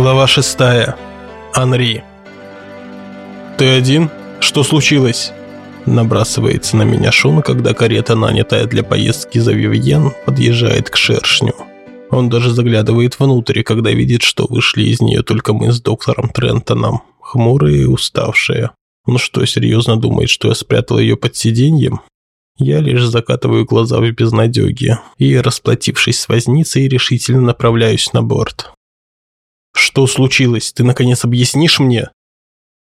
Глава шестая. Анри. «Ты один? Что случилось?» Набрасывается на меня Шон, когда карета, нанятая для поездки за Вивьен, подъезжает к шершню. Он даже заглядывает внутрь, когда видит, что вышли из нее только мы с доктором Трентоном, хмурые и уставшие. Он что, серьезно думает, что я спрятал ее под сиденьем? Я лишь закатываю глаза в безнадеге и, расплатившись с возницей, решительно направляюсь на борт. «Что случилось? Ты, наконец, объяснишь мне?»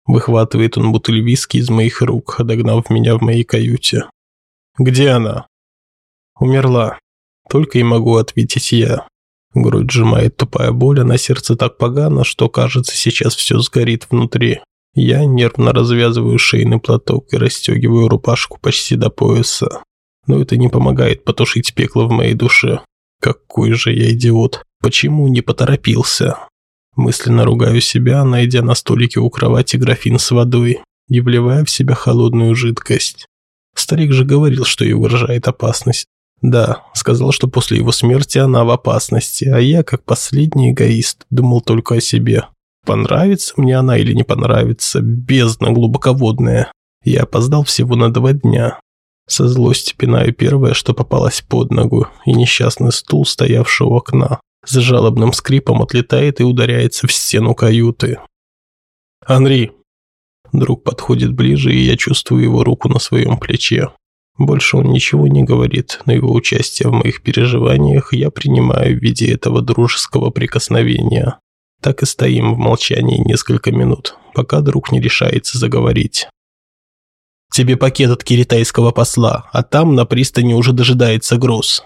Выхватывает он бутыль виски из моих рук, догнав меня в моей каюте. «Где она?» «Умерла. Только и могу ответить я». Грудь сжимает тупая боль, а на сердце так погано, что, кажется, сейчас все сгорит внутри. Я нервно развязываю шейный платок и расстегиваю рубашку почти до пояса. Но это не помогает потушить пекло в моей душе. Какой же я идиот. Почему не поторопился? Мысленно ругаю себя, найдя на столике у кровати графин с водой и вливая в себя холодную жидкость. Старик же говорил, что ее угрожает опасность. Да, сказал, что после его смерти она в опасности, а я, как последний эгоист, думал только о себе. Понравится мне она или не понравится, бездна глубоководная. Я опоздал всего на два дня. Со злости пинаю первое, что попалось под ногу, и несчастный стул, стоявший у окна с жалобным скрипом отлетает и ударяется в стену каюты. «Анри!» Друг подходит ближе, и я чувствую его руку на своем плече. Больше он ничего не говорит, но его участие в моих переживаниях я принимаю в виде этого дружеского прикосновения. Так и стоим в молчании несколько минут, пока друг не решается заговорить. «Тебе пакет от киритайского посла, а там на пристани уже дожидается груз.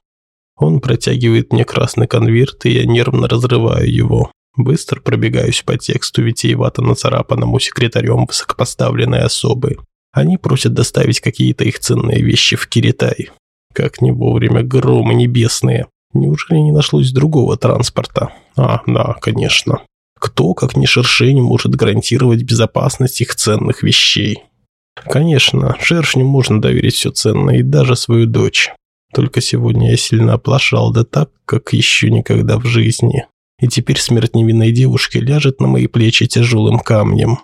Он протягивает мне красный конверт, и я нервно разрываю его. Быстро пробегаюсь по тексту витиевато нацарапанному секретарем высокопоставленной особы. Они просят доставить какие-то их ценные вещи в Киритай. Как не вовремя громы небесные. Неужели не нашлось другого транспорта? А, да, конечно. Кто, как ни Шершень, может гарантировать безопасность их ценных вещей? Конечно, Шершню можно доверить все ценное и даже свою дочь. Только сегодня я сильно оплошал, да так, как еще никогда в жизни. И теперь смерть невинной девушки ляжет на мои плечи тяжелым камнем.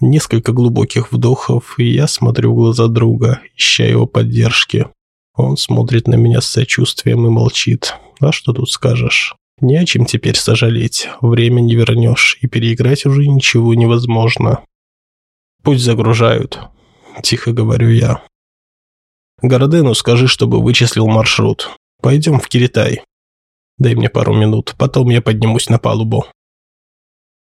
Несколько глубоких вдохов, и я смотрю в глаза друга, ища его поддержки. Он смотрит на меня с сочувствием и молчит. А что тут скажешь? Не о чем теперь сожалеть. Время не вернешь, и переиграть уже ничего невозможно. Пусть загружают. Тихо говорю я. Городену скажи, чтобы вычислил маршрут. Пойдем в Киритай. Дай мне пару минут, потом я поднимусь на палубу.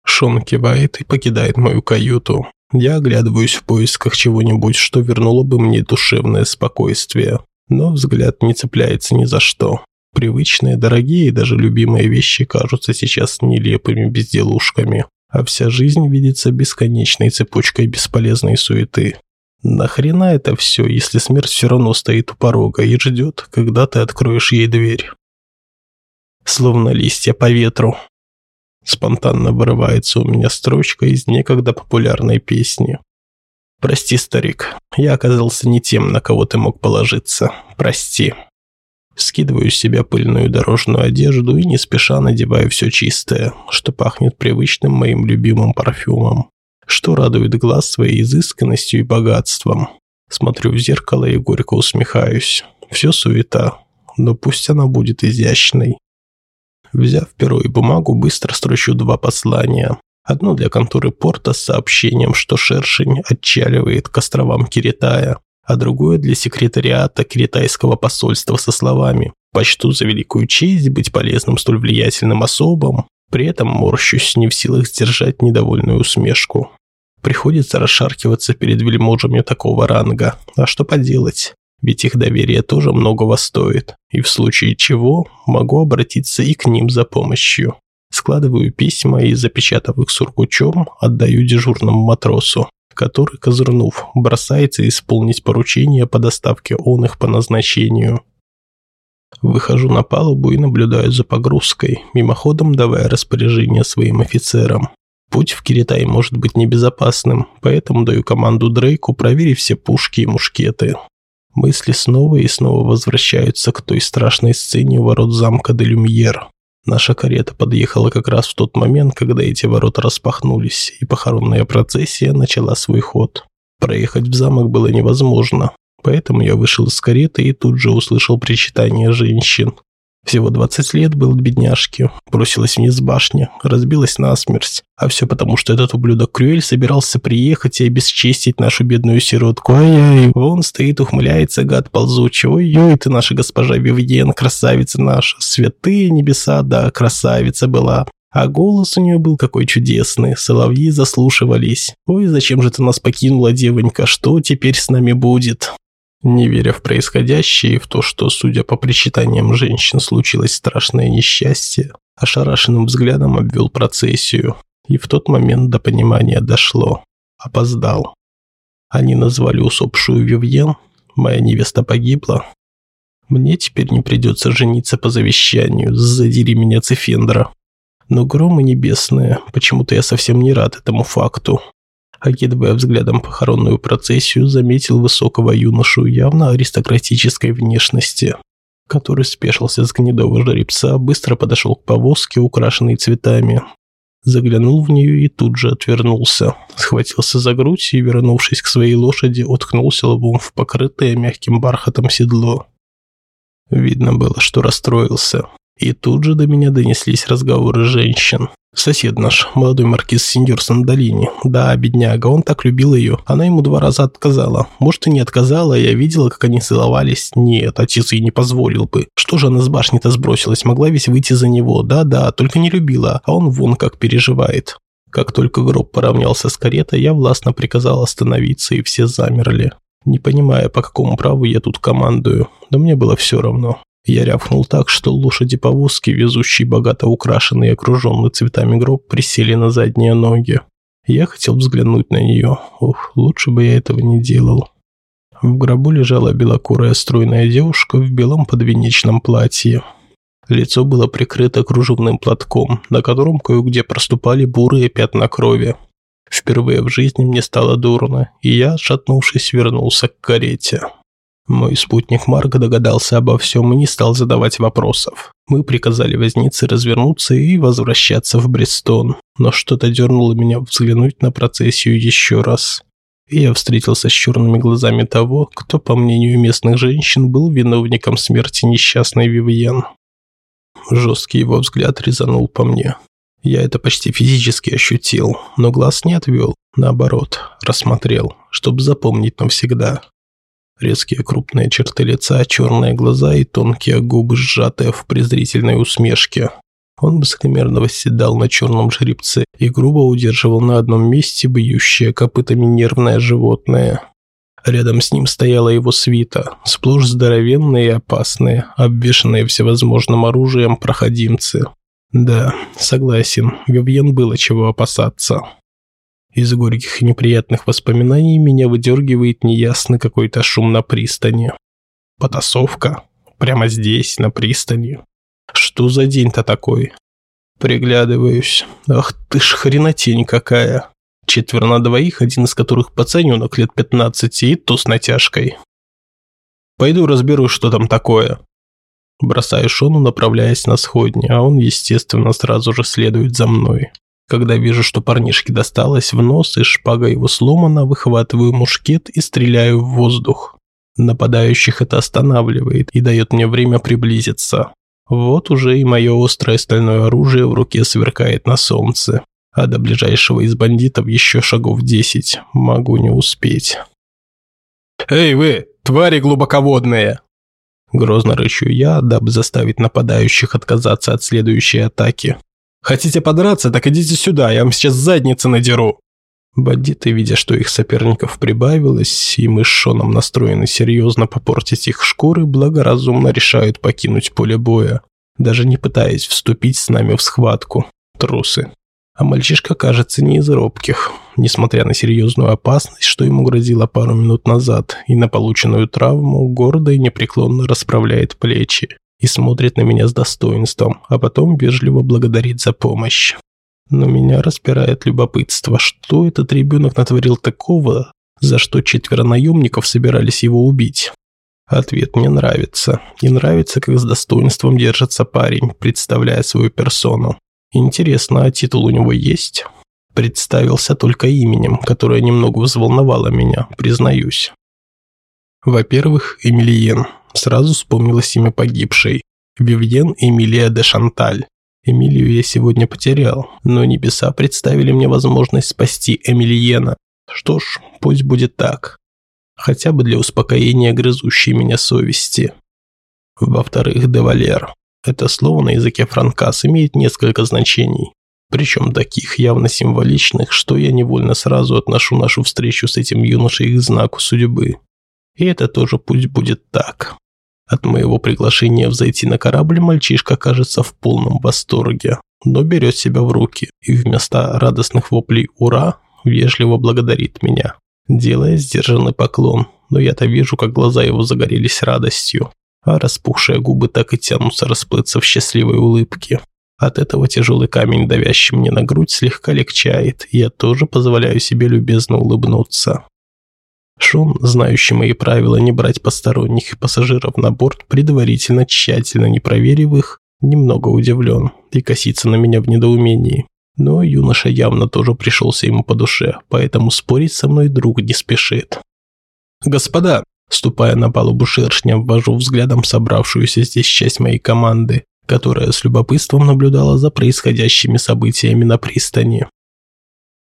Шон кивает и покидает мою каюту. Я оглядываюсь в поисках чего-нибудь, что вернуло бы мне душевное спокойствие. Но взгляд не цепляется ни за что. Привычные, дорогие и даже любимые вещи кажутся сейчас нелепыми безделушками, а вся жизнь видится бесконечной цепочкой бесполезной суеты. Нахрена это все, если смерть все равно стоит у порога и ждет, когда ты откроешь ей дверь? Словно листья по ветру. Спонтанно вырывается у меня строчка из некогда популярной песни. Прости, старик, я оказался не тем, на кого ты мог положиться. Прости. Скидываю с себя пыльную дорожную одежду и не спеша надеваю все чистое, что пахнет привычным моим любимым парфюмом что радует глаз своей изысканностью и богатством. Смотрю в зеркало и горько усмехаюсь. Все суета, но пусть она будет изящной. Взяв перо и бумагу, быстро строчу два послания. Одно для конторы порта с сообщением, что шершень отчаливает к островам Киритая, а другое для секретариата киритайского посольства со словами «Почту за великую честь быть полезным столь влиятельным особам». При этом морщусь, не в силах сдержать недовольную усмешку. Приходится расшаркиваться перед вельможами такого ранга. А что поделать? Ведь их доверие тоже многого стоит. И в случае чего могу обратиться и к ним за помощью. Складываю письма и, запечатав их сургучом, отдаю дежурному матросу, который, козырнув, бросается исполнить поручение по доставке он их по назначению. Выхожу на палубу и наблюдаю за погрузкой, мимоходом давая распоряжение своим офицерам. Путь в Киритай может быть небезопасным, поэтому даю команду Дрейку проверить все пушки и мушкеты. Мысли снова и снова возвращаются к той страшной сцене у ворот замка де Люмьер. Наша карета подъехала как раз в тот момент, когда эти ворота распахнулись, и похоронная процессия начала свой ход. Проехать в замок было невозможно, поэтому я вышел из кареты и тут же услышал причитание женщин. Всего 20 лет был бедняжке, бросилась вниз с башни, разбилась насмерть. А все потому, что этот ублюдок Крюэль собирался приехать и обесчестить нашу бедную сиротку. Ай-яй, вон стоит, ухмыляется, гад ползучий. Ой-ой, ты наша госпожа Вивьен, красавица наша. Святые небеса, да, красавица была. А голос у нее был какой чудесный, соловьи заслушивались. Ой, зачем же ты нас покинула, девонька, что теперь с нами будет? Не веря в происходящее и в то, что, судя по причитаниям женщин, случилось страшное несчастье, ошарашенным взглядом обвел процессию. И в тот момент до понимания дошло. Опоздал. Они назвали усопшую Вивьен, моя невеста погибла. Мне теперь не придется жениться по завещанию, задери меня Цифендра. Но громы небесные, почему-то я совсем не рад этому факту окидывая взглядом похоронную процессию, заметил высокого юношу явно аристократической внешности, который спешился с гнедого жеребца, быстро подошел к повозке, украшенной цветами, заглянул в нее и тут же отвернулся, схватился за грудь и, вернувшись к своей лошади, уткнулся лбом в покрытое мягким бархатом седло. Видно было, что расстроился. И тут же до меня донеслись разговоры женщин. Сосед наш, молодой маркиз сеньор Сандалини. Да, бедняга, он так любил ее. Она ему два раза отказала. Может, и не отказала, я видела, как они целовались. Нет, отец ей не позволил бы. Что же она с башни-то сбросилась? Могла ведь выйти за него. Да-да, только не любила. А он вон как переживает. Как только гроб поравнялся с каретой, я властно приказал остановиться, и все замерли. Не понимая, по какому праву я тут командую. Да мне было все равно. Я рявкнул так, что лошади повозки, везущие богато украшенный и окруженный цветами гроб, присели на задние ноги. Я хотел взглянуть на нее. Ух, лучше бы я этого не делал. В гробу лежала белокурая стройная девушка в белом подвенечном платье. Лицо было прикрыто кружевным платком, на котором кое-где проступали бурые пятна крови. Впервые в жизни мне стало дурно, и я, шатнувшись, вернулся к карете. Мой спутник Марк догадался обо всем и не стал задавать вопросов. Мы приказали вознице развернуться и возвращаться в Брестон, но что-то дернуло меня взглянуть на процессию еще раз. Я встретился с черными глазами того, кто, по мнению местных женщин, был виновником смерти несчастной Вивьен. Жесткий его взгляд резанул по мне. Я это почти физически ощутил, но глаз не отвел, наоборот, рассмотрел, чтобы запомнить навсегда. Резкие крупные черты лица, черные глаза и тонкие губы, сжатые в презрительной усмешке. Он высокомерно восседал на черном жеребце и грубо удерживал на одном месте бьющее копытами нервное животное. Рядом с ним стояла его свита, сплошь здоровенные и опасные, обвешанные всевозможным оружием проходимцы. Да, согласен, Гавьен было чего опасаться. Из горьких и неприятных воспоминаний меня выдергивает неясно какой-то шум на пристани. Потасовка? Прямо здесь, на пристани? Что за день-то такой? Приглядываюсь. Ах ты ж хренотень какая. Четверо на двоих, один из которых пацаненок лет 15 и то с натяжкой. Пойду разберусь, что там такое. Бросаю Шону, направляясь на сходни, а он, естественно, сразу же следует за мной. Когда вижу, что парнишке досталось в нос и шпага его сломана, выхватываю мушкет и стреляю в воздух. Нападающих это останавливает и дает мне время приблизиться. Вот уже и мое острое стальное оружие в руке сверкает на солнце. А до ближайшего из бандитов еще шагов десять. Могу не успеть. «Эй вы, твари глубоководные!» Грозно рычу я, дабы заставить нападающих отказаться от следующей атаки. Хотите подраться, так идите сюда, я вам сейчас задницы надеру». Бандиты, видя, что их соперников прибавилось, и мы с Шоном настроены серьезно попортить их шкуры, благоразумно решают покинуть поле боя, даже не пытаясь вступить с нами в схватку. Трусы. А мальчишка кажется не из робких, несмотря на серьезную опасность, что ему грозило пару минут назад, и на полученную травму гордо и непреклонно расправляет плечи и смотрит на меня с достоинством, а потом вежливо благодарит за помощь. Но меня распирает любопытство, что этот ребенок натворил такого, за что четверо наемников собирались его убить. Ответ мне нравится. И нравится, как с достоинством держится парень, представляя свою персону. Интересно, а титул у него есть? Представился только именем, которое немного взволновало меня, признаюсь. Во-первых, Эмильен. Сразу вспомнилось имя погибшей. Вивьен Эмилия де Шанталь. Эмилию я сегодня потерял, но небеса представили мне возможность спасти Эмильена. Что ж, пусть будет так хотя бы для успокоения грызущей меня совести. Во-вторых, девалер. Это слово на языке франкас имеет несколько значений, причем таких явно символичных, что я невольно сразу отношу нашу встречу с этим юношей к знаку судьбы. И это тоже пусть будет так. От моего приглашения взойти на корабль мальчишка кажется в полном восторге, но берет себя в руки и вместо радостных воплей «Ура!» вежливо благодарит меня делая сдержанный поклон, но я-то вижу, как глаза его загорелись радостью, а распухшие губы так и тянутся расплыться в счастливой улыбке. От этого тяжелый камень, давящий мне на грудь, слегка легчает, и я тоже позволяю себе любезно улыбнуться. Шон, знающий мои правила не брать посторонних и пассажиров на борт, предварительно тщательно не проверив их, немного удивлен и косится на меня в недоумении. Но юноша явно тоже пришелся ему по душе, поэтому спорить со мной друг не спешит. «Господа!» Ступая на палубу шершня, ввожу взглядом собравшуюся здесь часть моей команды, которая с любопытством наблюдала за происходящими событиями на пристани.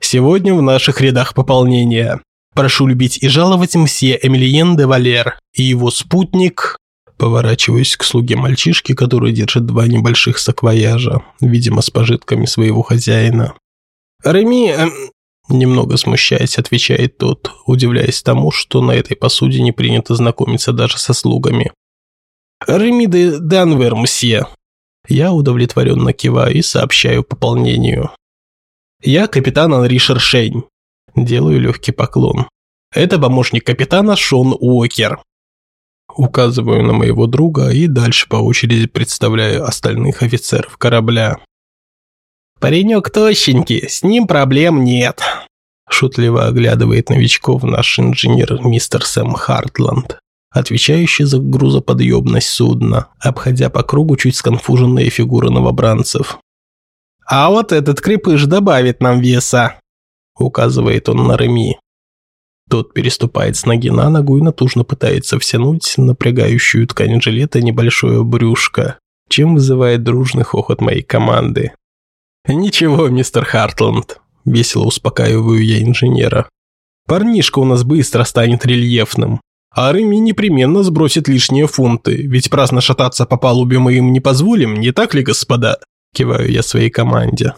«Сегодня в наших рядах пополнение. Прошу любить и жаловать мсье Эмильен де Валер и его спутник Поворачиваюсь к слуге мальчишки, который держит два небольших саквояжа, видимо, с пожитками своего хозяина. «Реми...» э, Немного смущаясь, отвечает тот, удивляясь тому, что на этой посуде не принято знакомиться даже со слугами. «Реми де Данвер, мсье!» Я удовлетворенно киваю и сообщаю пополнению. «Я капитан Анри Шершень». Делаю легкий поклон. Это помощник капитана Шон Уокер указываю на моего друга и дальше по очереди представляю остальных офицеров корабля. «Паренек тощенький, с ним проблем нет», – шутливо оглядывает новичков наш инженер мистер Сэм Хартланд, отвечающий за грузоподъемность судна, обходя по кругу чуть сконфуженные фигуры новобранцев. «А вот этот крепыш добавит нам веса», – указывает он на Реми. Тот переступает с ноги на ногу и натужно пытается втянуть напрягающую ткань жилета небольшое брюшко, чем вызывает дружный хохот моей команды. «Ничего, мистер Хартланд», – весело успокаиваю я инженера. «Парнишка у нас быстро станет рельефным, а Реми непременно сбросит лишние фунты, ведь праздно шататься по палубе мы им не позволим, не так ли, господа?» – киваю я своей команде.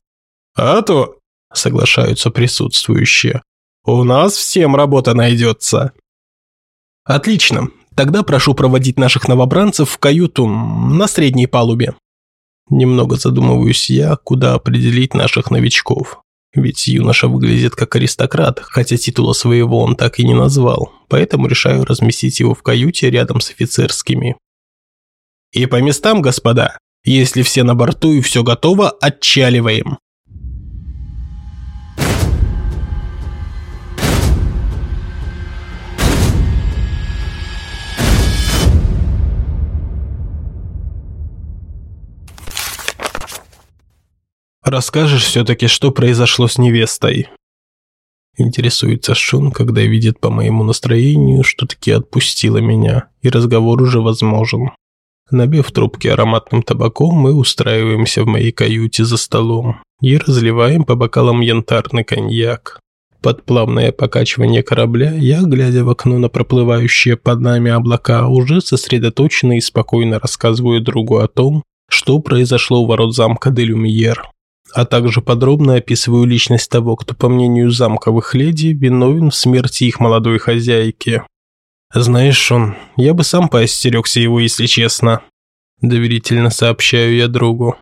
«А то», – соглашаются присутствующие. У нас всем работа найдется. Отлично. Тогда прошу проводить наших новобранцев в каюту на средней палубе. Немного задумываюсь я, куда определить наших новичков. Ведь юноша выглядит как аристократ, хотя титула своего он так и не назвал, поэтому решаю разместить его в каюте рядом с офицерскими. И по местам, господа. Если все на борту и все готово, отчаливаем. Расскажешь все-таки, что произошло с невестой?» Интересуется Шун, когда видит по моему настроению, что таки отпустила меня, и разговор уже возможен. Набив трубки ароматным табаком, мы устраиваемся в моей каюте за столом и разливаем по бокалам янтарный коньяк. Под плавное покачивание корабля я, глядя в окно на проплывающие под нами облака, уже сосредоточенно и спокойно рассказываю другу о том, что произошло у ворот замка Делюмьер а также подробно описываю личность того, кто, по мнению замковых леди, виновен в смерти их молодой хозяйки. Знаешь, он, я бы сам поостерегся его, если честно. Доверительно сообщаю я другу.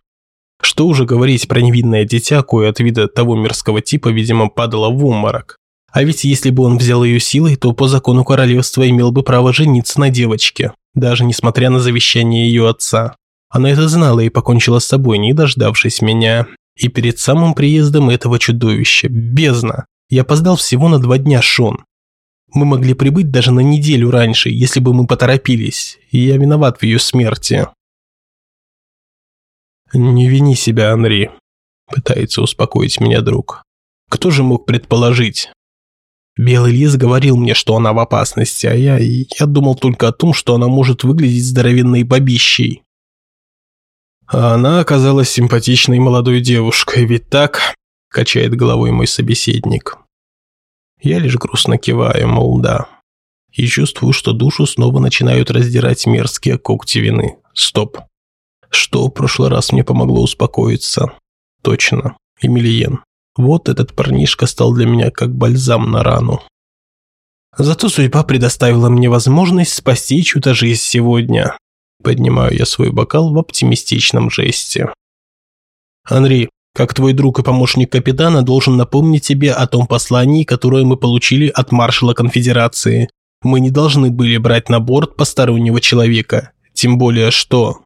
Что уже говорить про невинное дитя, кое от вида того мирского типа, видимо, падало в уморок. А ведь если бы он взял ее силой, то по закону королевства имел бы право жениться на девочке, даже несмотря на завещание ее отца. Она это знала и покончила с собой, не дождавшись меня. И перед самым приездом этого чудовища, бездна, я опоздал всего на два дня, Шон. Мы могли прибыть даже на неделю раньше, если бы мы поторопились, и я виноват в ее смерти. Не вини себя, Анри, пытается успокоить меня друг. Кто же мог предположить? Белый лис говорил мне, что она в опасности, а я, я думал только о том, что она может выглядеть здоровенной бабищей. А она оказалась симпатичной молодой девушкой, ведь так? Качает головой мой собеседник. Я лишь грустно киваю, мол, да. И чувствую, что душу снова начинают раздирать мерзкие когти вины. Стоп. Что в прошлый раз мне помогло успокоиться? Точно. Эмильен. Вот этот парнишка стал для меня как бальзам на рану. Зато судьба предоставила мне возможность спасти чью-то жизнь сегодня. Поднимаю я свой бокал в оптимистичном жесте. Анри, как твой друг и помощник капитана, должен напомнить тебе о том послании, которое мы получили от маршала конфедерации. Мы не должны были брать на борт постороннего человека. Тем более, что...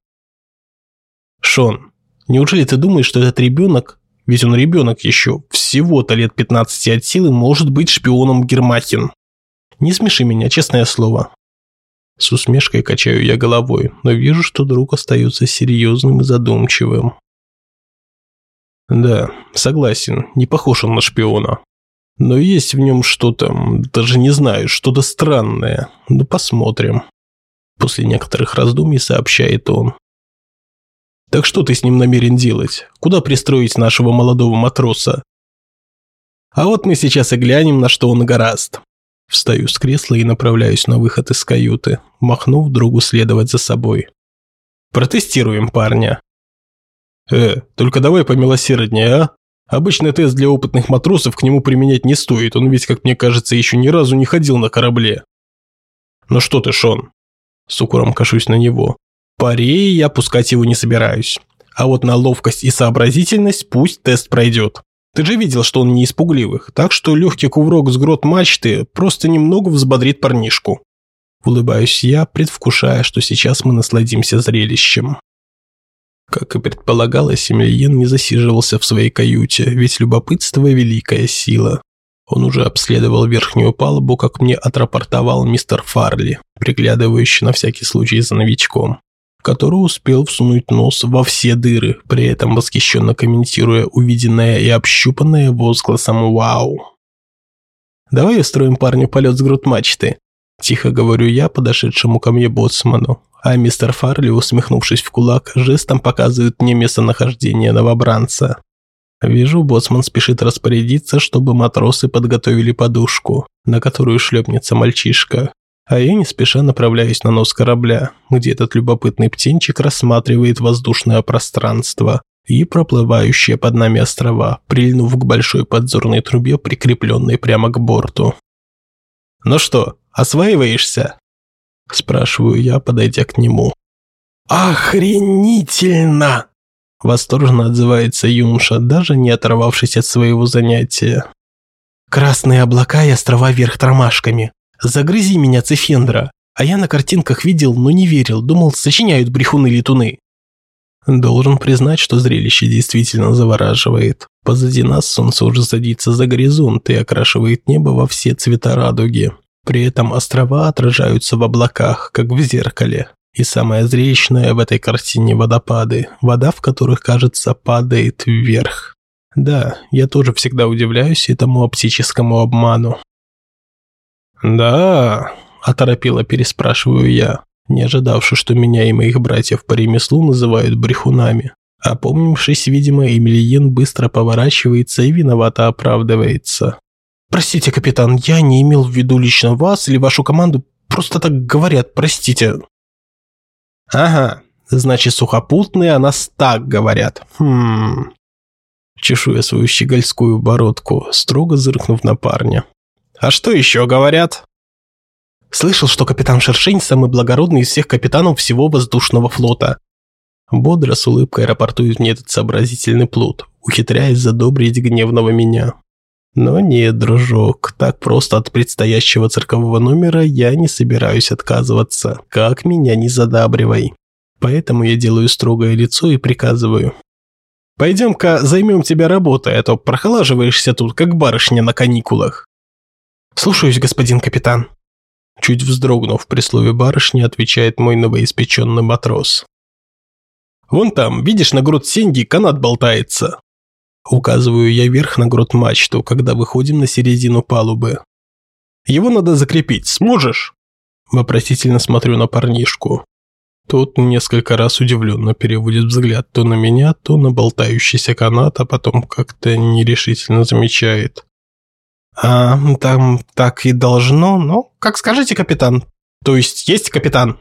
Шон, неужели ты думаешь, что этот ребенок, ведь он ребенок еще, всего-то лет 15 от силы, может быть шпионом Гермахин? Не смеши меня, честное слово. С усмешкой качаю я головой, но вижу, что друг остается серьезным и задумчивым. Да, согласен, не похож он на шпиона. Но есть в нем что-то, даже не знаю, что-то странное. Ну, посмотрим. После некоторых раздумий сообщает он. Так что ты с ним намерен делать? Куда пристроить нашего молодого матроса? А вот мы сейчас и глянем, на что он гораст. Встаю с кресла и направляюсь на выход из каюты, махнув другу следовать за собой. Протестируем парня. Э, только давай помилосерднее, а? Обычный тест для опытных матросов к нему применять не стоит, он ведь, как мне кажется, еще ни разу не ходил на корабле. Ну что ты, Шон? С укором кашусь на него. Пареи я пускать его не собираюсь. А вот на ловкость и сообразительность пусть тест пройдет. Ты же видел, что он не испугливых, так что легкий кувырок с грот мачты просто немного взбодрит парнишку. Улыбаюсь я, предвкушая, что сейчас мы насладимся зрелищем. Как и предполагалось, Эмильен не засиживался в своей каюте, ведь любопытство – великая сила. Он уже обследовал верхнюю палубу, как мне отрапортовал мистер Фарли, приглядывающий на всякий случай за новичком, который успел всунуть нос во все дыры, при этом восхищенно комментируя увиденное и общупанное возгласом «Вау!». «Давай устроим парню полет с груд мачты», – тихо говорю я подошедшему ко мне боцману, а мистер Фарли, усмехнувшись в кулак, жестом показывает мне местонахождение новобранца. Вижу, боцман спешит распорядиться, чтобы матросы подготовили подушку, на которую шлепнется мальчишка. А я не спеша направляюсь на нос корабля, где этот любопытный птенчик рассматривает воздушное пространство и проплывающие под нами острова, прильнув к большой подзорной трубе, прикрепленной прямо к борту. «Ну что, осваиваешься?» Спрашиваю я, подойдя к нему. «Охренительно!» Восторженно отзывается юноша, даже не оторвавшись от своего занятия. «Красные облака и острова вверх тромашками. Загрызи меня, Цифендра. А я на картинках видел, но не верил, думал, сочиняют брехуны-летуны». Должен признать, что зрелище действительно завораживает. Позади нас солнце уже садится за горизонт и окрашивает небо во все цвета радуги. При этом острова отражаются в облаках, как в зеркале. И самое зрелищное в этой картине – водопады, вода в которых, кажется, падает вверх. Да, я тоже всегда удивляюсь этому оптическому обману. «Да», – оторопело переспрашиваю я, не ожидавши, что меня и моих братьев по ремеслу называют брехунами. Опомнившись, видимо, Эмильен быстро поворачивается и виновато оправдывается. «Простите, капитан, я не имел в виду лично вас или вашу команду. Просто так говорят, простите». «Ага, значит, сухопутные о нас так говорят. Хм...» Чешу я свою щегольскую бородку, строго зыркнув на парня. «А что еще говорят?» «Слышал, что капитан Шершень самый благородный из всех капитанов всего воздушного флота». Бодро с улыбкой рапортует мне этот сообразительный плут, ухитряясь задобрить гневного меня. Но нет, дружок, так просто от предстоящего циркового номера я не собираюсь отказываться, как меня не задабривай. Поэтому я делаю строгое лицо и приказываю. Пойдем-ка займем тебя работой, а то прохолаживаешься тут, как барышня на каникулах. «Слушаюсь, господин капитан». Чуть вздрогнув при слове барышни, отвечает мой новоиспеченный матрос. «Вон там, видишь, на грудь сеньги канат болтается». Указываю я вверх на грудь мачту, когда выходим на середину палубы. «Его надо закрепить, сможешь?» Вопросительно смотрю на парнишку. Тот несколько раз удивленно переводит взгляд то на меня, то на болтающийся канат, а потом как-то нерешительно замечает. «А, там так и должно, но как скажете, капитан. То есть есть капитан?»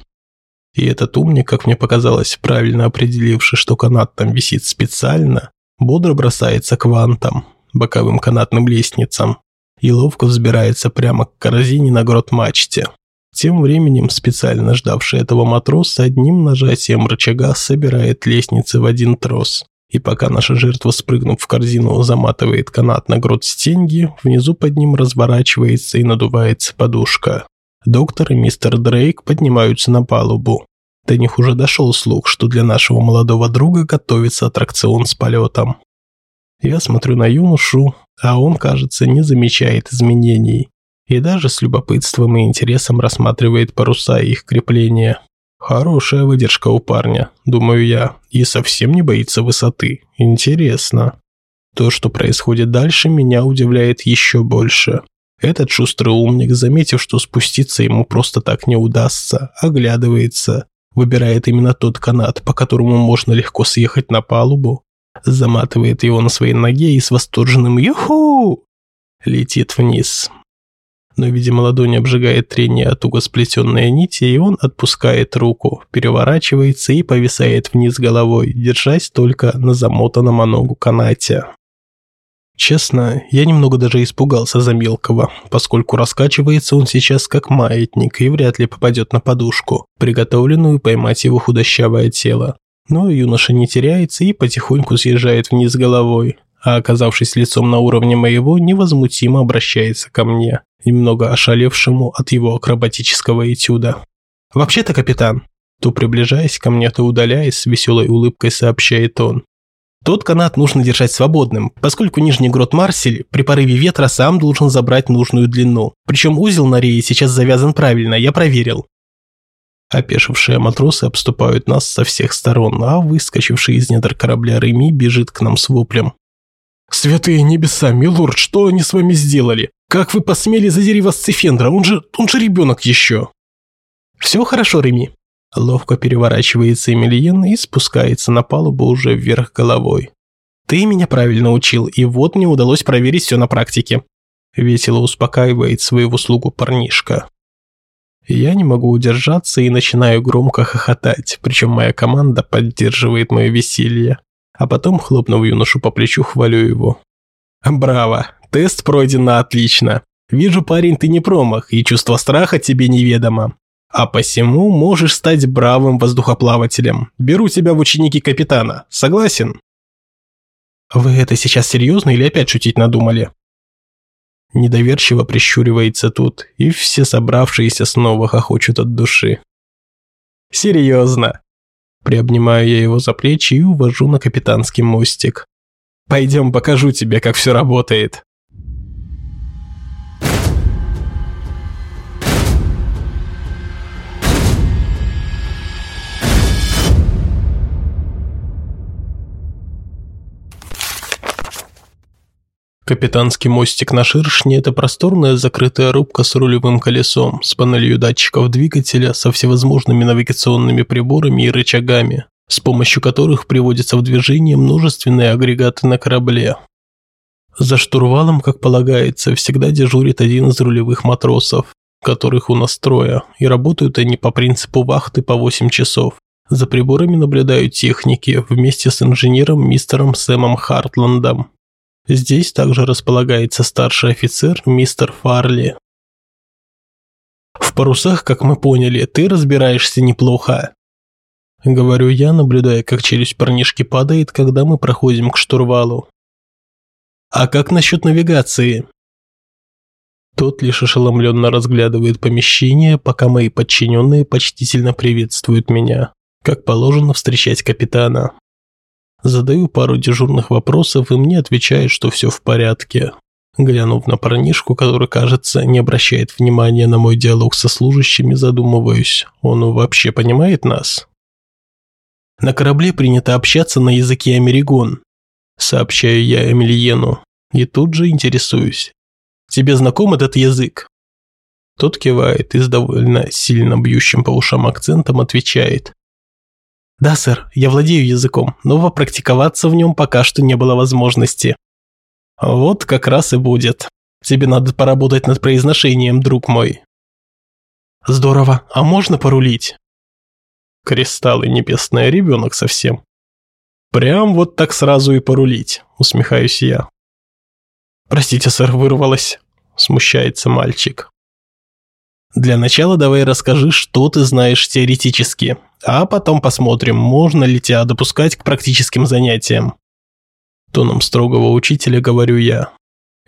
И этот умник, как мне показалось, правильно определивший, что канат там висит специально, бодро бросается к вантам, боковым канатным лестницам, и ловко взбирается прямо к корзине на грот мачте. Тем временем специально ждавший этого матрос одним нажатием рычага собирает лестницы в один трос. И пока наша жертва, спрыгнув в корзину, заматывает канат на грудь стенги, внизу под ним разворачивается и надувается подушка. Доктор и мистер Дрейк поднимаются на палубу. До них уже дошел слух, что для нашего молодого друга готовится аттракцион с полетом. Я смотрю на юношу, а он, кажется, не замечает изменений и даже с любопытством и интересом рассматривает паруса и их крепления. Хорошая выдержка у парня, думаю я, и совсем не боится высоты. Интересно. То, что происходит дальше, меня удивляет еще больше. Этот шустрый умник, заметив, что спуститься ему просто так не удастся, оглядывается, выбирает именно тот канат, по которому можно легко съехать на палубу, заматывает его на своей ноге и с восторженным «Юху!» летит вниз но, видимо, ладонь обжигает трение от туго сплетенной нити, и он отпускает руку, переворачивается и повисает вниз головой, держась только на замотанном о ногу канате. Честно, я немного даже испугался за мелкого, поскольку раскачивается он сейчас как маятник и вряд ли попадет на подушку, приготовленную поймать его худощавое тело. Но юноша не теряется и потихоньку съезжает вниз головой, а оказавшись лицом на уровне моего, невозмутимо обращается ко мне, немного ошалевшему от его акробатического этюда. «Вообще-то, капитан», то приближаясь ко мне, то удаляясь, с веселой улыбкой сообщает он. Тот канат нужно держать свободным, поскольку нижний грот Марсель при порыве ветра сам должен забрать нужную длину. Причем узел на рее сейчас завязан правильно, я проверил. Опешившие матросы обступают нас со всех сторон, а выскочивший из недр корабля Реми бежит к нам с воплем. «Святые небеса, милорд, что они с вами сделали? Как вы посмели задери вас Цифендра? Он же, он же ребенок еще!» «Все хорошо, Реми». Ловко переворачивается Эмильен и спускается на палубу уже вверх головой. «Ты меня правильно учил, и вот мне удалось проверить все на практике». Весело успокаивает своего слугу парнишка. Я не могу удержаться и начинаю громко хохотать, причем моя команда поддерживает мое веселье а потом, хлопнув юношу по плечу, хвалю его. «Браво! Тест пройден на отлично. Вижу, парень, ты не промах, и чувство страха тебе неведомо. А посему можешь стать бравым воздухоплавателем. Беру тебя в ученики капитана. Согласен?» «Вы это сейчас серьезно или опять шутить надумали?» Недоверчиво прищуривается тут, и все собравшиеся снова хохочут от души. «Серьезно. Приобнимаю я его за плечи и увожу на капитанский мостик. «Пойдем покажу тебе, как все работает». Капитанский мостик на ширшне – это просторная закрытая рубка с рулевым колесом, с панелью датчиков двигателя, со всевозможными навигационными приборами и рычагами, с помощью которых приводятся в движение множественные агрегаты на корабле. За штурвалом, как полагается, всегда дежурит один из рулевых матросов, которых у нас трое, и работают они по принципу вахты по 8 часов. За приборами наблюдают техники вместе с инженером мистером Сэмом Хартландом. Здесь также располагается старший офицер мистер Фарли. В парусах, как мы поняли, ты разбираешься неплохо. Говорю я, наблюдая, как челюсть парнишки падает, когда мы проходим к штурвалу. А как насчет навигации? Тот лишь ошеломленно разглядывает помещение, пока мои подчиненные почтительно приветствуют меня, как положено встречать капитана. Задаю пару дежурных вопросов, и мне отвечают, что все в порядке. Глянув на парнишку, который, кажется, не обращает внимания на мой диалог со служащими, задумываюсь, он вообще понимает нас? На корабле принято общаться на языке америгон, сообщаю я Эмильену, и тут же интересуюсь. Тебе знаком этот язык? Тот кивает и с довольно сильно бьющим по ушам акцентом отвечает. «Да, сэр, я владею языком, но попрактиковаться в нем пока что не было возможности». «Вот как раз и будет. Тебе надо поработать над произношением, друг мой». «Здорово. А можно порулить?» Кристаллы небесная, ребенок совсем. Прям вот так сразу и порулить, усмехаюсь я. Простите, сэр, вырвалось. Смущается мальчик. Для начала давай расскажи, что ты знаешь теоретически, а потом посмотрим, можно ли тебя допускать к практическим занятиям. Тоном строгого учителя говорю я.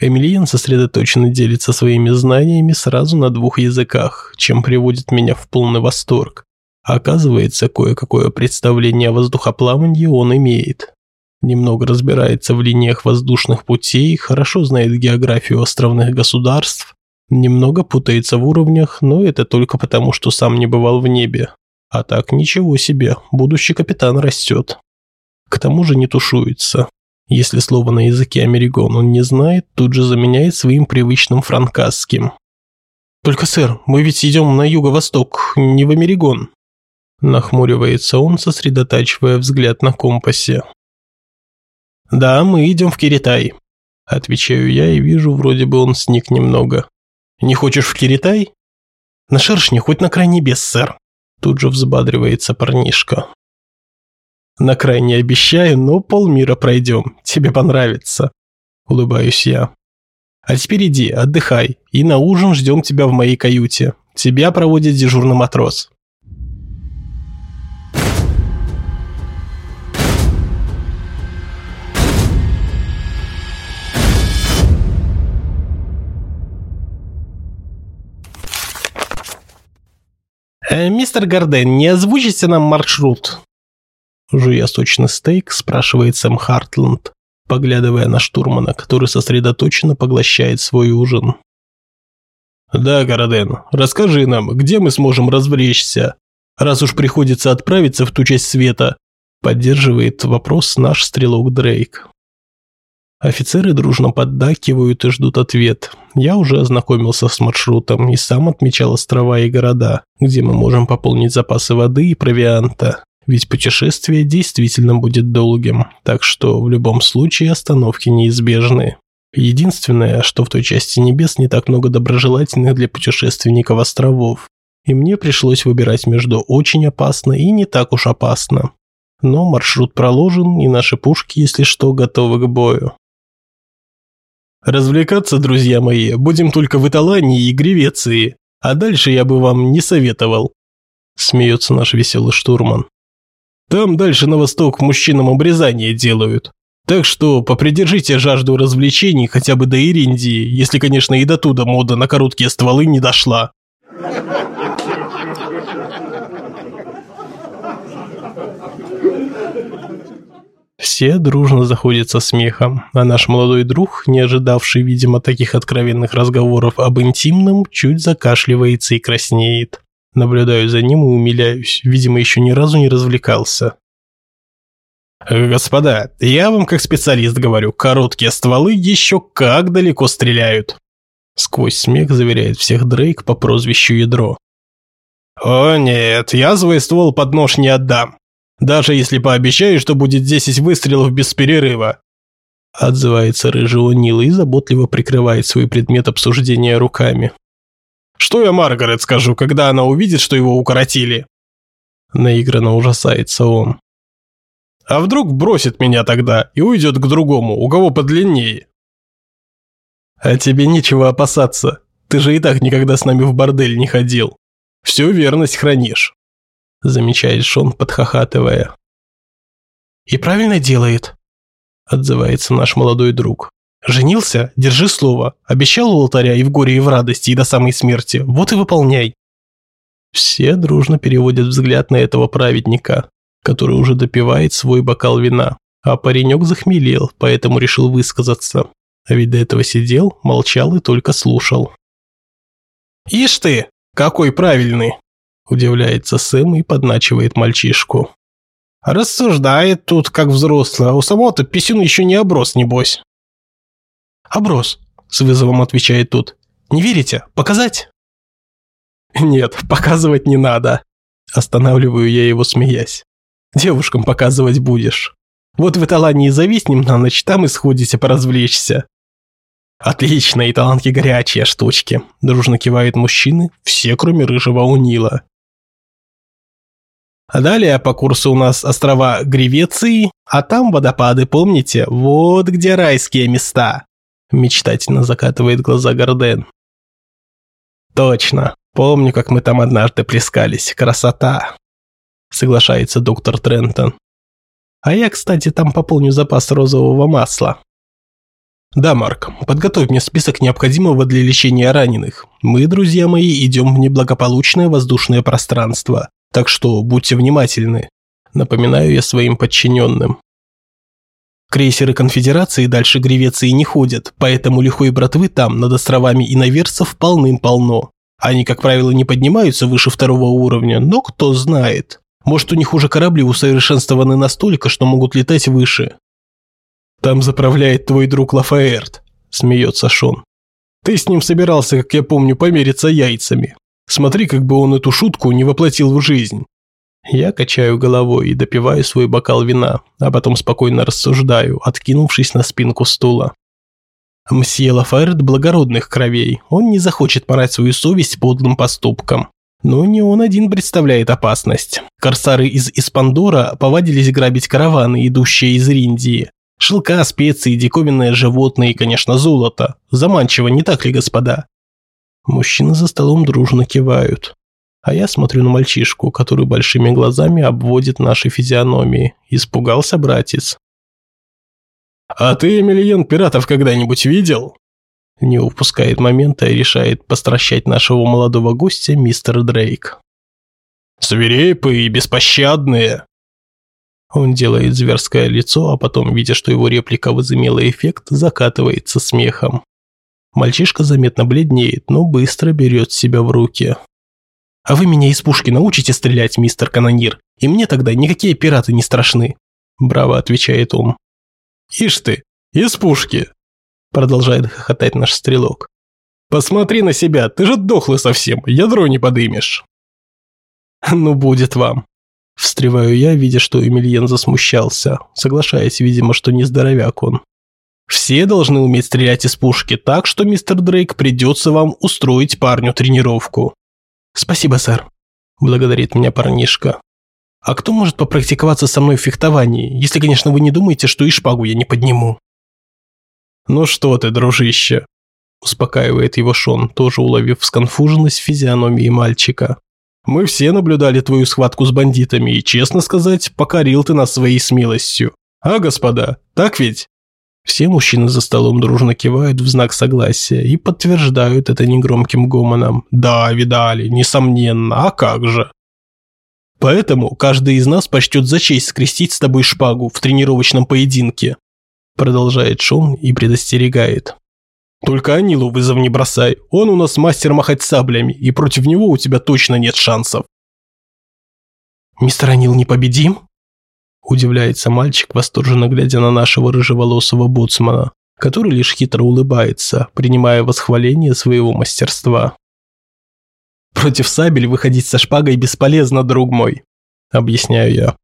Эмильен сосредоточенно делится своими знаниями сразу на двух языках, чем приводит меня в полный восторг. Оказывается, кое-какое представление о воздухоплавании он имеет. Немного разбирается в линиях воздушных путей, хорошо знает географию островных государств, немного путается в уровнях, но это только потому, что сам не бывал в небе. А так ничего себе, будущий капитан растет. К тому же не тушуется. Если слово на языке американ он не знает, тут же заменяет своим привычным франкасским. «Только, сэр, мы ведь идем на юго-восток, не в Америгон», Нахмуривается он, сосредотачивая взгляд на компасе. «Да, мы идем в Киритай», – отвечаю я и вижу, вроде бы он сник немного. «Не хочешь в Киритай?» «На шершне, хоть на край небес, сэр», – тут же взбадривается парнишка. «На край не обещаю, но полмира пройдем, тебе понравится», – улыбаюсь я. «А теперь иди, отдыхай, и на ужин ждем тебя в моей каюте. Тебя проводит дежурный матрос». «Мистер Гарден, не озвучите нам маршрут?» Жуя сочный стейк, спрашивает Сэм Хартланд, поглядывая на штурмана, который сосредоточенно поглощает свой ужин. «Да, Городен, расскажи нам, где мы сможем развлечься, раз уж приходится отправиться в ту часть света?» Поддерживает вопрос наш стрелок Дрейк. Офицеры дружно поддакивают и ждут ответ. Я уже ознакомился с маршрутом и сам отмечал острова и города, где мы можем пополнить запасы воды и провианта. Ведь путешествие действительно будет долгим, так что в любом случае остановки неизбежны. Единственное, что в той части небес не так много доброжелательных для путешественников островов. И мне пришлось выбирать между очень опасно и не так уж опасно. Но маршрут проложен, и наши пушки, если что, готовы к бою. Развлекаться, друзья мои, будем только в Италании и Гревеции, а дальше я бы вам не советовал. Смеется наш веселый штурман. Там дальше на восток мужчинам обрезание делают. Так что попридержите жажду развлечений хотя бы до Ириндии, если, конечно, и до туда мода на короткие стволы не дошла. Все дружно заходятся смехом, а наш молодой друг, не ожидавший, видимо, таких откровенных разговоров об интимном, чуть закашливается и краснеет. Наблюдаю за ним и умиляюсь, видимо, еще ни разу не развлекался. «Господа, я вам как специалист говорю, короткие стволы еще как далеко стреляют!» Сквозь смех заверяет всех Дрейк по прозвищу Ядро. «О нет, я свой ствол под нож не отдам даже если пообещаю, что будет 10 выстрелов без перерыва. Отзывается рыжий Нил и заботливо прикрывает свой предмет обсуждения руками. Что я Маргарет скажу, когда она увидит, что его укоротили? Наигранно ужасается он. А вдруг бросит меня тогда и уйдет к другому, у кого подлиннее? А тебе нечего опасаться. Ты же и так никогда с нами в бордель не ходил. Всю верность хранишь замечает Шон, подхахатывая. «И правильно делает», – отзывается наш молодой друг. «Женился? Держи слово. Обещал у алтаря и в горе, и в радости, и до самой смерти. Вот и выполняй». Все дружно переводят взгляд на этого праведника, который уже допивает свой бокал вина. А паренек захмелел, поэтому решил высказаться. А ведь до этого сидел, молчал и только слушал. «Ишь ты, какой правильный!» Удивляется Сэм и подначивает мальчишку. Рассуждает тут, как взрослый, а у самого-то писюн еще не оброс, небось. «Оброс», – с вызовом отвечает тут. «Не верите? Показать?» «Нет, показывать не надо», – останавливаю я его, смеясь. «Девушкам показывать будешь. Вот в Италании зависнем на ночь, там и сходите поразвлечься». «Отлично, и таланки горячие штучки», – дружно кивают мужчины, все кроме рыжего унила. А далее по курсу у нас острова Гревеции, а там водопады, помните? Вот где райские места. Мечтательно закатывает глаза Горден. Точно. Помню, как мы там однажды плескались. Красота. Соглашается доктор Трентон. А я, кстати, там пополню запас розового масла. Да, Марк, подготовь мне список необходимого для лечения раненых. Мы, друзья мои, идем в неблагополучное воздушное пространство. Так что будьте внимательны. Напоминаю я своим подчиненным. Крейсеры конфедерации дальше Гревеции не ходят, поэтому лихой братвы там, над островами иноверцев, полным-полно. Они, как правило, не поднимаются выше второго уровня, но кто знает. Может, у них уже корабли усовершенствованы настолько, что могут летать выше. «Там заправляет твой друг Лафаэрт», – смеется Шон. «Ты с ним собирался, как я помню, помериться яйцами. Смотри, как бы он эту шутку не воплотил в жизнь». Я качаю головой и допиваю свой бокал вина, а потом спокойно рассуждаю, откинувшись на спинку стула. Мсье Лафайрет благородных кровей, он не захочет порать свою совесть подлым поступком. Но не он один представляет опасность. Корсары из Испандора повадились грабить караваны, идущие из Индии. Шелка, специи, диковинное животное и, конечно, золото. Заманчиво, не так ли, господа? Мужчины за столом дружно кивают. А я смотрю на мальчишку, который большими глазами обводит наши физиономии. Испугался братец. «А ты, Эмильен, пиратов когда-нибудь видел?» Не упускает момента и решает постращать нашего молодого гостя мистер Дрейк. «Свирепые и беспощадные!» Он делает зверское лицо, а потом, видя, что его реплика возымела эффект, закатывается смехом. Мальчишка заметно бледнеет, но быстро берет себя в руки. «А вы меня из пушки научите стрелять, мистер канонир, и мне тогда никакие пираты не страшны», – браво отвечает он. «Ишь ты, из пушки!» – продолжает хохотать наш стрелок. «Посмотри на себя, ты же дохлый совсем, ядро не подымешь». «Ну, будет вам», – встреваю я, видя, что Эмильен засмущался, соглашаясь, видимо, что не здоровяк он. Все должны уметь стрелять из пушки, так что, мистер Дрейк, придется вам устроить парню тренировку. Спасибо, сэр. Благодарит меня парнишка. А кто может попрактиковаться со мной в фехтовании, если, конечно, вы не думаете, что и шпагу я не подниму? Ну что ты, дружище, успокаивает его Шон, тоже уловив сконфуженность физиономии мальчика. Мы все наблюдали твою схватку с бандитами, и, честно сказать, покорил ты нас своей смелостью. А, господа, так ведь? Все мужчины за столом дружно кивают в знак согласия и подтверждают это негромким гомоном. «Да, видали, несомненно, а как же?» «Поэтому каждый из нас почтет за честь скрестить с тобой шпагу в тренировочном поединке», продолжает Шон и предостерегает. «Только Анилу вызов не бросай, он у нас мастер махать саблями, и против него у тебя точно нет шансов». «Мистер Анил непобедим?» Удивляется мальчик, восторженно глядя на нашего рыжеволосого боцмана, который лишь хитро улыбается, принимая восхваление своего мастерства. «Против сабель выходить со шпагой бесполезно, друг мой», – объясняю я.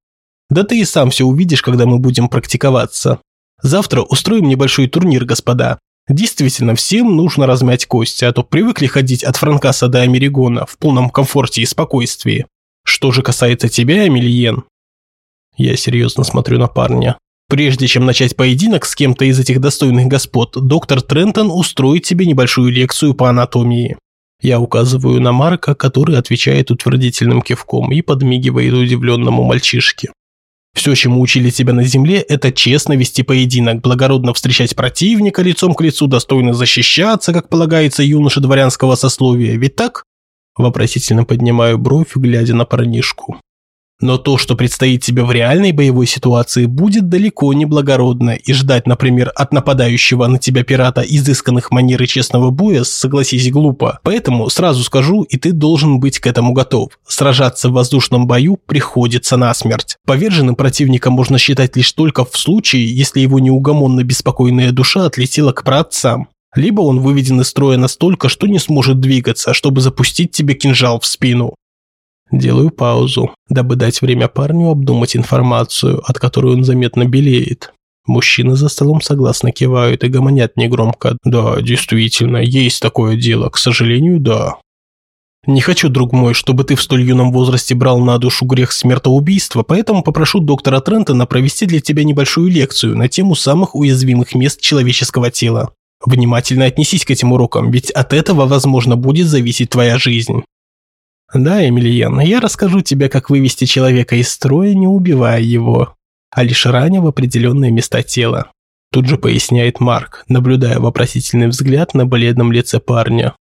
«Да ты и сам все увидишь, когда мы будем практиковаться. Завтра устроим небольшой турнир, господа. Действительно, всем нужно размять кости, а то привыкли ходить от Франкаса до Америгона в полном комфорте и спокойствии. Что же касается тебя, Эмильен, я серьезно смотрю на парня. Прежде чем начать поединок с кем-то из этих достойных господ, доктор Трентон устроит тебе небольшую лекцию по анатомии. Я указываю на Марка, который отвечает утвердительным кивком и подмигивает удивленному мальчишке. Все, чему учили тебя на земле, это честно вести поединок, благородно встречать противника лицом к лицу, достойно защищаться, как полагается юноше дворянского сословия, ведь так? Вопросительно поднимаю бровь, глядя на парнишку. Но то, что предстоит тебе в реальной боевой ситуации, будет далеко не благородно, и ждать, например, от нападающего на тебя пирата изысканных манер и честного боя, согласись, глупо. Поэтому сразу скажу, и ты должен быть к этому готов. Сражаться в воздушном бою приходится насмерть. Поверженным противником можно считать лишь только в случае, если его неугомонно беспокойная душа отлетела к праотцам. Либо он выведен из строя настолько, что не сможет двигаться, чтобы запустить тебе кинжал в спину. Делаю паузу, дабы дать время парню обдумать информацию, от которой он заметно белеет. Мужчины за столом согласно кивают и гомонят негромко. «Да, действительно, есть такое дело. К сожалению, да». «Не хочу, друг мой, чтобы ты в столь юном возрасте брал на душу грех смертоубийства, поэтому попрошу доктора Трентона провести для тебя небольшую лекцию на тему самых уязвимых мест человеческого тела. Внимательно отнесись к этим урокам, ведь от этого, возможно, будет зависеть твоя жизнь». Да, Эмильен, я расскажу тебе, как вывести человека из строя, не убивая его, а лишь раня в определенные места тела. Тут же поясняет Марк, наблюдая вопросительный взгляд на бледном лице парня.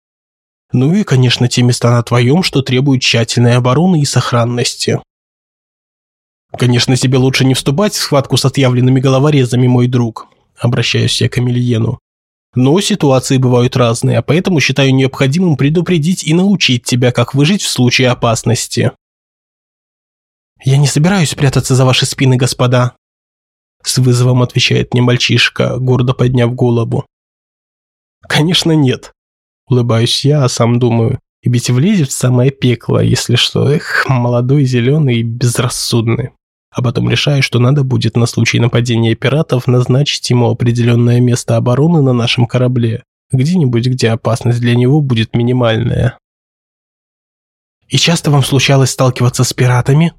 Ну и, конечно, те места на твоем, что требуют тщательной обороны и сохранности. Конечно, тебе лучше не вступать в схватку с отъявленными головорезами, мой друг. Обращаюсь я к Эмильену. Но ситуации бывают разные, а поэтому считаю необходимым предупредить и научить тебя, как выжить в случае опасности. «Я не собираюсь прятаться за ваши спины, господа», – с вызовом отвечает мне мальчишка, гордо подняв голову. «Конечно нет», – улыбаюсь я, а сам думаю, и ведь влезет в самое пекло, если что, эх, молодой, зеленый и безрассудный а потом решаю, что надо будет на случай нападения пиратов назначить ему определенное место обороны на нашем корабле, где-нибудь, где опасность для него будет минимальная. «И часто вам случалось сталкиваться с пиратами?»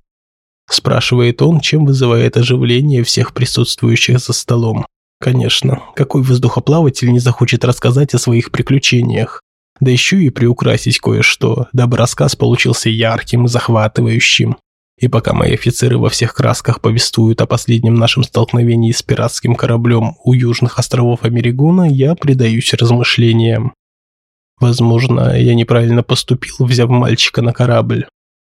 спрашивает он, чем вызывает оживление всех присутствующих за столом. Конечно, какой воздухоплаватель не захочет рассказать о своих приключениях? Да еще и приукрасить кое-что, дабы рассказ получился ярким захватывающим. И пока мои офицеры во всех красках повествуют о последнем нашем столкновении с пиратским кораблем у южных островов Америгона, я предаюсь размышлениям. Возможно, я неправильно поступил, взяв мальчика на корабль.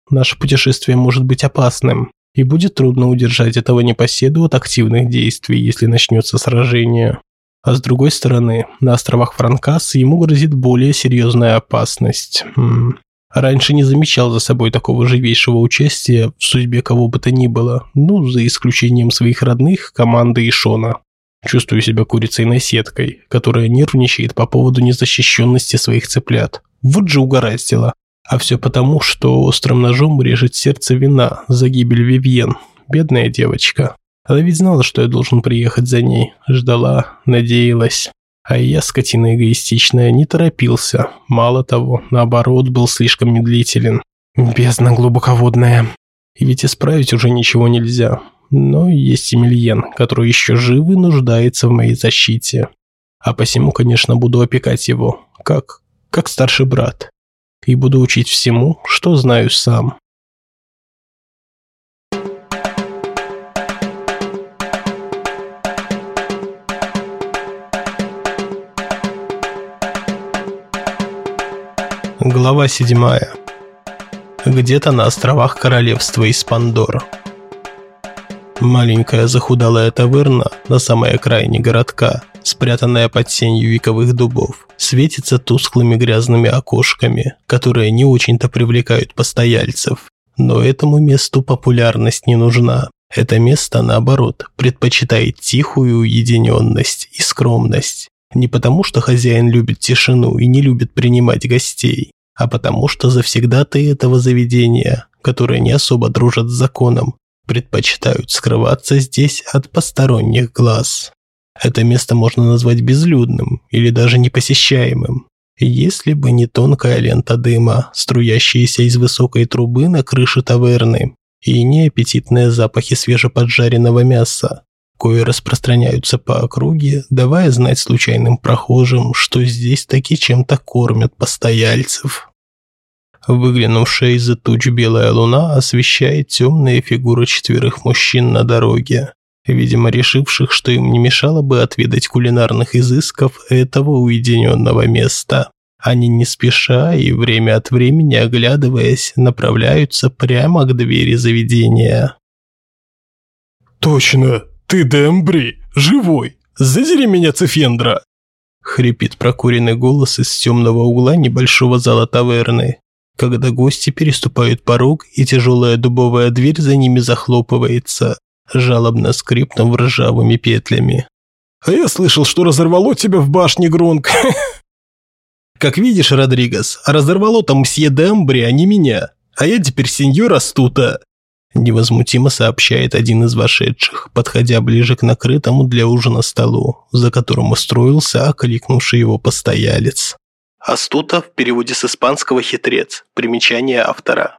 Наше путешествие может быть опасным, и будет трудно удержать этого непоседу от активных действий, если начнется сражение. А с другой стороны, на островах Франкас ему грозит более серьезная опасность. М Раньше не замечал за собой такого живейшего участия в судьбе кого бы то ни было, ну, за исключением своих родных, команды и Шона. Чувствую себя курицей на сеткой, которая нервничает по поводу незащищенности своих цыплят. Вот же угораздило. А все потому, что острым ножом режет сердце вина за гибель Вивьен. Бедная девочка. Она ведь знала, что я должен приехать за ней. Ждала, надеялась. А я, скотина эгоистичная, не торопился. Мало того, наоборот, был слишком медлителен. Бездна глубоководная. И ведь исправить уже ничего нельзя. Но есть Емельен, который еще жив и нуждается в моей защите. А посему, конечно, буду опекать его, как, как старший брат. И буду учить всему, что знаю сам. Глава 7. Где-то на островах королевства Испандор. Маленькая захудалая таверна на самой окраине городка, спрятанная под сенью вековых дубов, светится тусклыми грязными окошками, которые не очень-то привлекают постояльцев. Но этому месту популярность не нужна. Это место, наоборот, предпочитает тихую уединенность и скромность. Не потому, что хозяин любит тишину и не любит принимать гостей, а потому что завсегдатые этого заведения, которые не особо дружат с законом, предпочитают скрываться здесь от посторонних глаз. Это место можно назвать безлюдным или даже непосещаемым, если бы не тонкая лента дыма, струящаяся из высокой трубы на крыше таверны, и не аппетитные запахи свежеподжаренного мяса, кое распространяются по округе, давая знать случайным прохожим, что здесь таки чем-то кормят постояльцев. Выглянувшая из-за туч белая луна освещает темные фигуры четверых мужчин на дороге, видимо решивших, что им не мешало бы отведать кулинарных изысков этого уединенного места. Они не спеша и время от времени оглядываясь, направляются прямо к двери заведения. «Точно! Ты Дембри! Живой! Задери меня, Цефендра!» Хрипит прокуренный голос из темного угла небольшого зала таверны, когда гости переступают порог и тяжелая дубовая дверь за ними захлопывается, жалобно скрипнув ржавыми петлями. «А я слышал, что разорвало тебя в башне Гронк!» Как видишь, Родригес, разорвало там мсье Дембри, а не меня. А я теперь сеньор Астута. Невозмутимо сообщает один из вошедших, подходя ближе к накрытому для ужина столу, за которым устроился окликнувший его постоялец. Астута в переводе с испанского «хитрец», примечание автора.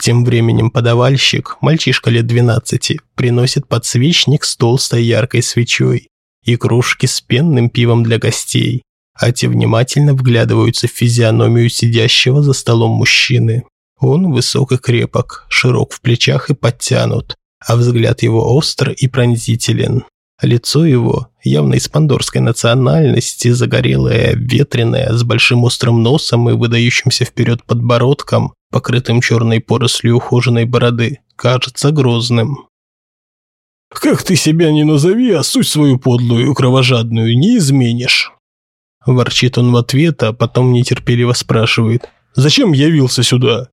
Тем временем подавальщик, мальчишка лет 12, приносит подсвечник с толстой яркой свечой и кружки с пенным пивом для гостей, а те внимательно вглядываются в физиономию сидящего за столом мужчины. Он высок и крепок, широк в плечах и подтянут, а взгляд его остр и пронзителен. Лицо его, явно из пандорской национальности, загорелое, ветреное, с большим острым носом и выдающимся вперед подбородком, покрытым черной порослью ухоженной бороды, кажется грозным. «Как ты себя не назови, а суть свою подлую кровожадную не изменишь!» Ворчит он в ответ, а потом нетерпеливо спрашивает. «Зачем явился сюда?»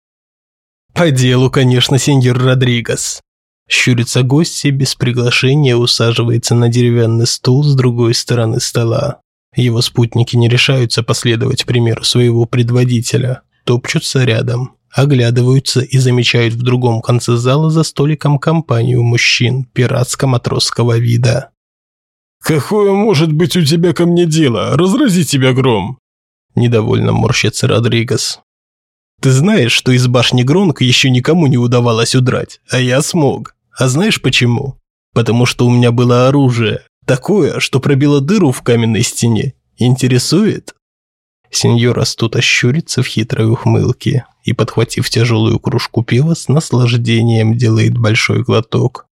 «По делу, конечно, сеньор Родригес». Щурится гость и без приглашения усаживается на деревянный стул с другой стороны стола. Его спутники не решаются последовать примеру своего предводителя, топчутся рядом, оглядываются и замечают в другом конце зала за столиком компанию мужчин пиратско-матросского вида. «Какое может быть у тебя ко мне дело? Разрази тебя гром!» Недовольно морщится Родригес. «Ты знаешь, что из башни Гронка еще никому не удавалось удрать, а я смог. А знаешь почему? Потому что у меня было оружие, такое, что пробило дыру в каменной стене. Интересует?» Сеньор Астут ощурится в хитрой ухмылке и, подхватив тяжелую кружку пива, с наслаждением делает большой глоток.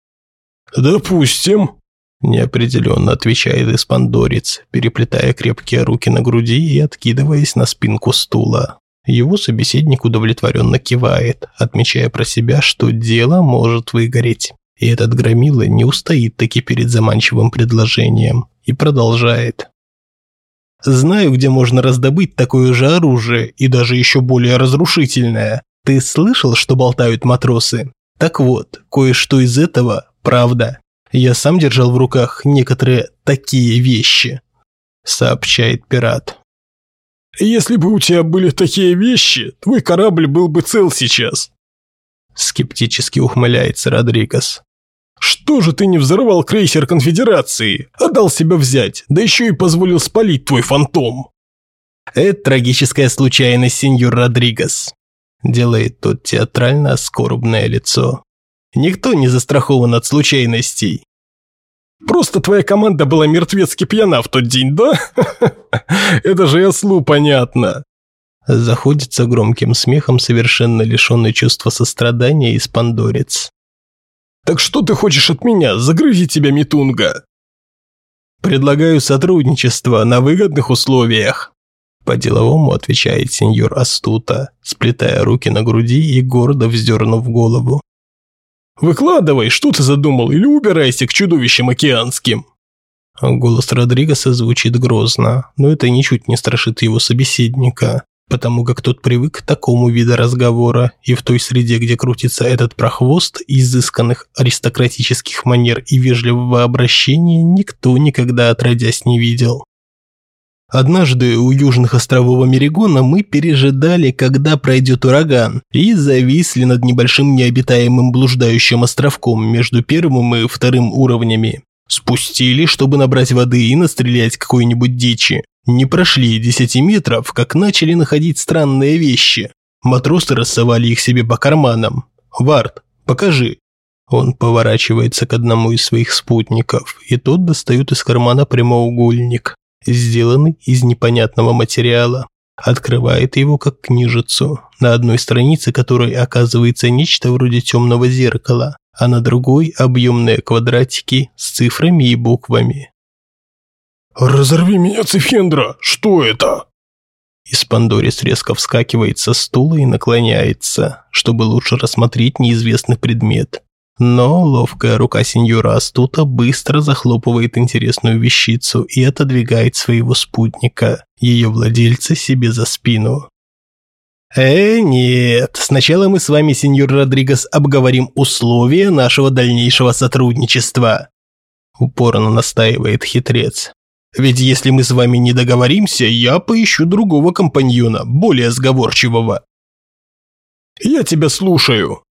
«Допустим», Неопределенно отвечает испандорец, переплетая крепкие руки на груди и откидываясь на спинку стула. Его собеседник удовлетворенно кивает, отмечая про себя, что дело может выгореть. И этот громила не устоит таки перед заманчивым предложением и продолжает. «Знаю, где можно раздобыть такое же оружие, и даже еще более разрушительное. Ты слышал, что болтают матросы? Так вот, кое-что из этого – правда. Я сам держал в руках некоторые такие вещи», – сообщает пират. «Если бы у тебя были такие вещи, твой корабль был бы цел сейчас», – скептически ухмыляется Родригес. «Что же ты не взорвал крейсер Конфедерации, а дал себя взять, да еще и позволил спалить твой фантом?» «Это трагическая случайность, сеньор Родригес», – делает тот театрально скорбное лицо. Никто не застрахован от случайностей. Просто твоя команда была мертвецки пьяна в тот день, да? Это же яслу понятно. Заходится громким смехом совершенно лишенный чувства сострадания испандорец. Так что ты хочешь от меня? Загрызи тебя, Митунга. Предлагаю сотрудничество на выгодных условиях. По-деловому отвечает сеньор Астута, сплетая руки на груди и гордо вздернув голову. Выкладывай, что ты задумал, или убирайся к чудовищам океанским». Голос Родригеса звучит грозно, но это ничуть не страшит его собеседника, потому как тот привык к такому виду разговора, и в той среде, где крутится этот прохвост изысканных аристократических манер и вежливого обращения, никто никогда отродясь не видел. Однажды у южных островов Америгона мы пережидали, когда пройдет ураган, и зависли над небольшим необитаемым блуждающим островком между первым и вторым уровнями. Спустили, чтобы набрать воды и настрелять какой-нибудь дичи. Не прошли 10 метров, как начали находить странные вещи. Матросы рассовали их себе по карманам. «Вард, покажи». Он поворачивается к одному из своих спутников, и тот достает из кармана прямоугольник сделанный из непонятного материала. Открывает его как книжицу, на одной странице которой оказывается нечто вроде темного зеркала, а на другой объемные квадратики с цифрами и буквами. «Разорви меня, Цифендра! Что это?» Испандорис резко вскакивает со стула и наклоняется, чтобы лучше рассмотреть неизвестный предмет. Но ловкая рука сеньора Астута быстро захлопывает интересную вещицу и отодвигает своего спутника, ее владельца, себе за спину. «Э, нет, сначала мы с вами, сеньор Родригес, обговорим условия нашего дальнейшего сотрудничества», упорно настаивает хитрец. «Ведь если мы с вами не договоримся, я поищу другого компаньона, более сговорчивого». «Я тебя слушаю»,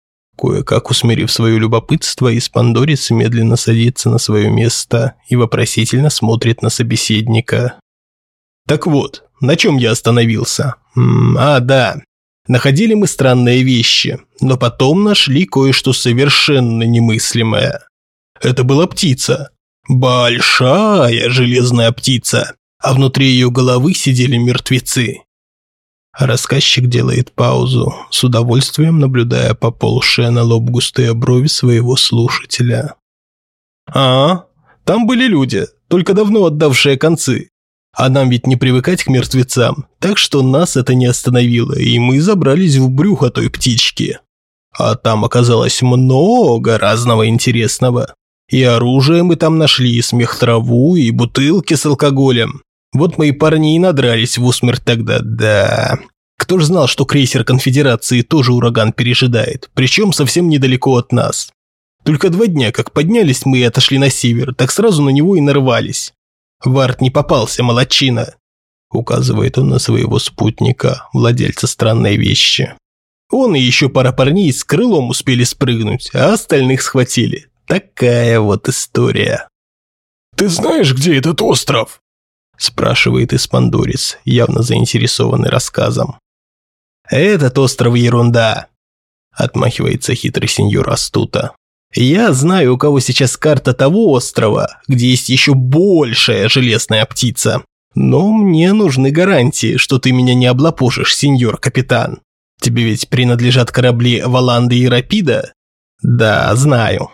Кое-как усмирив свое любопытство, Испандорец медленно садится на свое место и вопросительно смотрит на собеседника. «Так вот, на чем я остановился? М а, да. Находили мы странные вещи, но потом нашли кое-что совершенно немыслимое. Это была птица. Большая железная птица, а внутри ее головы сидели мертвецы. Рассказчик делает паузу, с удовольствием наблюдая поползшие на лоб густые брови своего слушателя. «А, там были люди, только давно отдавшие концы. А нам ведь не привыкать к мертвецам, так что нас это не остановило, и мы забрались в брюхо той птички. А там оказалось много разного интересного. И оружие мы там нашли, и смех-траву, и бутылки с алкоголем. Вот мои парни и надрались в усмерть тогда, да. Кто ж знал, что крейсер Конфедерации тоже ураган пережидает, причем совсем недалеко от нас. Только два дня, как поднялись мы и отошли на север, так сразу на него и нарвались. Варт не попался, молодчина. Указывает он на своего спутника, владельца странной вещи. Он и еще пара парней с крылом успели спрыгнуть, а остальных схватили. Такая вот история. «Ты знаешь, где этот остров?» Спрашивает Испандорис, явно заинтересованный рассказом. «Этот остров ерунда», – отмахивается хитрый сеньор Астута. «Я знаю, у кого сейчас карта того острова, где есть еще большая железная птица. Но мне нужны гарантии, что ты меня не облапошишь, сеньор капитан. Тебе ведь принадлежат корабли Валанды и Рапида?» «Да, знаю»,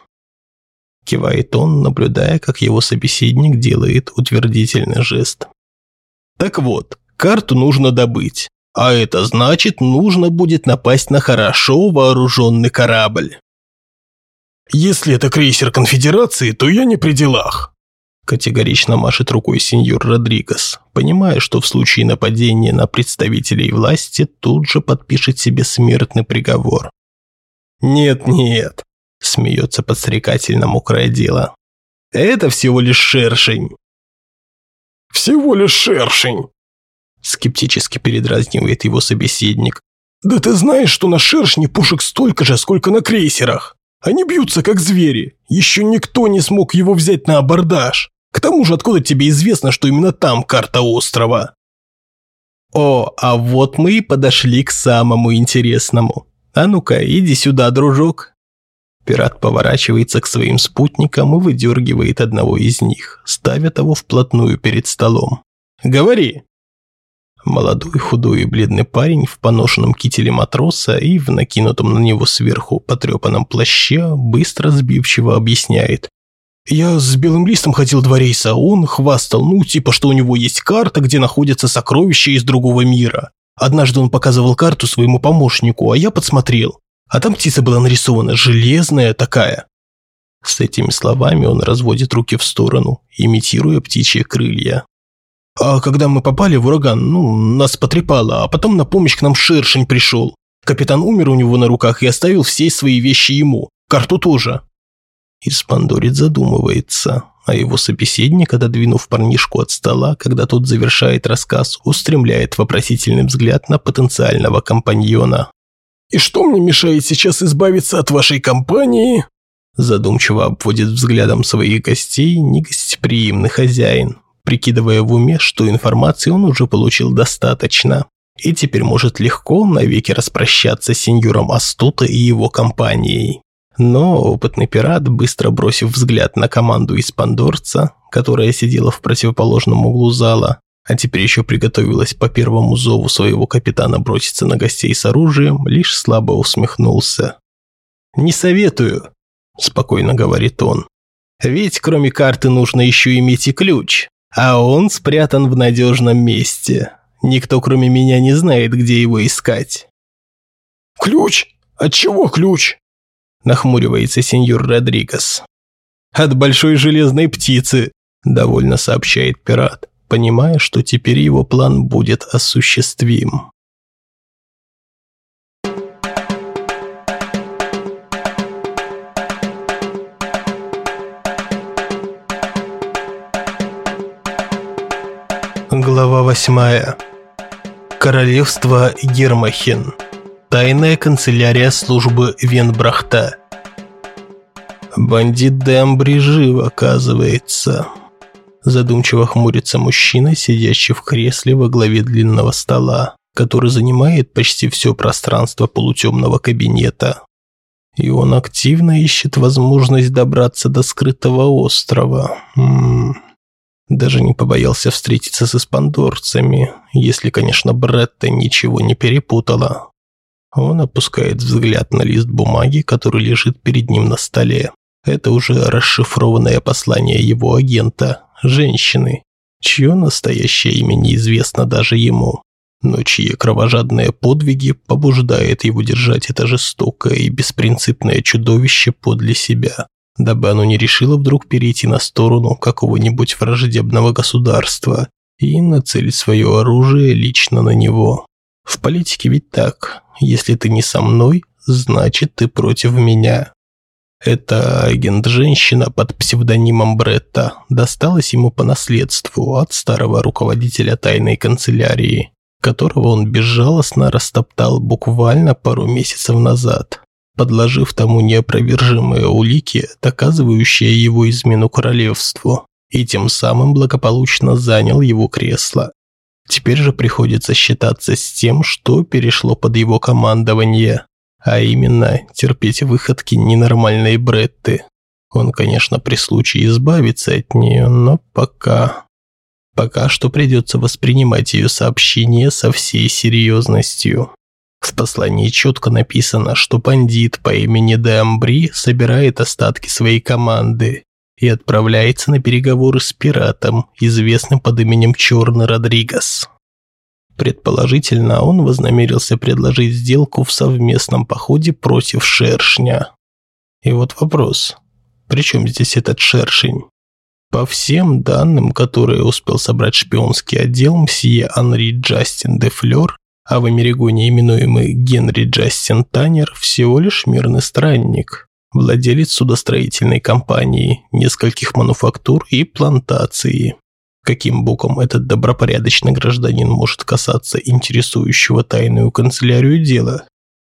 кивает он, наблюдая, как его собеседник делает утвердительный жест. Так вот, карту нужно добыть, а это значит, нужно будет напасть на хорошо вооруженный корабль. Если это крейсер Конфедерации, то я не при делах. Категорично машет рукой сеньор Родригес, понимая, что в случае нападения на представителей власти тут же подпишет себе смертный приговор. «Нет-нет, Смеется подстрекательно мокрое дело. Это всего лишь шершень. Всего лишь шершень. Скептически передразнивает его собеседник. Да ты знаешь, что на шершне пушек столько же, сколько на крейсерах. Они бьются как звери. Еще никто не смог его взять на абордаж. К тому же, откуда тебе известно, что именно там карта острова? О, а вот мы и подошли к самому интересному. А ну-ка, иди сюда, дружок. Пират поворачивается к своим спутникам и выдергивает одного из них, ставя того вплотную перед столом. «Говори!» Молодой, худой и бледный парень в поношенном кителе матроса и в накинутом на него сверху потрепанном плаще быстро сбивчиво объясняет. «Я с белым листом ходил два рейса, он хвастал, ну, типа, что у него есть карта, где находятся сокровища из другого мира. Однажды он показывал карту своему помощнику, а я подсмотрел. А там птица была нарисована, железная такая. С этими словами он разводит руки в сторону, имитируя птичьи крылья. А когда мы попали в ураган, ну, нас потрепало, а потом на помощь к нам шершень пришел. Капитан умер у него на руках и оставил все свои вещи ему. Карту тоже. Испандорец задумывается, а его собеседник, отодвинув парнишку от стола, когда тот завершает рассказ, устремляет вопросительный взгляд на потенциального компаньона. И что мне мешает сейчас избавиться от вашей компании?» Задумчиво обводит взглядом своих гостей негостеприимный хозяин, прикидывая в уме, что информации он уже получил достаточно, и теперь может легко навеки распрощаться с сеньором Астута и его компанией. Но опытный пират, быстро бросив взгляд на команду из Пандорца, которая сидела в противоположном углу зала, а теперь еще приготовилась по первому зову своего капитана броситься на гостей с оружием, лишь слабо усмехнулся. «Не советую», – спокойно говорит он. «Ведь кроме карты нужно еще иметь и ключ, а он спрятан в надежном месте. Никто, кроме меня, не знает, где его искать». «Ключ? От чего ключ?» Нахмуривается сеньор Родригес. «От большой железной птицы», – довольно сообщает пират, понимая, что теперь его план будет осуществим. Глава восьмая. Королевство Гермахин. Тайная канцелярия службы Венбрахта. Бандит Дембри жив, оказывается. Задумчиво хмурится мужчина, сидящий в кресле во главе длинного стола, который занимает почти все пространство полутемного кабинета. И он активно ищет возможность добраться до скрытого острова. М -м -м. Даже не побоялся встретиться с испандорцами, если, конечно, Бретта ничего не перепутала. Он опускает взгляд на лист бумаги, который лежит перед ним на столе. Это уже расшифрованное послание его агента, женщины, чье настоящее имя неизвестно даже ему, но чьи кровожадные подвиги побуждают его держать это жестокое и беспринципное чудовище подле себя дабы оно не решило вдруг перейти на сторону какого-нибудь враждебного государства и нацелить свое оружие лично на него. В политике ведь так. Если ты не со мной, значит ты против меня. Эта агент-женщина под псевдонимом Бретта досталась ему по наследству от старого руководителя тайной канцелярии, которого он безжалостно растоптал буквально пару месяцев назад подложив тому неопровержимые улики, доказывающие его измену королевству, и тем самым благополучно занял его кресло. Теперь же приходится считаться с тем, что перешло под его командование, а именно терпеть выходки ненормальной Бретты. Он, конечно, при случае избавится от нее, но пока... Пока что придется воспринимать ее сообщение со всей серьезностью. В послании четко написано, что бандит по имени Дембри собирает остатки своей команды и отправляется на переговоры с пиратом, известным под именем Черный Родригес. Предположительно, он вознамерился предложить сделку в совместном походе против шершня. И вот вопрос, при чем здесь этот шершень? По всем данным, которые успел собрать шпионский отдел, мсье Анри Джастин де Флёр а в Америгоне именуемый Генри Джастин Таннер всего лишь мирный странник, владелец судостроительной компании, нескольких мануфактур и плантации. Каким боком этот добропорядочный гражданин может касаться интересующего тайную канцелярию дела?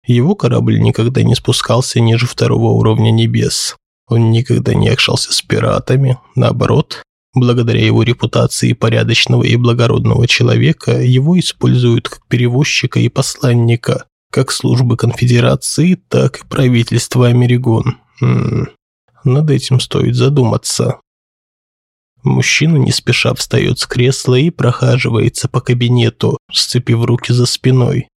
Его корабль никогда не спускался ниже второго уровня небес. Он никогда не общался с пиратами, наоборот, Благодаря его репутации порядочного и благородного человека, его используют как перевозчика и посланника, как службы конфедерации, так и правительства Америгон. М Над этим стоит задуматься. Мужчина не спеша встает с кресла и прохаживается по кабинету, сцепив руки за спиной.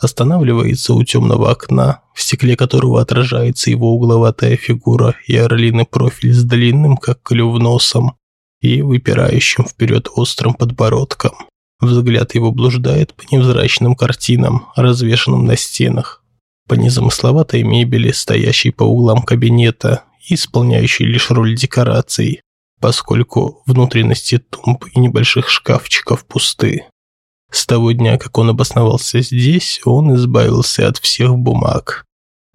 Останавливается у темного окна, в стекле которого отражается его угловатая фигура и орлиный профиль с длинным, как клюв, носом и выпирающим вперед острым подбородком. Взгляд его блуждает по невзрачным картинам, развешанным на стенах, по незамысловатой мебели, стоящей по углам кабинета и исполняющей лишь роль декораций, поскольку внутренности тумб и небольших шкафчиков пусты. С того дня, как он обосновался здесь, он избавился от всех бумаг.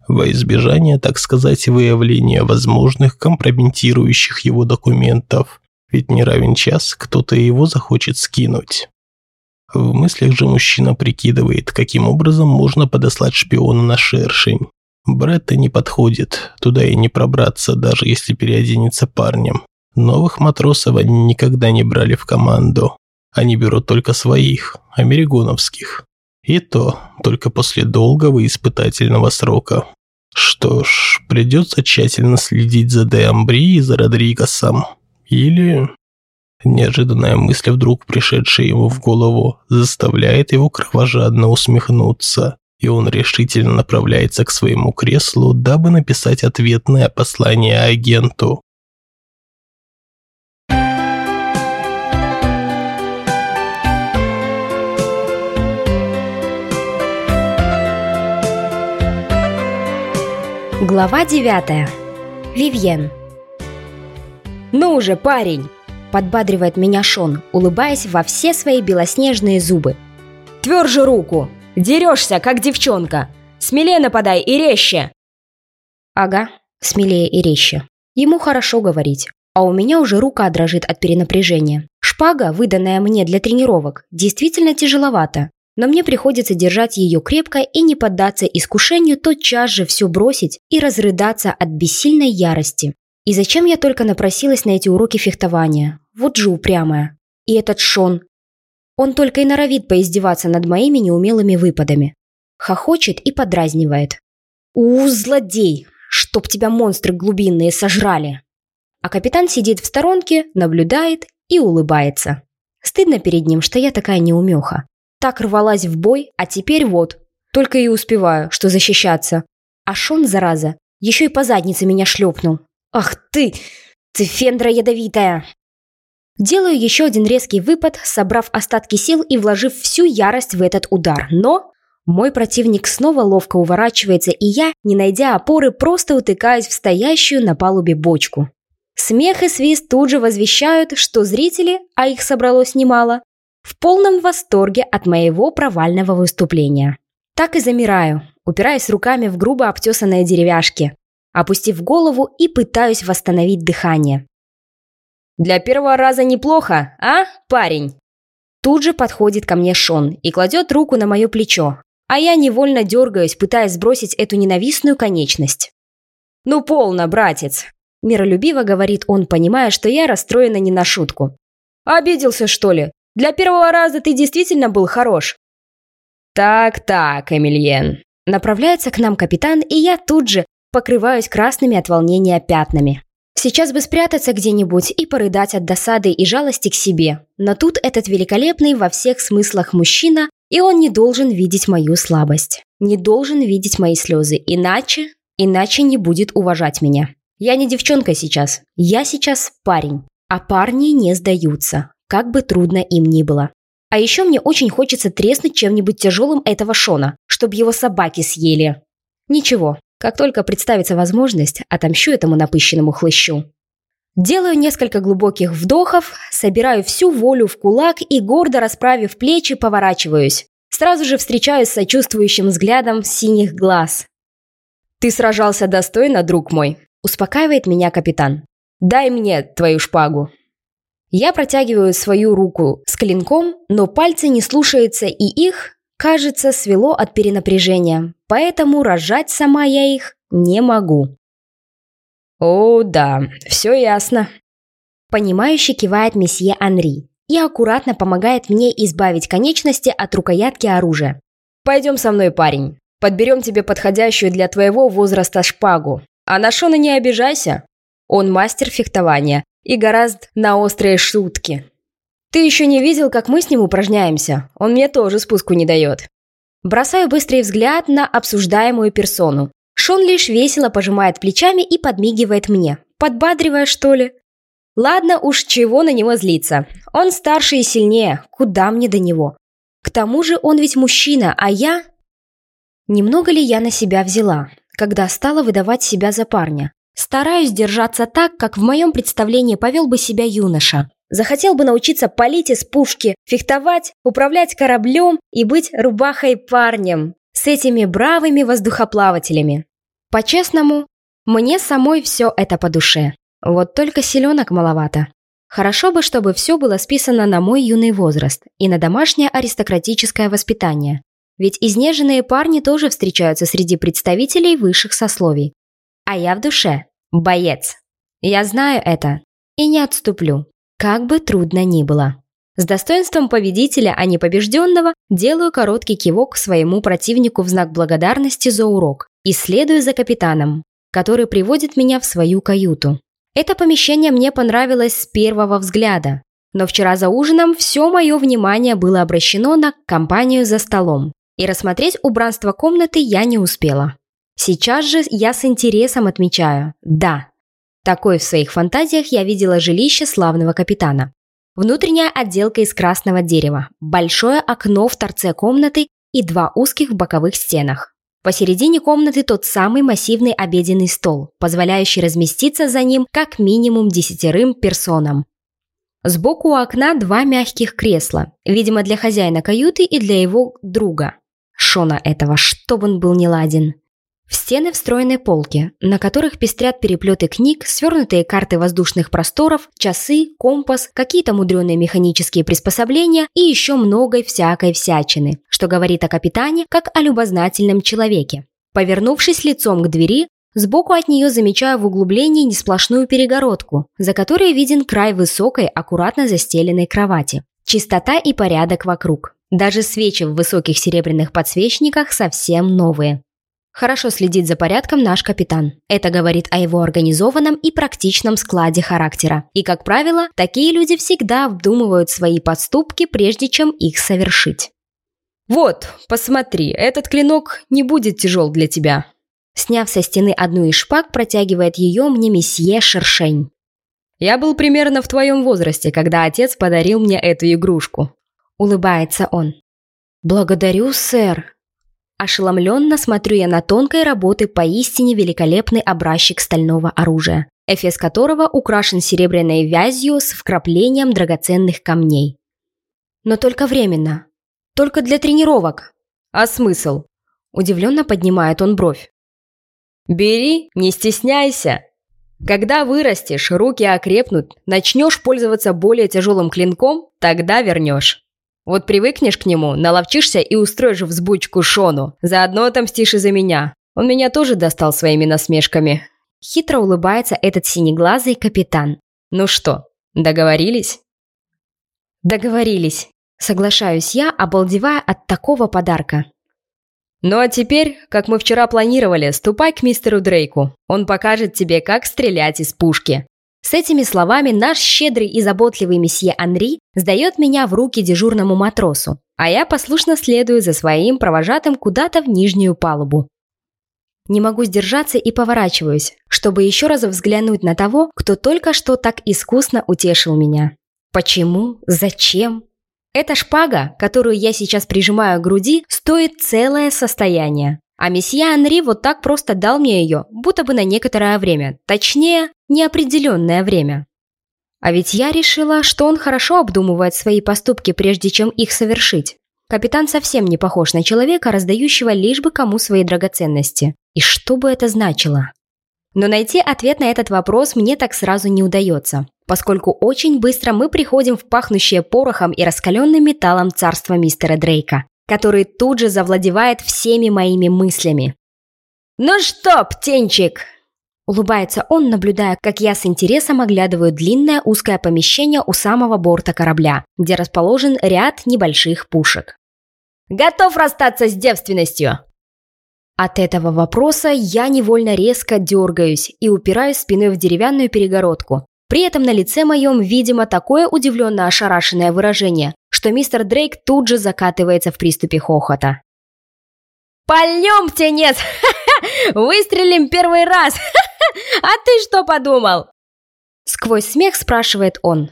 Во избежание, так сказать, выявления возможных компрометирующих его документов ведь не равен час, кто-то его захочет скинуть. В мыслях же мужчина прикидывает, каким образом можно подослать шпиона на шершень. Бретта не подходит, туда и не пробраться, даже если переоденется парнем. Новых матросов они никогда не брали в команду. Они берут только своих, америгоновских. И то только после долгого испытательного срока. Что ж, придется тщательно следить за Деамбри и за Родригасом. Или... Неожиданная мысль, вдруг пришедшая ему в голову, заставляет его кровожадно усмехнуться, и он решительно направляется к своему креслу, дабы написать ответное послание агенту. Глава 9. Вивьен. «Ну уже, парень!» – подбадривает меня Шон, улыбаясь во все свои белоснежные зубы. «Тверже руку! Дерешься, как девчонка! Смелее нападай и резче!» Ага, смелее и резче. Ему хорошо говорить, а у меня уже рука дрожит от перенапряжения. Шпага, выданная мне для тренировок, действительно тяжеловата, но мне приходится держать ее крепко и не поддаться искушению тотчас же все бросить и разрыдаться от бессильной ярости. И зачем я только напросилась на эти уроки фехтования? Вот же упрямая. И этот Шон. Он только и норовит поиздеваться над моими неумелыми выпадами. Хохочет и подразнивает. «У, злодей! Чтоб тебя монстры глубинные сожрали!» А капитан сидит в сторонке, наблюдает и улыбается. Стыдно перед ним, что я такая неумеха. Так рвалась в бой, а теперь вот. Только и успеваю, что защищаться. А Шон, зараза, еще и по заднице меня шлепнул. Ах ты! Ты фендра ядовитая! Делаю еще один резкий выпад, собрав остатки сил и вложив всю ярость в этот удар. Но мой противник снова ловко уворачивается, и я, не найдя опоры, просто утыкаюсь в стоящую на палубе бочку. Смех и свист тут же возвещают, что зрители, а их собралось немало, в полном восторге от моего провального выступления. Так и замираю, упираясь руками в грубо обтесанные деревяшки, опустив голову и пытаюсь восстановить дыхание. «Для первого раза неплохо, а, парень?» Тут же подходит ко мне Шон и кладет руку на мое плечо, а я невольно дергаюсь, пытаясь сбросить эту ненавистную конечность. «Ну полно, братец!» Миролюбиво говорит он, понимая, что я расстроена не на шутку. «Обиделся, что ли? Для первого раза ты действительно был хорош». «Так-так, Эмильен». Направляется к нам капитан, и я тут же покрываюсь красными от волнения пятнами. Сейчас бы спрятаться где-нибудь и порыдать от досады и жалости к себе. Но тут этот великолепный во всех смыслах мужчина, и он не должен видеть мою слабость. Не должен видеть мои слезы, иначе, иначе не будет уважать меня. Я не девчонка сейчас, я сейчас парень. А парни не сдаются как бы трудно им ни было. А еще мне очень хочется треснуть чем-нибудь тяжелым этого Шона, чтобы его собаки съели. Ничего, как только представится возможность, отомщу этому напыщенному хлыщу. Делаю несколько глубоких вдохов, собираю всю волю в кулак и, гордо расправив плечи, поворачиваюсь. Сразу же встречаюсь с сочувствующим взглядом синих глаз. «Ты сражался достойно, друг мой», – успокаивает меня капитан. «Дай мне твою шпагу». Я протягиваю свою руку с клинком, но пальцы не слушаются и их, кажется, свело от перенапряжения, поэтому рожать сама я их не могу. «О, да, все ясно», – понимающе кивает месье Анри и аккуратно помогает мне избавить конечности от рукоятки оружия. «Пойдем со мной, парень. Подберем тебе подходящую для твоего возраста шпагу. А на Шона не обижайся. Он мастер фехтования и гораздо на острые шутки. Ты еще не видел, как мы с ним упражняемся? Он мне тоже спуску не дает. Бросаю быстрый взгляд на обсуждаемую персону. Шон лишь весело пожимает плечами и подмигивает мне. Подбадривая, что ли? Ладно уж, чего на него злиться. Он старше и сильнее, куда мне до него? К тому же он ведь мужчина, а я... Немного ли я на себя взяла, когда стала выдавать себя за парня? Стараюсь держаться так, как в моем представлении повел бы себя юноша. Захотел бы научиться палить из пушки, фехтовать, управлять кораблем и быть рубахой парнем с этими бравыми воздухоплавателями. По-честному, мне самой все это по душе. Вот только селенок маловато. Хорошо бы, чтобы все было списано на мой юный возраст и на домашнее аристократическое воспитание. Ведь изнеженные парни тоже встречаются среди представителей высших сословий. А я в душе боец. Я знаю это и не отступлю, как бы трудно ни было. С достоинством победителя, а не побежденного, делаю короткий кивок своему противнику в знак благодарности за урок и следую за капитаном, который приводит меня в свою каюту. Это помещение мне понравилось с первого взгляда, но вчера за ужином все мое внимание было обращено на компанию за столом, и рассмотреть убранство комнаты я не успела. Сейчас же я с интересом отмечаю, да, такой в своих фантазиях я видела жилище славного капитана. Внутренняя отделка из красного дерева, большое окно в торце комнаты и два узких в боковых стенах. Посередине комнаты тот самый массивный обеденный стол, позволяющий разместиться за ним как минимум десятерым персонам. Сбоку у окна два мягких кресла, видимо, для хозяина каюты и для его друга. Шона этого, чтоб он был неладен. В стены встроены полки, на которых пестрят переплеты книг, свернутые карты воздушных просторов, часы, компас, какие-то мудреные механические приспособления и еще многой всякой всячины, что говорит о капитане как о любознательном человеке. Повернувшись лицом к двери, сбоку от нее замечаю в углублении несплошную перегородку, за которой виден край высокой, аккуратно застеленной кровати. Чистота и порядок вокруг. Даже свечи в высоких серебряных подсвечниках совсем новые. Хорошо следит за порядком наш капитан. Это говорит о его организованном и практичном складе характера. И, как правило, такие люди всегда обдумывают свои подступки, прежде чем их совершить. «Вот, посмотри, этот клинок не будет тяжел для тебя». Сняв со стены одну из шпаг, протягивает ее мне месье Шершень. «Я был примерно в твоем возрасте, когда отец подарил мне эту игрушку». Улыбается он. «Благодарю, сэр», Ошеломленно смотрю я на тонкой работы поистине великолепный образчик стального оружия, эфес которого украшен серебряной вязью с вкраплением драгоценных камней. Но только временно. Только для тренировок. А смысл? Удивленно поднимает он бровь. Бери, не стесняйся. Когда вырастешь, руки окрепнут, начнешь пользоваться более тяжелым клинком, тогда вернешь. Вот привыкнешь к нему, наловчишься и устроишь взбучку Шону. Заодно отомстишь и за меня. Он меня тоже достал своими насмешками. Хитро улыбается этот синеглазый капитан. Ну что, договорились? Договорились. Соглашаюсь я, обалдевая от такого подарка. Ну а теперь, как мы вчера планировали, ступай к мистеру Дрейку. Он покажет тебе, как стрелять из пушки. С этими словами наш щедрый и заботливый месье Анри сдает меня в руки дежурному матросу, а я послушно следую за своим провожатым куда-то в нижнюю палубу. Не могу сдержаться и поворачиваюсь, чтобы еще раз взглянуть на того, кто только что так искусно утешил меня. Почему? Зачем? Эта шпага, которую я сейчас прижимаю к груди, стоит целое состояние. А месье Анри вот так просто дал мне ее, будто бы на некоторое время, точнее, неопределенное время. А ведь я решила, что он хорошо обдумывает свои поступки, прежде чем их совершить. Капитан совсем не похож на человека, раздающего лишь бы кому свои драгоценности. И что бы это значило? Но найти ответ на этот вопрос мне так сразу не удается, поскольку очень быстро мы приходим в пахнущее порохом и раскаленным металлом царство мистера Дрейка который тут же завладевает всеми моими мыслями. «Ну что, птенчик?» Улыбается он, наблюдая, как я с интересом оглядываю длинное узкое помещение у самого борта корабля, где расположен ряд небольших пушек. «Готов расстаться с девственностью?» От этого вопроса я невольно резко дергаюсь и упираюсь спиной в деревянную перегородку, при этом на лице моем, видимо, такое удивленно ошарашенное выражение, что мистер Дрейк тут же закатывается в приступе хохота. «Пальнем, птенец! Выстрелим первый раз! А ты что подумал?» Сквозь смех спрашивает он.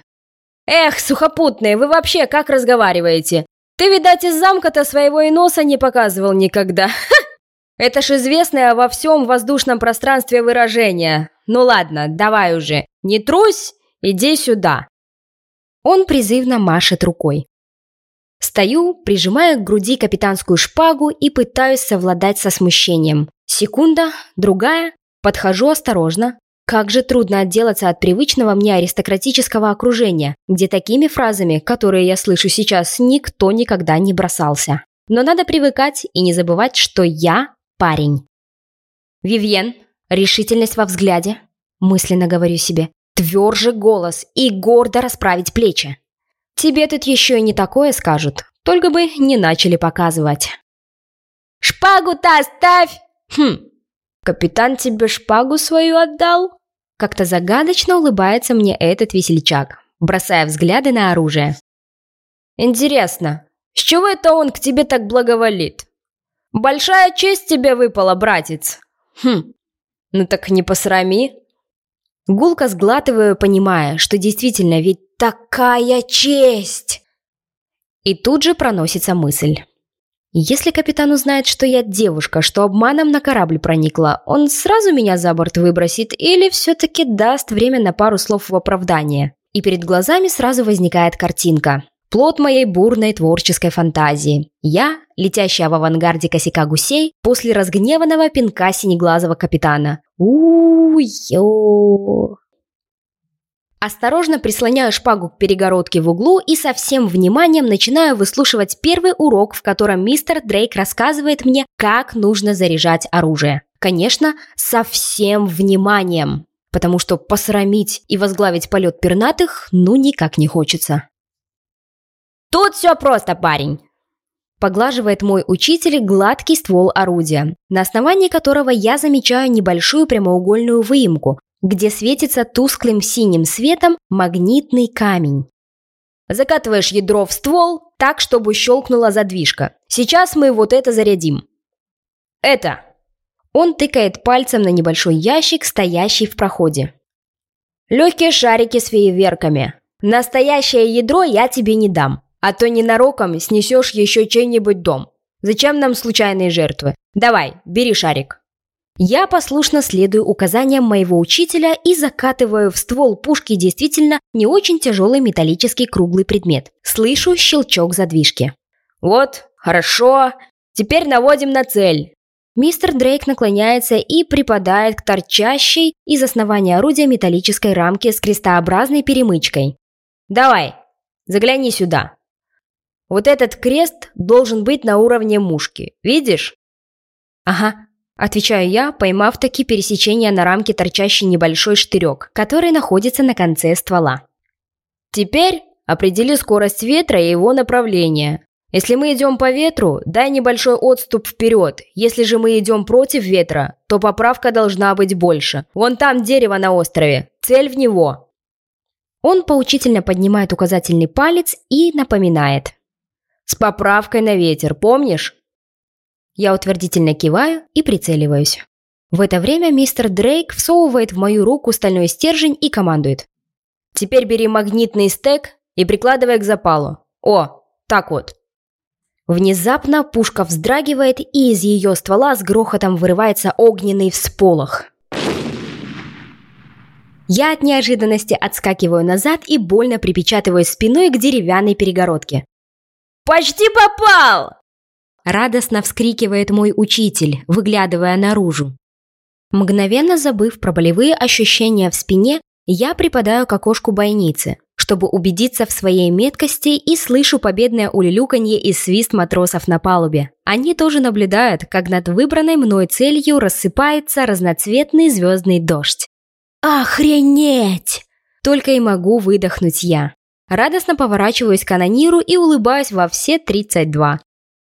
«Эх, сухопутные, вы вообще как разговариваете? Ты, видать, из замка-то своего и носа не показывал никогда. Это ж известное во всем воздушном пространстве выражение. Ну ладно, давай уже. Не трусь, иди сюда. Он призывно машет рукой. Стою, прижимая к груди капитанскую шпагу и пытаюсь совладать со смущением. Секунда, другая, подхожу осторожно. Как же трудно отделаться от привычного мне аристократического окружения, где такими фразами, которые я слышу сейчас, никто никогда не бросался. Но надо привыкать и не забывать, что я парень. Вивьен, решительность во взгляде, мысленно говорю себе, тверже голос и гордо расправить плечи. Тебе тут еще и не такое скажут, только бы не начали показывать. «Шпагу-то оставь!» «Хм, капитан тебе шпагу свою отдал?» Как-то загадочно улыбается мне этот весельчак, бросая взгляды на оружие. «Интересно, с чего это он к тебе так благоволит? Большая честь тебе выпала, братец!» «Хм, ну так не посрами!» Гулко сглатываю, понимая, что действительно ведь такая честь! И тут же проносится мысль. Если капитан узнает, что я девушка, что обманом на корабль проникла, он сразу меня за борт выбросит или все-таки даст время на пару слов в оправдание? И перед глазами сразу возникает картинка. Плод моей бурной творческой фантазии. Я, летящая в авангарде косяка гусей, после разгневанного пинка синеглазого капитана. У-ё. Осторожно прислоняю шпагу к перегородке в углу и со всем вниманием начинаю выслушивать первый урок, в котором мистер Дрейк рассказывает мне, как нужно заряжать оружие. Конечно, со всем вниманием, потому что посрамить и возглавить полет пернатых ну никак не хочется. Тут все просто, парень. Поглаживает мой учитель гладкий ствол орудия, на основании которого я замечаю небольшую прямоугольную выемку, где светится тусклым синим светом магнитный камень. Закатываешь ядро в ствол так, чтобы щелкнула задвижка. Сейчас мы вот это зарядим. Это. Он тыкает пальцем на небольшой ящик, стоящий в проходе. Легкие шарики с фейерверками. Настоящее ядро я тебе не дам, а то ненароком снесешь еще чей-нибудь дом. Зачем нам случайные жертвы? Давай, бери шарик. Я послушно следую указаниям моего учителя и закатываю в ствол пушки действительно не очень тяжелый металлический круглый предмет. Слышу щелчок задвижки. «Вот, хорошо. Теперь наводим на цель». Мистер Дрейк наклоняется и припадает к торчащей из основания орудия металлической рамке с крестообразной перемычкой. «Давай, загляни сюда. Вот этот крест должен быть на уровне мушки. Видишь?» «Ага, Отвечаю я, поймав таки пересечение на рамке торчащий небольшой штырек, который находится на конце ствола. Теперь определи скорость ветра и его направление. Если мы идем по ветру, дай небольшой отступ вперед. Если же мы идем против ветра, то поправка должна быть больше. Вон там дерево на острове. Цель в него. Он поучительно поднимает указательный палец и напоминает. С поправкой на ветер, помнишь? Я утвердительно киваю и прицеливаюсь. В это время мистер Дрейк всовывает в мою руку стальной стержень и командует. «Теперь бери магнитный стек и прикладывай к запалу. О, так вот». Внезапно пушка вздрагивает, и из ее ствола с грохотом вырывается огненный всполох. Я от неожиданности отскакиваю назад и больно припечатываю спиной к деревянной перегородке. «Почти попал!» Радостно вскрикивает мой учитель, выглядывая наружу. Мгновенно забыв про болевые ощущения в спине, я припадаю к окошку бойницы, чтобы убедиться в своей меткости и слышу победное улюлюканье и свист матросов на палубе. Они тоже наблюдают, как над выбранной мной целью рассыпается разноцветный звездный дождь. «Охренеть!» Только и могу выдохнуть я. Радостно поворачиваюсь к канониру и улыбаюсь во все 32.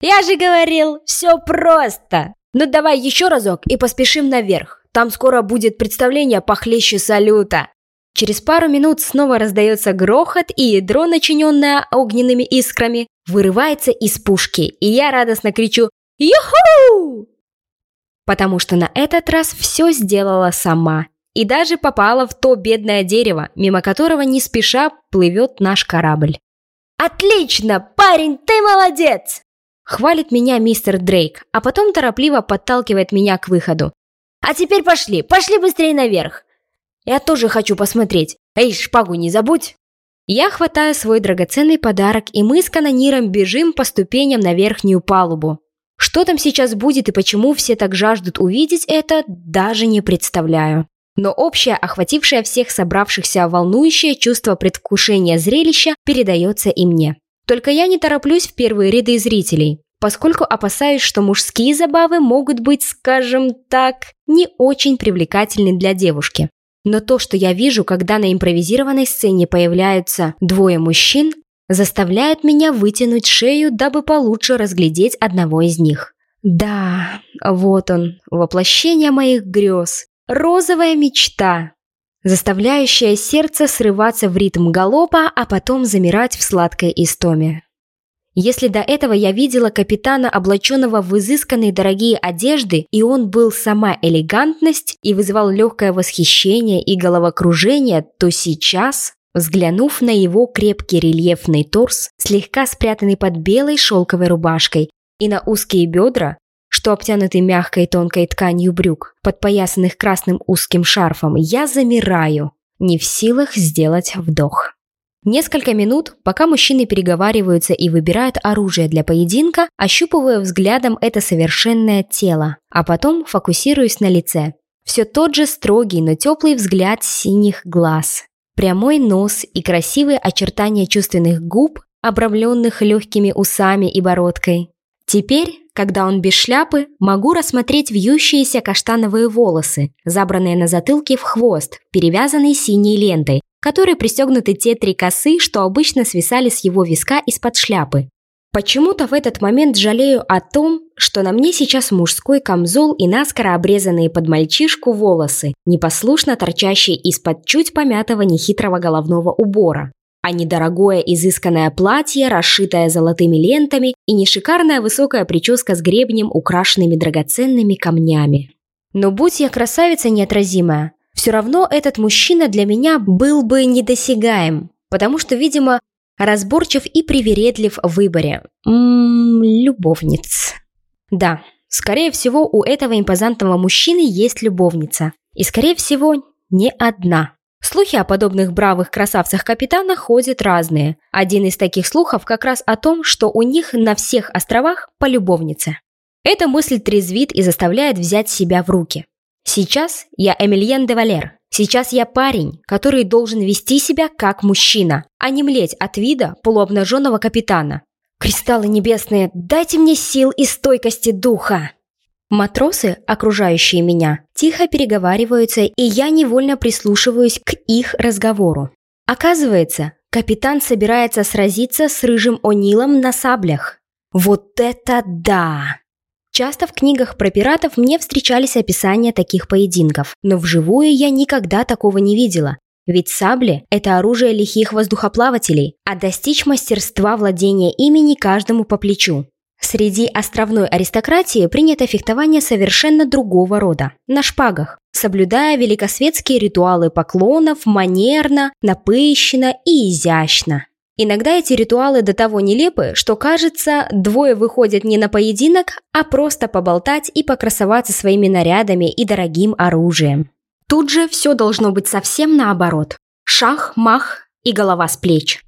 «Я же говорил, все просто!» «Ну давай еще разок и поспешим наверх. Там скоро будет представление похлеще салюта». Через пару минут снова раздается грохот, и ядро, начиненное огненными искрами, вырывается из пушки, и я радостно кричу «Юху!» Потому что на этот раз все сделала сама, и даже попала в то бедное дерево, мимо которого не спеша плывет наш корабль. «Отлично! Парень, ты молодец!» Хвалит меня мистер Дрейк, а потом торопливо подталкивает меня к выходу. «А теперь пошли, пошли быстрее наверх!» «Я тоже хочу посмотреть. Эй, шпагу не забудь!» Я хватаю свой драгоценный подарок, и мы с канониром бежим по ступеням на верхнюю палубу. Что там сейчас будет и почему все так жаждут увидеть это, даже не представляю. Но общее, охватившее всех собравшихся волнующее чувство предвкушения зрелища передается и мне. Только я не тороплюсь в первые ряды зрителей, поскольку опасаюсь, что мужские забавы могут быть, скажем так, не очень привлекательны для девушки. Но то, что я вижу, когда на импровизированной сцене появляются двое мужчин, заставляет меня вытянуть шею, дабы получше разглядеть одного из них. Да, вот он, воплощение моих грез, розовая мечта, заставляющая сердце срываться в ритм галопа, а потом замирать в сладкой истоме. Если до этого я видела капитана, облаченного в изысканные дорогие одежды, и он был сама элегантность и вызывал легкое восхищение и головокружение, то сейчас, взглянув на его крепкий рельефный торс, слегка спрятанный под белой шелковой рубашкой, и на узкие бедра, что обтянуты мягкой тонкой тканью брюк, подпоясанных красным узким шарфом, я замираю, не в силах сделать вдох. Несколько минут, пока мужчины переговариваются и выбирают оружие для поединка, ощупываю взглядом это совершенное тело, а потом фокусируюсь на лице. Все тот же строгий, но теплый взгляд синих глаз. Прямой нос и красивые очертания чувственных губ, обрамленных легкими усами и бородкой. Теперь, когда он без шляпы, могу рассмотреть вьющиеся каштановые волосы, забранные на затылке в хвост, перевязанные синей лентой, которой пристегнуты те три косы, что обычно свисали с его виска из-под шляпы. Почему-то в этот момент жалею о том, что на мне сейчас мужской камзол и наскоро обрезанные под мальчишку волосы, непослушно торчащие из-под чуть помятого нехитрого головного убора, а не дорогое изысканное платье, расшитое золотыми лентами, и не шикарная высокая прическа с гребнем, украшенными драгоценными камнями. Но будь я красавица неотразимая, все равно этот мужчина для меня был бы недосягаем, потому что, видимо, разборчив и привередлив в выборе. Ммм, любовниц. Да, скорее всего, у этого импозантного мужчины есть любовница. И, скорее всего, не одна. Слухи о подобных бравых красавцах-капитанах ходят разные. Один из таких слухов как раз о том, что у них на всех островах по любовнице. Эта мысль трезвит и заставляет взять себя в руки. Сейчас я Эмильен де Валер. Сейчас я парень, который должен вести себя как мужчина, а не млеть от вида полуобнаженного капитана. Кристаллы небесные, дайте мне сил и стойкости духа. Матросы, окружающие меня, тихо переговариваются, и я невольно прислушиваюсь к их разговору. Оказывается, капитан собирается сразиться с рыжим О'Нилом на саблях. Вот это да! Часто в книгах про пиратов мне встречались описания таких поединков, но вживую я никогда такого не видела. Ведь сабли – это оружие лихих воздухоплавателей, а достичь мастерства владения ими не каждому по плечу. Среди островной аристократии принято фехтование совершенно другого рода – на шпагах, соблюдая великосветские ритуалы поклонов манерно, напыщенно и изящно. Иногда эти ритуалы до того нелепы, что кажется, двое выходят не на поединок, а просто поболтать и покрасоваться своими нарядами и дорогим оружием. Тут же все должно быть совсем наоборот. Шах, мах и голова с плеч.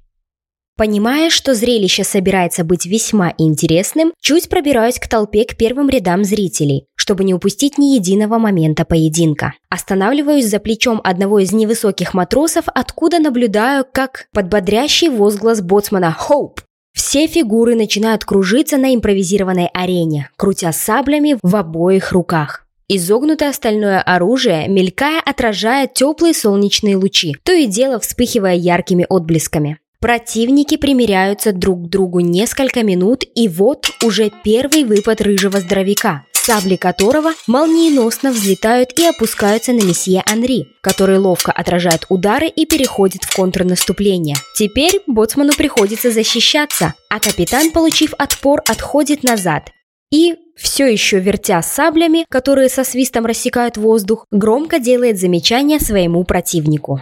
Понимая, что зрелище собирается быть весьма интересным, чуть пробираюсь к толпе к первым рядам зрителей, чтобы не упустить ни единого момента поединка. Останавливаюсь за плечом одного из невысоких матросов, откуда наблюдаю, как подбодрящий возглас боцмана «Хоуп!» Все фигуры начинают кружиться на импровизированной арене, крутя саблями в обоих руках. Изогнутое стальное оружие, мелькая, отражает теплые солнечные лучи, то и дело вспыхивая яркими отблесками. Противники примеряются друг к другу несколько минут, и вот уже первый выпад рыжего здоровяка, сабли которого молниеносно взлетают и опускаются на месье Анри, который ловко отражает удары и переходит в контрнаступление. Теперь боцману приходится защищаться, а капитан, получив отпор, отходит назад. И, все еще вертя саблями, которые со свистом рассекают воздух, громко делает замечание своему противнику.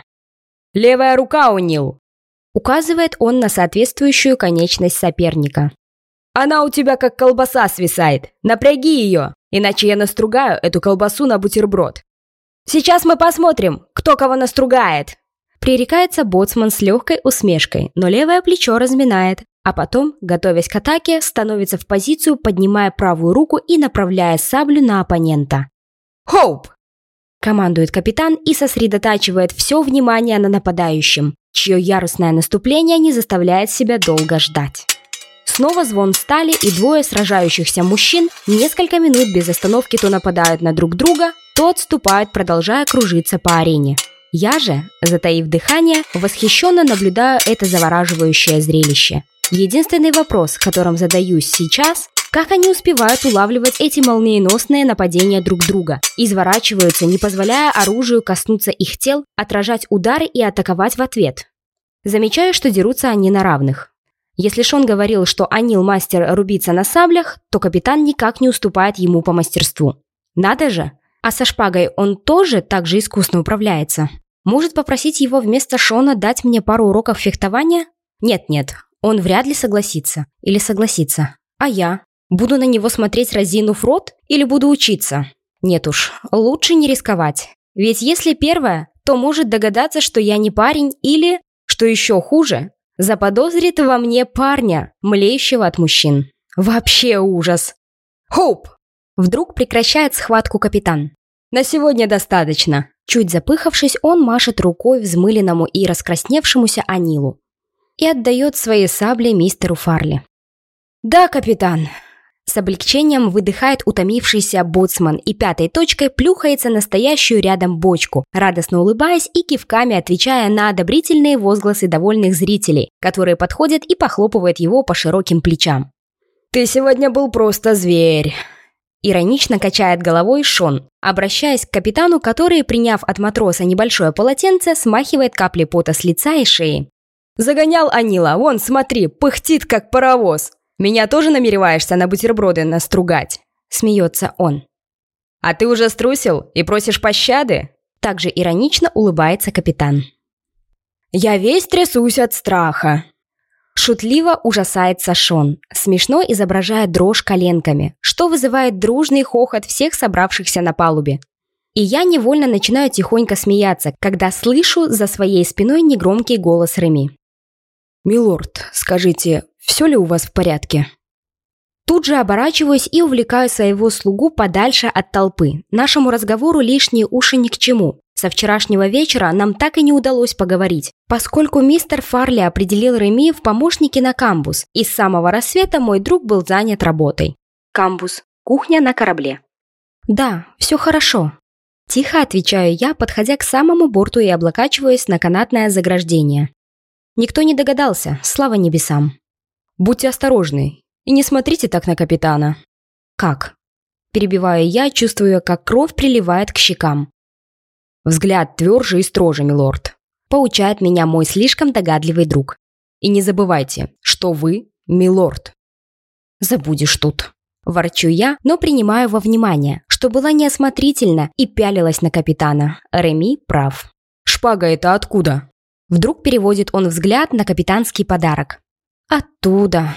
«Левая рука, Унил!» Указывает он на соответствующую конечность соперника. «Она у тебя как колбаса свисает. Напряги ее, иначе я настругаю эту колбасу на бутерброд». «Сейчас мы посмотрим, кто кого настругает!» Пререкается боцман с легкой усмешкой, но левое плечо разминает, а потом, готовясь к атаке, становится в позицию, поднимая правую руку и направляя саблю на оппонента. «Хоуп!» командует капитан и сосредотачивает все внимание на нападающем чье яростное наступление не заставляет себя долго ждать. Снова звон стали, и двое сражающихся мужчин несколько минут без остановки то нападают на друг друга, то отступают, продолжая кружиться по арене. Я же, затаив дыхание, восхищенно наблюдаю это завораживающее зрелище. Единственный вопрос, которым задаюсь сейчас, как они успевают улавливать эти молниеносные нападения друг друга, изворачиваются, не позволяя оружию коснуться их тел, отражать удары и атаковать в ответ. Замечаю, что дерутся они на равных. Если Шон говорил, что Анил мастер рубиться на саблях, то капитан никак не уступает ему по мастерству. Надо же! А со шпагой он тоже так же искусно управляется. Может попросить его вместо Шона дать мне пару уроков фехтования? Нет-нет, он вряд ли согласится. Или согласится. А я? Буду на него смотреть разинув рот или буду учиться? Нет уж, лучше не рисковать. Ведь если первое, то может догадаться, что я не парень или, что еще хуже, заподозрит во мне парня, млеющего от мужчин. Вообще ужас. Хоуп! Вдруг прекращает схватку капитан. На сегодня достаточно. Чуть запыхавшись, он машет рукой взмыленному и раскрасневшемуся Анилу и отдает свои сабли мистеру Фарли. «Да, капитан!» С облегчением выдыхает утомившийся боцман и пятой точкой плюхается настоящую рядом бочку, радостно улыбаясь и кивками отвечая на одобрительные возгласы довольных зрителей, которые подходят и похлопывают его по широким плечам. «Ты сегодня был просто зверь!» Иронично качает головой Шон, обращаясь к капитану, который, приняв от матроса небольшое полотенце, смахивает капли пота с лица и шеи. «Загонял Анила, вон, смотри, пыхтит, как паровоз. Меня тоже намереваешься на бутерброды настругать?» Смеется он. «А ты уже струсил и просишь пощады?» Также иронично улыбается капитан. «Я весь трясусь от страха», Шутливо ужасается Шон, смешно изображая дрожь коленками, что вызывает дружный хохот всех собравшихся на палубе. И я невольно начинаю тихонько смеяться, когда слышу за своей спиной негромкий голос Реми. «Милорд, скажите, все ли у вас в порядке?» Тут же оборачиваюсь и увлекаю своего слугу подальше от толпы. Нашему разговору лишние уши ни к чему. Со вчерашнего вечера нам так и не удалось поговорить, поскольку мистер Фарли определил Реми в помощники на камбус, и с самого рассвета мой друг был занят работой. Камбус. Кухня на корабле. «Да, все хорошо», Тихо отвечаю я, подходя к самому борту и облокачиваясь на канатное заграждение. Никто не догадался, слава небесам. «Будьте осторожны и не смотрите так на капитана». «Как?» Перебиваю я, чувствуя, как кровь приливает к щекам. Взгляд тверже и строже, милорд. Поучает меня мой слишком догадливый друг. И не забывайте, что вы милорд. Забудешь тут. Ворчу я, но принимаю во внимание, что была неосмотрительна и пялилась на капитана. Реми прав. «Шпага это откуда?» Вдруг переводит он взгляд на капитанский подарок. «Оттуда».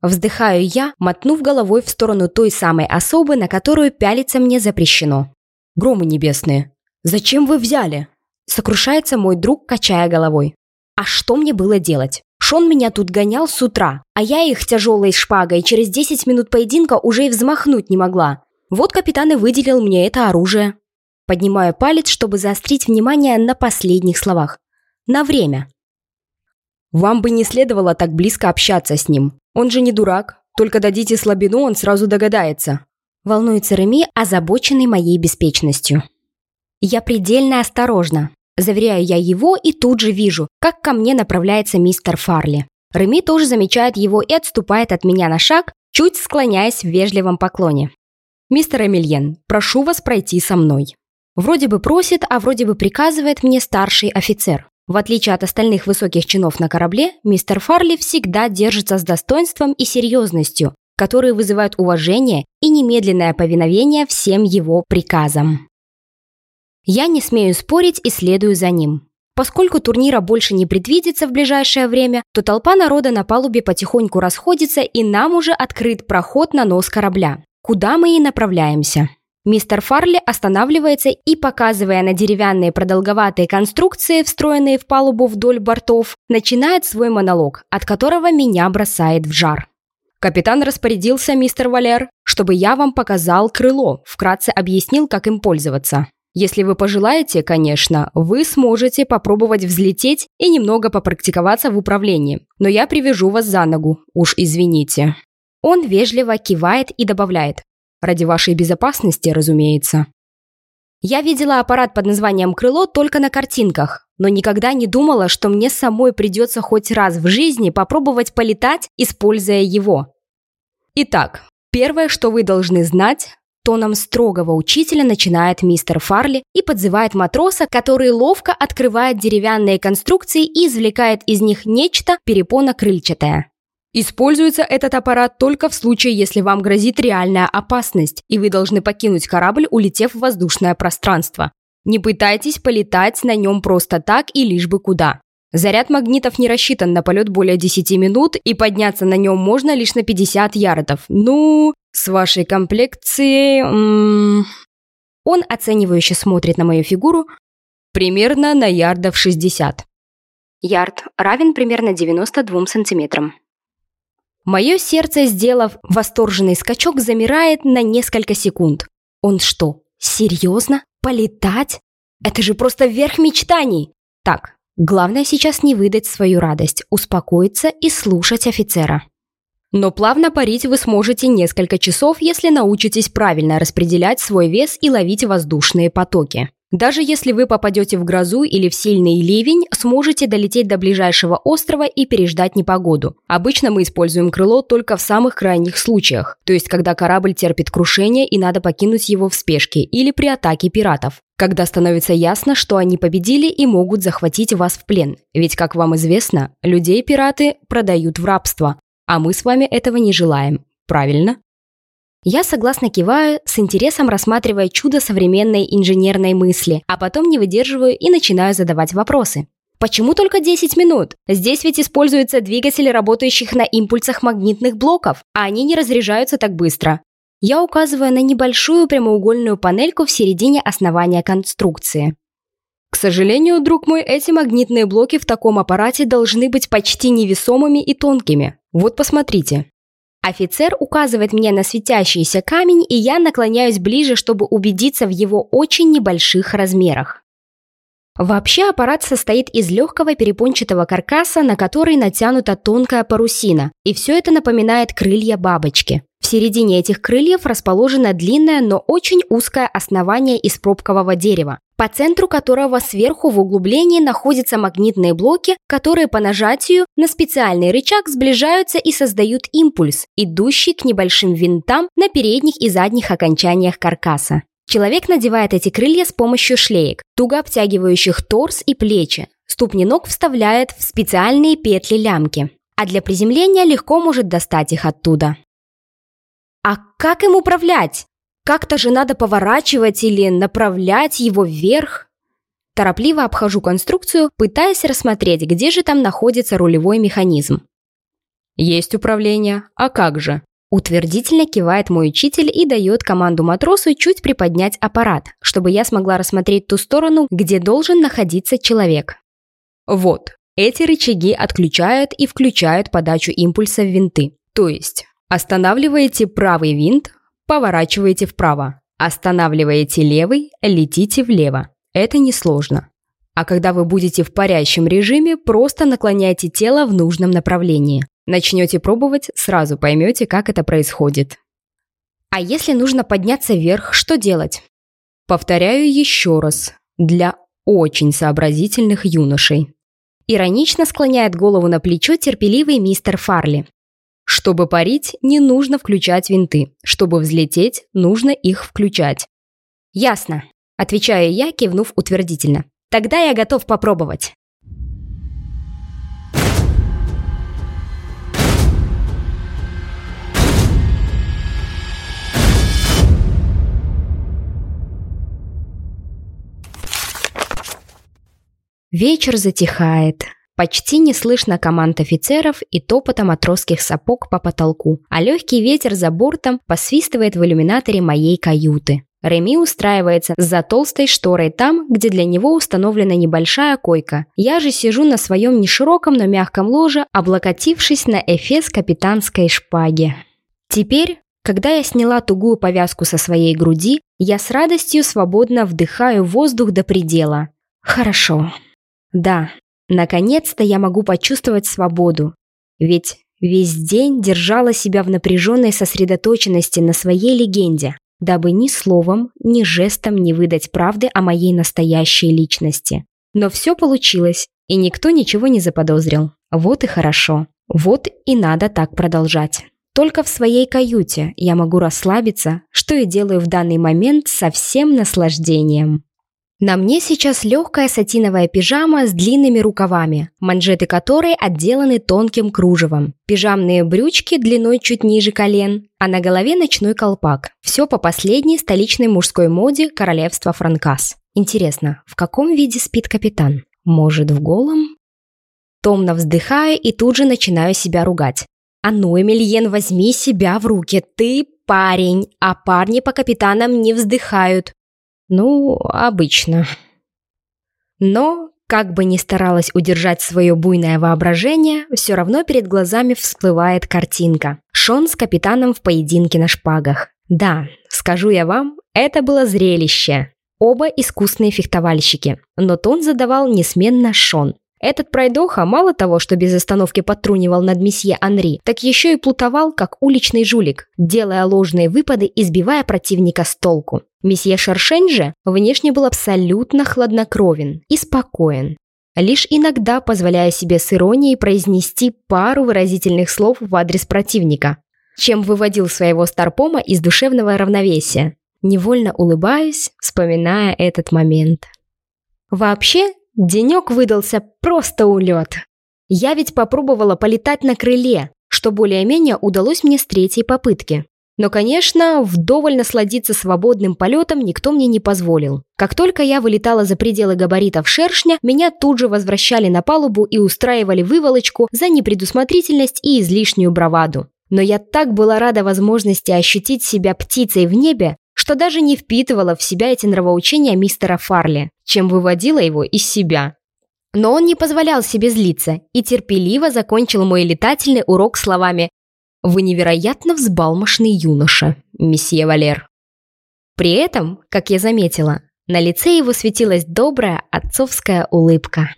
Вздыхаю я, мотнув головой в сторону той самой особы, на которую пялиться мне запрещено. «Громы небесные, «Зачем вы взяли?» Сокрушается мой друг, качая головой. «А что мне было делать? Шон меня тут гонял с утра, а я их тяжелой шпагой через 10 минут поединка уже и взмахнуть не могла. Вот капитан и выделил мне это оружие». Поднимаю палец, чтобы заострить внимание на последних словах. На время. «Вам бы не следовало так близко общаться с ним. Он же не дурак. Только дадите слабину, он сразу догадается». Волнуется Реми, озабоченный моей беспечностью. Я предельно осторожна. Заверяю я его и тут же вижу, как ко мне направляется мистер Фарли. Реми тоже замечает его и отступает от меня на шаг, чуть склоняясь в вежливом поклоне. «Мистер Эмильен, прошу вас пройти со мной». Вроде бы просит, а вроде бы приказывает мне старший офицер. В отличие от остальных высоких чинов на корабле, мистер Фарли всегда держится с достоинством и серьезностью, которые вызывают уважение и немедленное повиновение всем его приказам. Я не смею спорить и следую за ним. Поскольку турнира больше не предвидится в ближайшее время, то толпа народа на палубе потихоньку расходится, и нам уже открыт проход на нос корабля, куда мы и направляемся. Мистер Фарли останавливается и, показывая на деревянные продолговатые конструкции, встроенные в палубу вдоль бортов, начинает свой монолог, от которого меня бросает в жар. Капитан распорядился, мистер Валер, чтобы я вам показал крыло, вкратце объяснил, как им пользоваться. Если вы пожелаете, конечно, вы сможете попробовать взлететь и немного попрактиковаться в управлении, но я привяжу вас за ногу, уж извините». Он вежливо кивает и добавляет. «Ради вашей безопасности, разумеется». Я видела аппарат под названием «Крыло» только на картинках, но никогда не думала, что мне самой придется хоть раз в жизни попробовать полетать, используя его. Итак, первое, что вы должны знать, Тоном строгого учителя начинает мистер Фарли и подзывает матроса, который ловко открывает деревянные конструкции и извлекает из них нечто перепона-крыльчатое. Используется этот аппарат только в случае, если вам грозит реальная опасность, и вы должны покинуть корабль, улетев в воздушное пространство. Не пытайтесь полетать на нем просто так и лишь бы куда. Заряд магнитов не рассчитан на полет более 10 минут, и подняться на нем можно лишь на 50 ярдов. Ну, с вашей комплекцией... М -м... Он оценивающе смотрит на мою фигуру, примерно на ярдов 60. Ярд равен примерно 92 сантиметрам. Мое сердце, сделав восторженный скачок, замирает на несколько секунд. Он что, серьезно? Полетать? Это же просто верх мечтаний! Так, главное сейчас не выдать свою радость, успокоиться и слушать офицера. Но плавно парить вы сможете несколько часов, если научитесь правильно распределять свой вес и ловить воздушные потоки. Даже если вы попадете в грозу или в сильный ливень, сможете долететь до ближайшего острова и переждать непогоду. Обычно мы используем крыло только в самых крайних случаях, то есть когда корабль терпит крушение и надо покинуть его в спешке или при атаке пиратов. Когда становится ясно, что они победили и могут захватить вас в плен. Ведь, как вам известно, людей пираты продают в рабство, а мы с вами этого не желаем. Правильно? Я согласно киваю, с интересом рассматривая чудо современной инженерной мысли, а потом не выдерживаю и начинаю задавать вопросы. Почему только 10 минут? Здесь ведь используются двигатели, работающих на импульсах магнитных блоков, а они не разряжаются так быстро. Я указываю на небольшую прямоугольную панельку в середине основания конструкции. К сожалению, друг мой, эти магнитные блоки в таком аппарате должны быть почти невесомыми и тонкими. Вот посмотрите. Офицер указывает мне на светящийся камень, и я наклоняюсь ближе, чтобы убедиться в его очень небольших размерах. Вообще аппарат состоит из легкого перепончатого каркаса, на который натянута тонкая парусина, и все это напоминает крылья бабочки. В середине этих крыльев расположено длинное, но очень узкое основание из пробкового дерева, по центру которого сверху в углублении находятся магнитные блоки, которые по нажатию на специальный рычаг сближаются и создают импульс, идущий к небольшим винтам на передних и задних окончаниях каркаса. Человек надевает эти крылья с помощью шлеек, туго обтягивающих торс и плечи. Ступни ног вставляет в специальные петли-лямки, а для приземления легко может достать их оттуда. А как им управлять? Как-то же надо поворачивать или направлять его вверх. Торопливо обхожу конструкцию, пытаясь рассмотреть, где же там находится рулевой механизм. Есть управление, а как же? Утвердительно кивает мой учитель и дает команду матросу чуть приподнять аппарат, чтобы я смогла рассмотреть ту сторону, где должен находиться человек. Вот, эти рычаги отключают и включают подачу импульса в винты. То есть, останавливаете правый винт, поворачиваете вправо. Останавливаете левый, летите влево. Это несложно. А когда вы будете в парящем режиме, просто наклоняйте тело в нужном направлении. Начнете пробовать, сразу поймете, как это происходит. А если нужно подняться вверх, что делать? Повторяю еще раз. Для очень сообразительных юношей. Иронично склоняет голову на плечо терпеливый мистер Фарли. Чтобы парить, не нужно включать винты. Чтобы взлететь, нужно их включать. Ясно. Отвечаю я, кивнув утвердительно. Тогда я готов попробовать. Вечер затихает. Почти не слышно команд офицеров и топота матросских сапог по потолку, а легкий ветер за бортом посвистывает в иллюминаторе моей каюты. Реми устраивается за толстой шторой там, где для него установлена небольшая койка. Я же сижу на своем нешироком, но мягком ложе, облокотившись на эфес капитанской шпаги. Теперь, когда я сняла тугую повязку со своей груди, я с радостью свободно вдыхаю воздух до предела. Хорошо. Да, Наконец-то я могу почувствовать свободу. Ведь весь день держала себя в напряженной сосредоточенности на своей легенде, дабы ни словом, ни жестом не выдать правды о моей настоящей личности. Но все получилось, и никто ничего не заподозрил. Вот и хорошо. Вот и надо так продолжать. Только в своей каюте я могу расслабиться, что и делаю в данный момент со всем наслаждением. На мне сейчас легкая сатиновая пижама с длинными рукавами, манжеты которой отделаны тонким кружевом, пижамные брючки длиной чуть ниже колен, а на голове ночной колпак. Все по последней столичной мужской моде королевства Франкас. Интересно, в каком виде спит капитан? Может, в голом? Томно вздыхаю и тут же начинаю себя ругать. «А ну, Эмильен, возьми себя в руки, ты парень, а парни по капитанам не вздыхают». Ну, обычно. Но, как бы ни старалась удержать свое буйное воображение, все равно перед глазами всплывает картинка. Шон с капитаном в поединке на шпагах. Да, скажу я вам, это было зрелище. Оба искусные фехтовальщики, но тон задавал несменно Шон. Этот пройдоха мало того, что без остановки потрунивал над месье Анри, так еще и плутовал, как уличный жулик, делая ложные выпады и сбивая противника с толку. Месье Шаршень же внешне был абсолютно хладнокровен и спокоен, лишь иногда позволяя себе с иронией произнести пару выразительных слов в адрес противника, чем выводил своего старпома из душевного равновесия. Невольно улыбаюсь, вспоминая этот момент. Вообще, Денек выдался просто улет. Я ведь попробовала полетать на крыле, что более-менее удалось мне с третьей попытки. Но, конечно, вдоволь насладиться свободным полетом никто мне не позволил. Как только я вылетала за пределы габаритов шершня, меня тут же возвращали на палубу и устраивали выволочку за непредусмотрительность и излишнюю браваду. Но я так была рада возможности ощутить себя птицей в небе, что даже не впитывала в себя эти нравоучения мистера Фарли, чем выводила его из себя. Но он не позволял себе злиться и терпеливо закончил мой летательный урок словами «Вы невероятно взбалмошный юноша, месье Валер». При этом, как я заметила, на лице его светилась добрая отцовская улыбка.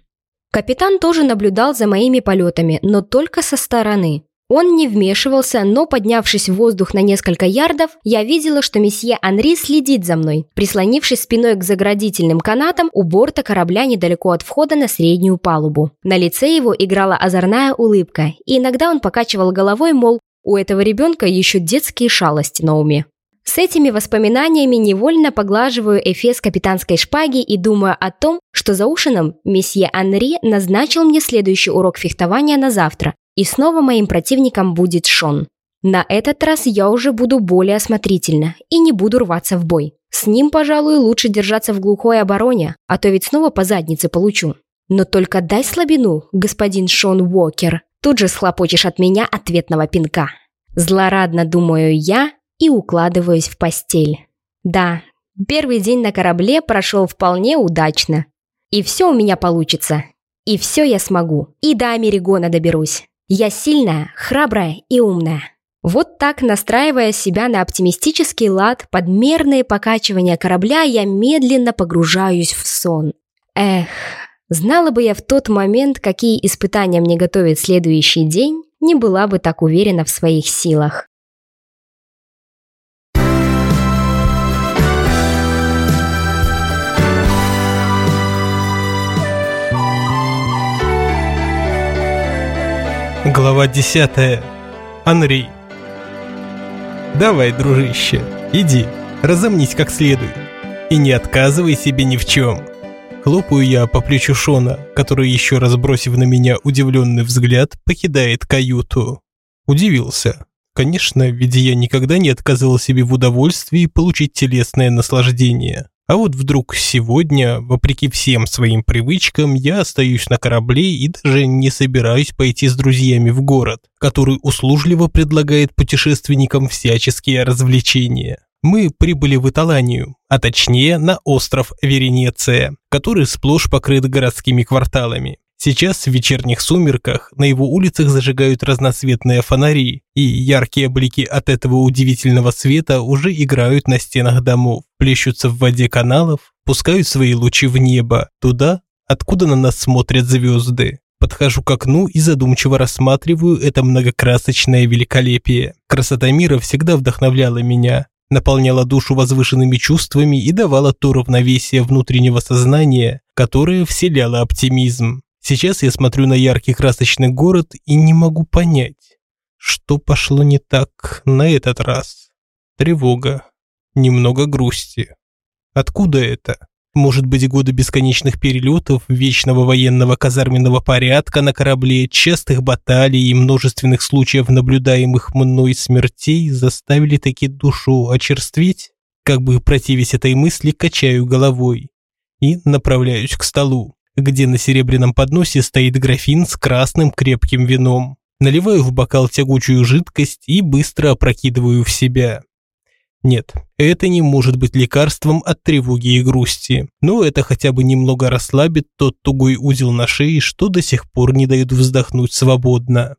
Капитан тоже наблюдал за моими полетами, но только со стороны. Он не вмешивался, но, поднявшись в воздух на несколько ярдов, я видела, что месье Анри следит за мной, прислонившись спиной к заградительным канатам у борта корабля недалеко от входа на среднюю палубу. На лице его играла озорная улыбка, и иногда он покачивал головой, мол, у этого ребенка еще детские шалости на уме. С этими воспоминаниями невольно поглаживаю эфес капитанской шпаги и думаю о том, что за ужином месье Анри назначил мне следующий урок фехтования на завтра, и снова моим противником будет Шон. На этот раз я уже буду более осмотрительна и не буду рваться в бой. С ним, пожалуй, лучше держаться в глухой обороне, а то ведь снова по заднице получу. Но только дай слабину, господин Шон Уокер. Тут же схлопочешь от меня ответного пинка. Злорадно думаю я и укладываюсь в постель. Да, первый день на корабле прошел вполне удачно. И все у меня получится. И все я смогу. И до Америгона доберусь. Я сильная, храбрая и умная. Вот так, настраивая себя на оптимистический лад, под мерные покачивания корабля, я медленно погружаюсь в сон. Эх, знала бы я в тот момент, какие испытания мне готовит следующий день, не была бы так уверена в своих силах. Глава 10. Анри. Давай, дружище, иди, разомнись как следует. И не отказывай себе ни в чем. Хлопаю я по плечу Шона, который, еще раз бросив на меня удивленный взгляд, покидает каюту. Удивился. Конечно, ведь я никогда не отказывал себе в удовольствии получить телесное наслаждение. А вот вдруг сегодня, вопреки всем своим привычкам, я остаюсь на корабле и даже не собираюсь пойти с друзьями в город, который услужливо предлагает путешественникам всяческие развлечения. Мы прибыли в Италанию, а точнее на остров Веренеция, который сплошь покрыт городскими кварталами. Сейчас в вечерних сумерках на его улицах зажигают разноцветные фонари, и яркие блики от этого удивительного света уже играют на стенах домов, плещутся в воде каналов, пускают свои лучи в небо, туда, откуда на нас смотрят звезды. Подхожу к окну и задумчиво рассматриваю это многокрасочное великолепие. Красота мира всегда вдохновляла меня, наполняла душу возвышенными чувствами и давала то равновесие внутреннего сознания, которое вселяло оптимизм. Сейчас я смотрю на яркий красочный город и не могу понять, что пошло не так на этот раз. Тревога, немного грусти. Откуда это? Может быть, годы бесконечных перелетов, вечного военного казарменного порядка на корабле, частых баталий и множественных случаев наблюдаемых мной смертей заставили таки душу очерстветь? Как бы противясь этой мысли, качаю головой и направляюсь к столу. Где на серебряном подносе стоит графин с красным крепким вином. Наливаю в бокал тягучую жидкость и быстро опрокидываю в себя. Нет, это не может быть лекарством от тревоги и грусти, но это хотя бы немного расслабит тот тугой узел на шее, что до сих пор не дает вздохнуть свободно.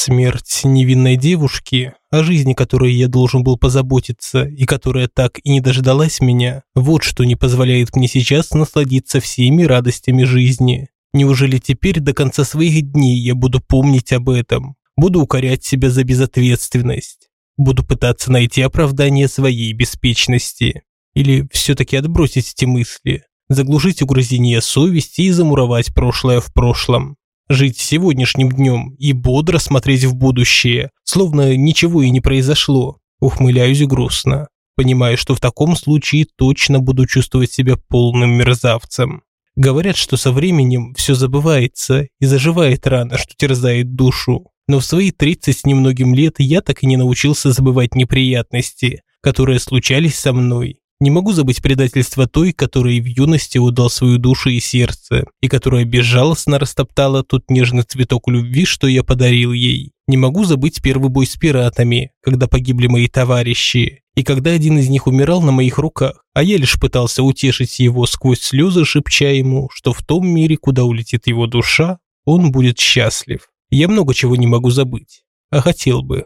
Смерть невинной девушки, о жизни которой я должен был позаботиться и которая так и не дождалась меня, вот что не позволяет мне сейчас насладиться всеми радостями жизни. Неужели теперь до конца своих дней я буду помнить об этом? Буду укорять себя за безответственность? Буду пытаться найти оправдание своей беспечности? Или все-таки отбросить эти мысли? Заглушить угрызение совести и замуровать прошлое в прошлом? Жить сегодняшним днем и бодро смотреть в будущее, словно ничего и не произошло. Ухмыляюсь грустно, понимая, что в таком случае точно буду чувствовать себя полным мерзавцем. Говорят, что со временем все забывается и заживает рана, что терзает душу. Но в свои 30 с немногим лет я так и не научился забывать неприятности, которые случались со мной, не могу забыть предательство той, которой в юности отдал свою душу и сердце, и которая безжалостно растоптала тот нежный цветок любви, что я подарил ей. Не могу забыть первый бой с пиратами, когда погибли мои товарищи, и когда один из них умирал на моих руках, а я лишь пытался утешить его сквозь слезы, шепча ему, что в том мире, куда улетит его душа, он будет счастлив. Я много чего не могу забыть, а хотел бы.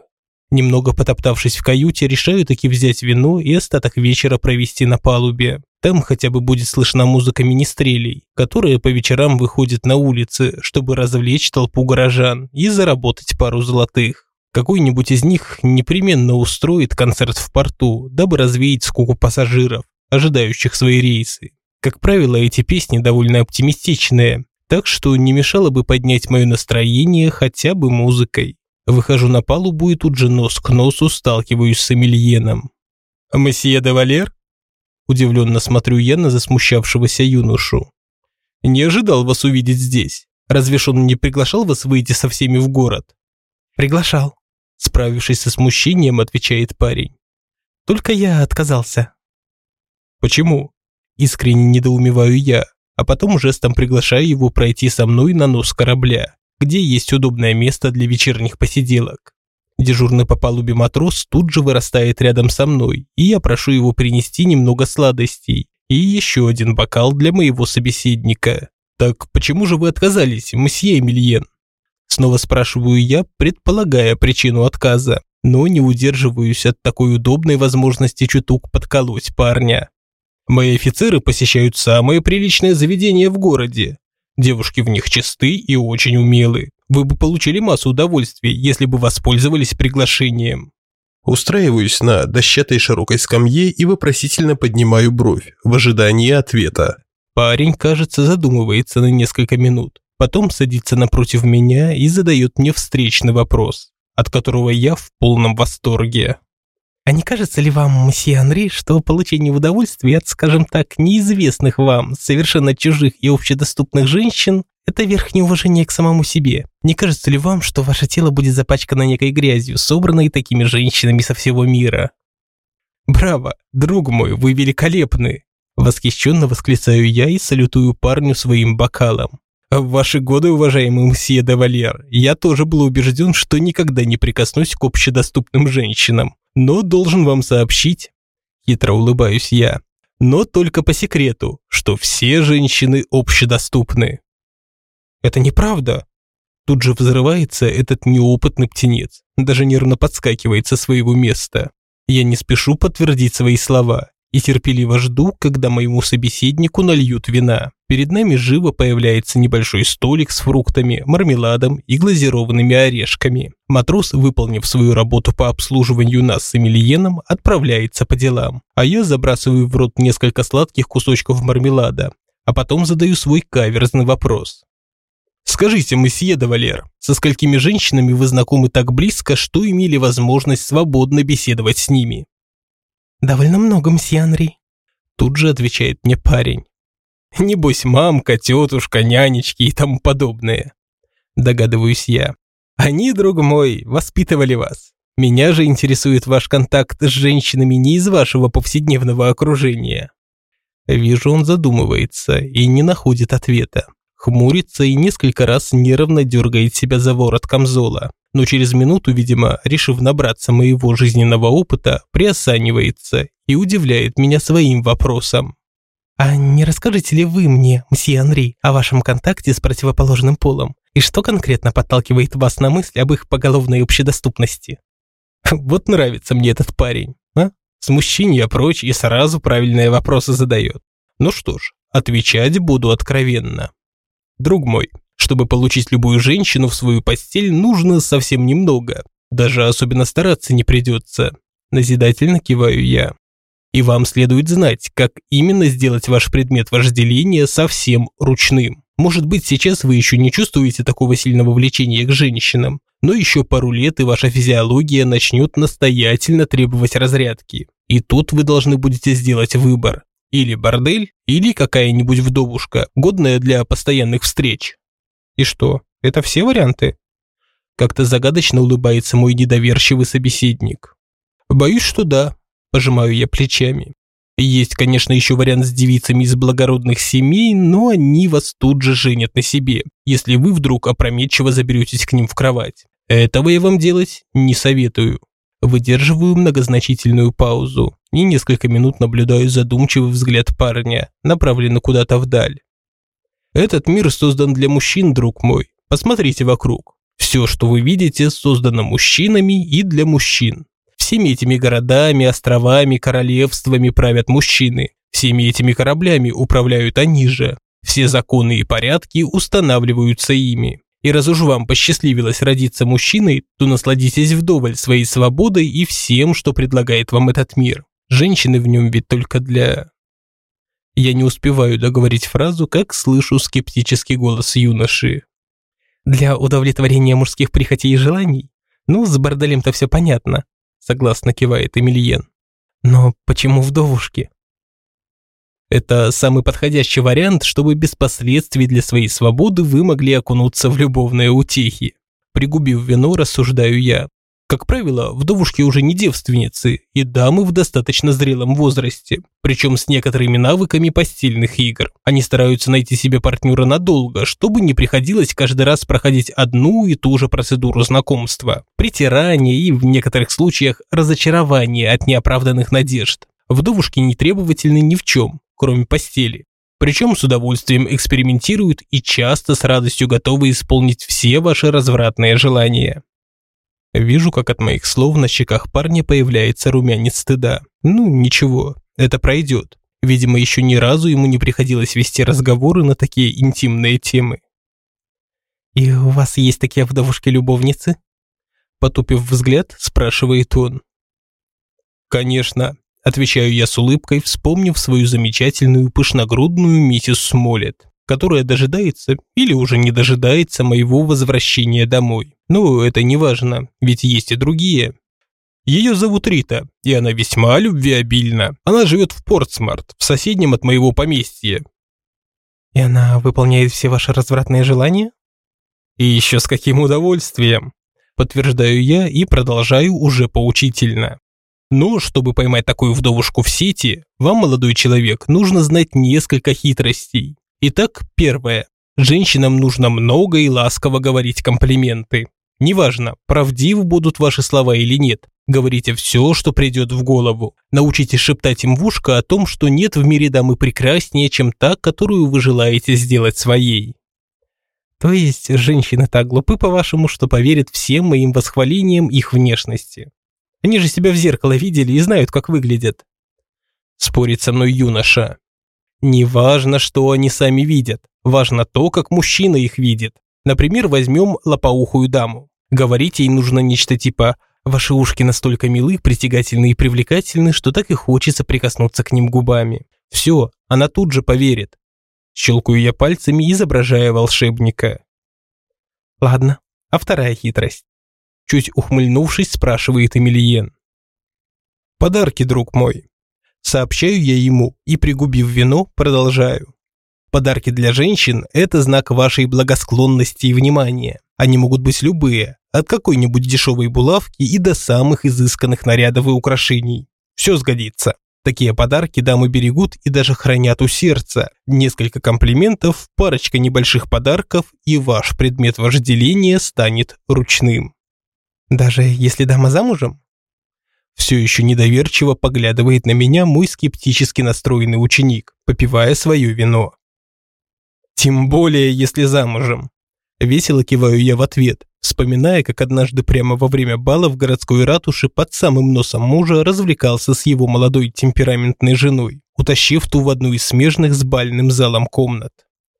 Немного потоптавшись в каюте, решаю таки взять вино и остаток вечера провести на палубе. Там хотя бы будет слышна музыка министрелей, которая по вечерам выходит на улицы, чтобы развлечь толпу горожан и заработать пару золотых. Какой-нибудь из них непременно устроит концерт в порту, дабы развеять скуку пассажиров, ожидающих свои рейсы. Как правило, эти песни довольно оптимистичные, так что не мешало бы поднять мое настроение хотя бы музыкой. Выхожу на палубу и тут же нос к носу сталкиваюсь с Эмильеном. «Месье де Валер?» Удивленно смотрю я на засмущавшегося юношу. «Не ожидал вас увидеть здесь. Разве ж он не приглашал вас выйти со всеми в город?» «Приглашал», – справившись со смущением, отвечает парень. «Только я отказался». «Почему?» Искренне недоумеваю я, а потом жестом приглашаю его пройти со мной на нос корабля где есть удобное место для вечерних посиделок. Дежурный по палубе матрос тут же вырастает рядом со мной, и я прошу его принести немного сладостей и еще один бокал для моего собеседника. «Так почему же вы отказались, месье Эмильен?» Снова спрашиваю я, предполагая причину отказа, но не удерживаюсь от такой удобной возможности чуток подколоть парня. Мои офицеры посещают самое приличное заведение в городе, Девушки в них чисты и очень умелы. Вы бы получили массу удовольствия, если бы воспользовались приглашением. Устраиваюсь на дощатой широкой скамье и вопросительно поднимаю бровь в ожидании ответа. Парень, кажется, задумывается на несколько минут. Потом садится напротив меня и задает мне встречный вопрос, от которого я в полном восторге. А не кажется ли вам, месье Анри, что получение удовольствия от, скажем так, неизвестных вам, совершенно чужих и общедоступных женщин – это верхнее уважение к самому себе? Не кажется ли вам, что ваше тело будет запачкано некой грязью, собранной такими женщинами со всего мира? Браво, друг мой, вы великолепны! Восхищенно восклицаю я и салютую парню своим бокалом. В ваши годы, уважаемый мсье де Валер, я тоже был убежден, что никогда не прикоснусь к общедоступным женщинам но должен вам сообщить, хитро улыбаюсь я, но только по секрету, что все женщины общедоступны. Это неправда. Тут же взрывается этот неопытный птенец, даже нервно подскакивает со своего места. Я не спешу подтвердить свои слова и терпеливо жду, когда моему собеседнику нальют вина. Перед нами живо появляется небольшой столик с фруктами, мармеладом и глазированными орешками. Матрос, выполнив свою работу по обслуживанию нас с Эмильеном, отправляется по делам, а я забрасываю в рот несколько сладких кусочков мармелада, а потом задаю свой каверзный вопрос. Скажите, месье де Валер, со сколькими женщинами вы знакомы так близко, что имели возможность свободно беседовать с ними? Довольно много, мсье Анри. Тут же отвечает мне парень. Небось, мамка, тетушка, нянечки и тому подобное. Догадываюсь я. Они, друг мой, воспитывали вас. Меня же интересует ваш контакт с женщинами не из вашего повседневного окружения. Вижу, он задумывается и не находит ответа. хмурится и несколько раз нервно дергает себя за ворот камзола. Но через минуту, видимо, решив набраться моего жизненного опыта, приосанивается и удивляет меня своим вопросом. «А не расскажете ли вы мне, мсье Анри, о вашем контакте с противоположным полом? И что конкретно подталкивает вас на мысль об их поголовной общедоступности?» Вот нравится мне этот парень, а? Смущение прочь и сразу правильные вопросы задает. Ну что ж, отвечать буду откровенно. Друг мой, чтобы получить любую женщину в свою постель, нужно совсем немного. Даже особенно стараться не придется. Назидательно киваю я. И вам следует знать, как именно сделать ваш предмет вожделения совсем ручным. Может быть, сейчас вы еще не чувствуете такого сильного влечения к женщинам, но еще пару лет и ваша физиология начнет настоятельно требовать разрядки. И тут вы должны будете сделать выбор. Или бордель, или какая-нибудь вдовушка, годная для постоянных встреч. И что, это все варианты? Как-то загадочно улыбается мой недоверчивый собеседник. Боюсь, что да, Пожимаю я плечами. Есть, конечно, еще вариант с девицами из благородных семей, но они вас тут же женят на себе, если вы вдруг опрометчиво заберетесь к ним в кровать. Этого я вам делать не советую. Выдерживаю многозначительную паузу и несколько минут наблюдаю задумчивый взгляд парня, направленный куда-то вдаль. Этот мир создан для мужчин, друг мой. Посмотрите вокруг. Все, что вы видите, создано мужчинами и для мужчин. Всеми этими городами, островами, королевствами правят мужчины. Всеми этими кораблями управляют они же. Все законы и порядки устанавливаются ими. И раз уж вам посчастливилось родиться мужчиной, то насладитесь вдоволь своей свободой и всем, что предлагает вам этот мир. Женщины в нем ведь только для... Я не успеваю договорить фразу, как слышу скептический голос юноши. Для удовлетворения мужских прихотей и желаний? Ну, с борделем-то все понятно согласно кивает Эмильен. Но почему вдовушки? Это самый подходящий вариант, чтобы без последствий для своей свободы вы могли окунуться в любовные утехи. Пригубив вино, рассуждаю я. Как правило, вдовушки уже не девственницы и дамы в достаточно зрелом возрасте, причем с некоторыми навыками постельных игр. Они стараются найти себе партнера надолго, чтобы не приходилось каждый раз проходить одну и ту же процедуру знакомства, притирания и в некоторых случаях разочарования от неоправданных надежд. Вдовушки не требовательны ни в чем, кроме постели. Причем с удовольствием экспериментируют и часто с радостью готовы исполнить все ваши развратные желания. Вижу, как от моих слов на щеках парня появляется румянец стыда. Ну, ничего, это пройдет. Видимо, еще ни разу ему не приходилось вести разговоры на такие интимные темы. «И у вас есть такие вдовушки-любовницы?» Потупив взгляд, спрашивает он. «Конечно», – отвечаю я с улыбкой, вспомнив свою замечательную пышногрудную миссис Смолет которая дожидается или уже не дожидается моего возвращения домой. Ну, это не важно, ведь есть и другие. Ее зовут Рита, и она весьма любвеобильна. Она живет в Портсмарт, в соседнем от моего поместья. И она выполняет все ваши развратные желания? И еще с каким удовольствием. Подтверждаю я и продолжаю уже поучительно. Но чтобы поймать такую вдовушку в сети, вам, молодой человек, нужно знать несколько хитростей. Итак, первое. Женщинам нужно много и ласково говорить комплименты. Неважно, правдивы будут ваши слова или нет. Говорите все, что придет в голову. Научитесь шептать им в ушко о том, что нет в мире дамы прекраснее, чем та, которую вы желаете сделать своей. То есть женщины так глупы, по-вашему, что поверят всем моим восхвалениям их внешности. Они же себя в зеркало видели и знают, как выглядят. Спорит со мной юноша. Не важно, что они сами видят, важно то, как мужчина их видит. Например, возьмем лопоухую даму. Говорить ей нужно нечто типа «Ваши ушки настолько милы, притягательны и привлекательны, что так и хочется прикоснуться к ним губами». Все, она тут же поверит. Щелкаю я пальцами, изображая волшебника. Ладно, а вторая хитрость? Чуть ухмыльнувшись, спрашивает Эмильен. Подарки, друг мой. Сообщаю я ему и, пригубив вино, продолжаю. Подарки для женщин – это знак вашей благосклонности и внимания. Они могут быть любые, от какой-нибудь дешевой булавки и до самых изысканных нарядов и украшений. Все сгодится. Такие подарки дамы берегут и даже хранят у сердца. Несколько комплиментов, парочка небольших подарков, и ваш предмет вожделения станет ручным. Даже если дама замужем? Все еще недоверчиво поглядывает на меня мой скептически настроенный ученик, попивая свое вино. Тем более, если замужем. Весело киваю я в ответ, вспоминая, как однажды прямо во время бала в городской ратуше под самым носом мужа развлекался с его молодой темпераментной женой, утащив ту в одну из смежных с бальным залом комнат.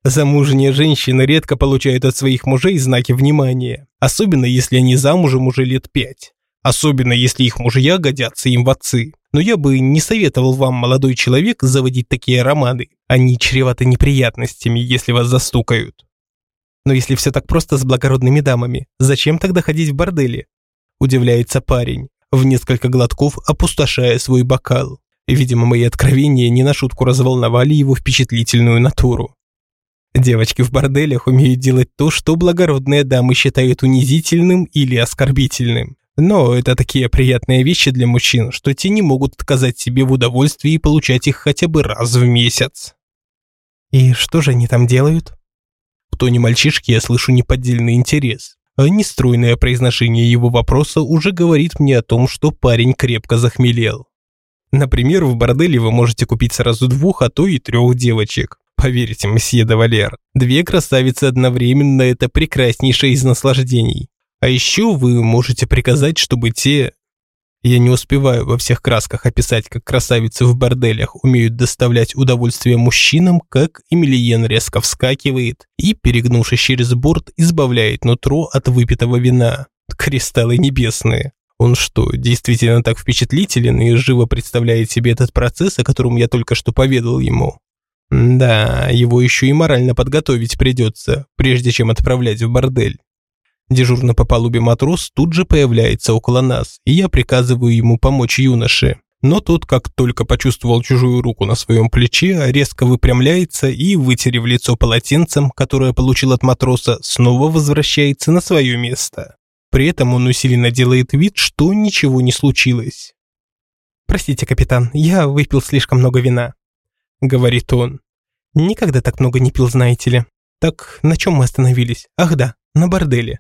Замужние женщины редко получают от своих мужей знаки внимания, особенно если они замужем уже лет пять. Особенно если их мужья годятся им в отцы. Но я бы не советовал вам, молодой человек, заводить такие романы. Они чреваты неприятностями, если вас застукают. Но если все так просто с благородными дамами, зачем тогда ходить в бордели? Удивляется парень, в несколько глотков опустошая свой бокал. Видимо, мои откровения не на шутку разволновали его впечатлительную натуру. Девочки в борделях умеют делать то, что благородные дамы считают унизительным или оскорбительным. Но это такие приятные вещи для мужчин, что те не могут отказать себе в удовольствии получать их хотя бы раз в месяц. И что же они там делают? В тоне мальчишки я слышу неподдельный интерес, а нестройное произношение его вопроса уже говорит мне о том, что парень крепко захмелел. Например, в борделе вы можете купить сразу двух, а то и трех девочек. Поверьте, месье де Валер, две красавицы одновременно – это прекраснейшее из наслаждений. А еще вы можете приказать, чтобы те... Я не успеваю во всех красках описать, как красавицы в борделях умеют доставлять удовольствие мужчинам, как Эмильен резко вскакивает и, перегнувшись через борт, избавляет нутро от выпитого вина. Кристаллы небесные. Он что, действительно так впечатлителен и живо представляет себе этот процесс, о котором я только что поведал ему? Да, его еще и морально подготовить придется, прежде чем отправлять в бордель. Дежурно по палубе матрос тут же появляется около нас, и я приказываю ему помочь юноше. Но тот, как только почувствовал чужую руку на своем плече, резко выпрямляется и, вытерев лицо полотенцем, которое получил от матроса, снова возвращается на свое место. При этом он усиленно делает вид, что ничего не случилось. «Простите, капитан, я выпил слишком много вина», — говорит он. «Никогда так много не пил, знаете ли. Так на чем мы остановились? Ах да, на борделе».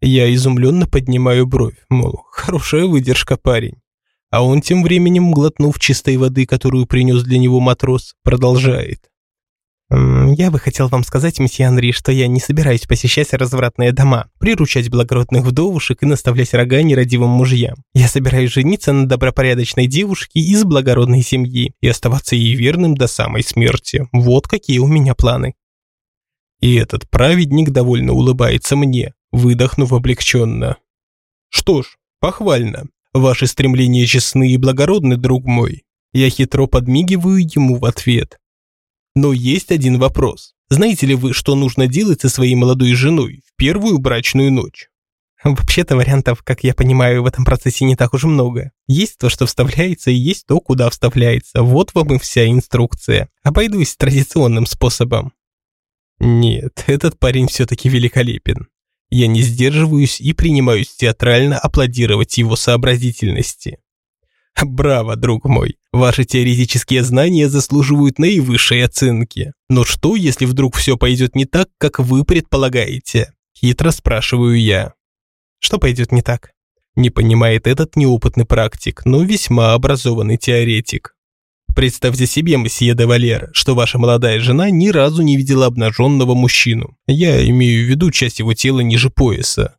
Я изумленно поднимаю бровь, мол, хорошая выдержка, парень. А он тем временем, глотнув чистой воды, которую принес для него матрос, продолжает. «Я бы хотел вам сказать, месье Анри, что я не собираюсь посещать развратные дома, приручать благородных вдовушек и наставлять рога нерадивым мужьям. Я собираюсь жениться на добропорядочной девушке из благородной семьи и оставаться ей верным до самой смерти. Вот какие у меня планы». И этот праведник довольно улыбается мне, выдохнув облегченно. «Что ж, похвально. Ваши стремления честны и благородны, друг мой». Я хитро подмигиваю ему в ответ. Но есть один вопрос. Знаете ли вы, что нужно делать со своей молодой женой в первую брачную ночь? Вообще-то вариантов, как я понимаю, в этом процессе не так уж много. Есть то, что вставляется, и есть то, куда вставляется. Вот вам и вся инструкция. Обойдусь традиционным способом. Нет, этот парень все-таки великолепен. Я не сдерживаюсь и принимаюсь театрально аплодировать его сообразительности. Браво, друг мой. Ваши теоретические знания заслуживают наивысшей оценки. Но что, если вдруг все пойдет не так, как вы предполагаете? Хитро спрашиваю я. Что пойдет не так? Не понимает этот неопытный практик, но весьма образованный теоретик. Представьте себе, месье де Валер, что ваша молодая жена ни разу не видела обнаженного мужчину. Я имею в виду часть его тела ниже пояса.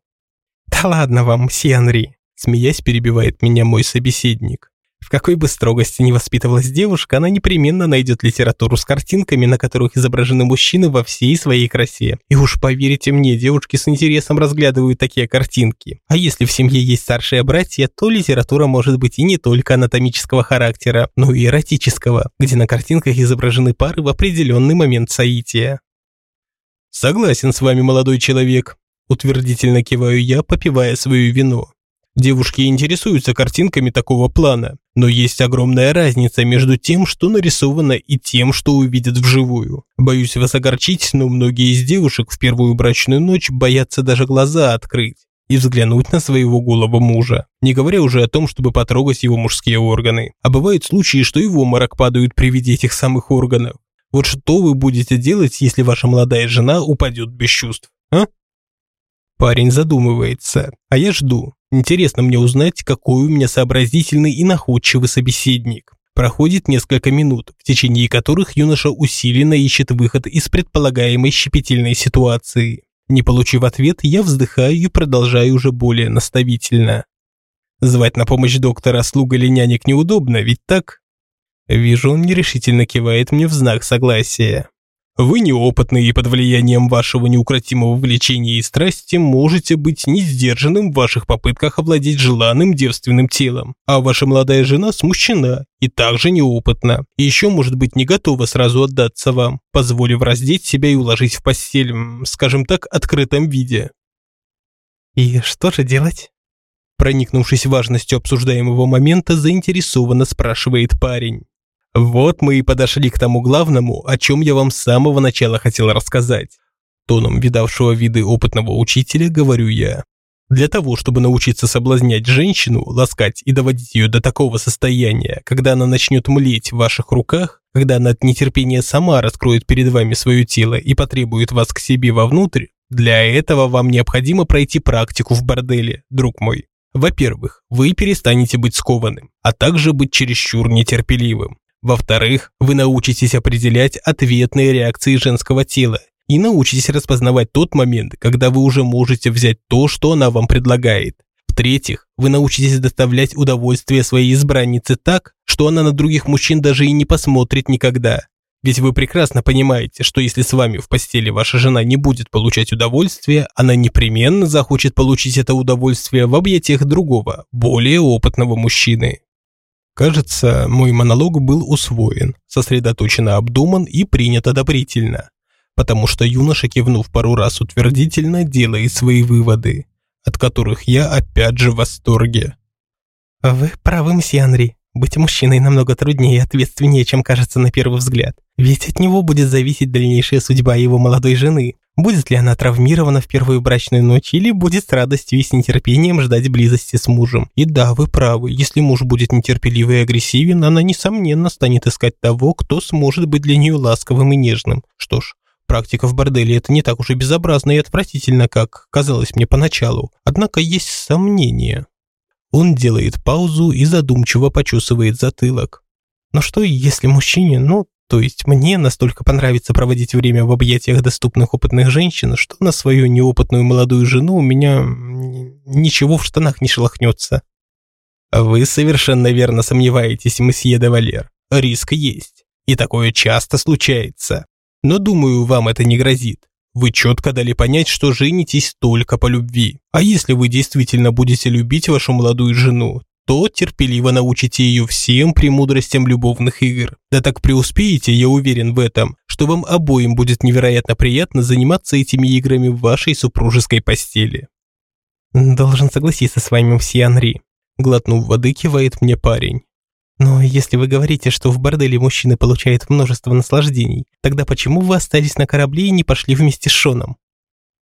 Да ладно вам, месье Анри, смеясь перебивает меня мой собеседник. В какой бы строгости ни воспитывалась девушка, она непременно найдет литературу с картинками, на которых изображены мужчины во всей своей красе. И уж поверьте мне, девушки с интересом разглядывают такие картинки. А если в семье есть старшие братья, то литература может быть и не только анатомического характера, но и эротического, где на картинках изображены пары в определенный момент соития. Согласен с вами, молодой человек. Утвердительно киваю я, попивая свое вино. Девушки интересуются картинками такого плана, но есть огромная разница между тем, что нарисовано, и тем, что увидят вживую. Боюсь вас огорчить, но многие из девушек в первую брачную ночь боятся даже глаза открыть. и взглянуть на своего голого мужа, не говоря уже о том, чтобы потрогать его мужские органы. А бывают случаи, что и в обморок падают при виде этих самых органов. Вот что вы будете делать, если ваша молодая жена упадет без чувств, а? Парень задумывается, а я жду. Интересно мне узнать, какой у меня сообразительный и находчивый собеседник. Проходит несколько минут, в течение которых юноша усиленно ищет выход из предполагаемой щепетильной ситуации. Не получив ответ, я вздыхаю и продолжаю уже более наставительно. Звать на помощь доктора слуг или нянек неудобно, ведь так? Вижу, он нерешительно кивает мне в знак согласия. Вы неопытны и под влиянием вашего неукротимого влечения и страсти можете быть не сдержанным в ваших попытках овладеть желанным девственным телом, а ваша молодая жена смущена и также неопытна, и еще может быть не готова сразу отдаться вам, позволив раздеть себя и уложить в постель, скажем так, открытом виде. И что же делать? Проникнувшись важностью обсуждаемого момента, заинтересованно спрашивает парень. Вот мы и подошли к тому главному, о чем я вам с самого начала хотел рассказать. Тоном видавшего виды опытного учителя говорю я. Для того, чтобы научиться соблазнять женщину, ласкать и доводить ее до такого состояния, когда она начнет млеть в ваших руках, когда она от нетерпения сама раскроет перед вами свое тело и потребует вас к себе вовнутрь, для этого вам необходимо пройти практику в борделе, друг мой. Во-первых, вы перестанете быть скованным, а также быть чересчур нетерпеливым. Во-вторых, вы научитесь определять ответные реакции женского тела и научитесь распознавать тот момент, когда вы уже можете взять то, что она вам предлагает. В-третьих, вы научитесь доставлять удовольствие своей избраннице так, что она на других мужчин даже и не посмотрит никогда. Ведь вы прекрасно понимаете, что если с вами в постели ваша жена не будет получать удовольствие, она непременно захочет получить это удовольствие в объятиях другого, более опытного мужчины. Кажется, мой монолог был усвоен, сосредоточенно обдуман и принят одобрительно, потому что юноша, кивнув пару раз утвердительно, делает свои выводы, от которых я опять же в восторге. «Вы правы, мсье Анри. Быть мужчиной намного труднее и ответственнее, чем кажется на первый взгляд. Ведь от него будет зависеть дальнейшая судьба его молодой жены, Будет ли она травмирована в первую брачную ночь или будет с радостью и с нетерпением ждать близости с мужем? И да, вы правы, если муж будет нетерпеливый и агрессивен, она несомненно станет искать того, кто сможет быть для нее ласковым и нежным. Что ж, практика в борделе это не так уж и безобразно и отвратительно, как казалось мне поначалу. Однако есть сомнения. Он делает паузу и задумчиво почесывает затылок. Но что если мужчине, ну, то есть мне настолько понравится проводить время в объятиях доступных опытных женщин, что на свою неопытную молодую жену у меня ничего в штанах не шелохнется. Вы совершенно верно сомневаетесь, месье де Валер. Риск есть. И такое часто случается. Но думаю, вам это не грозит. Вы четко дали понять, что женитесь только по любви. А если вы действительно будете любить вашу молодую жену, то терпеливо научите ее всем премудростям любовных игр. Да так преуспеете, я уверен в этом, что вам обоим будет невероятно приятно заниматься этими играми в вашей супружеской постели. Должен согласиться с вами, мсье Анри. Глотнув воды, кивает мне парень. Но если вы говорите, что в борделе мужчины получают множество наслаждений, тогда почему вы остались на корабле и не пошли вместе с Шоном?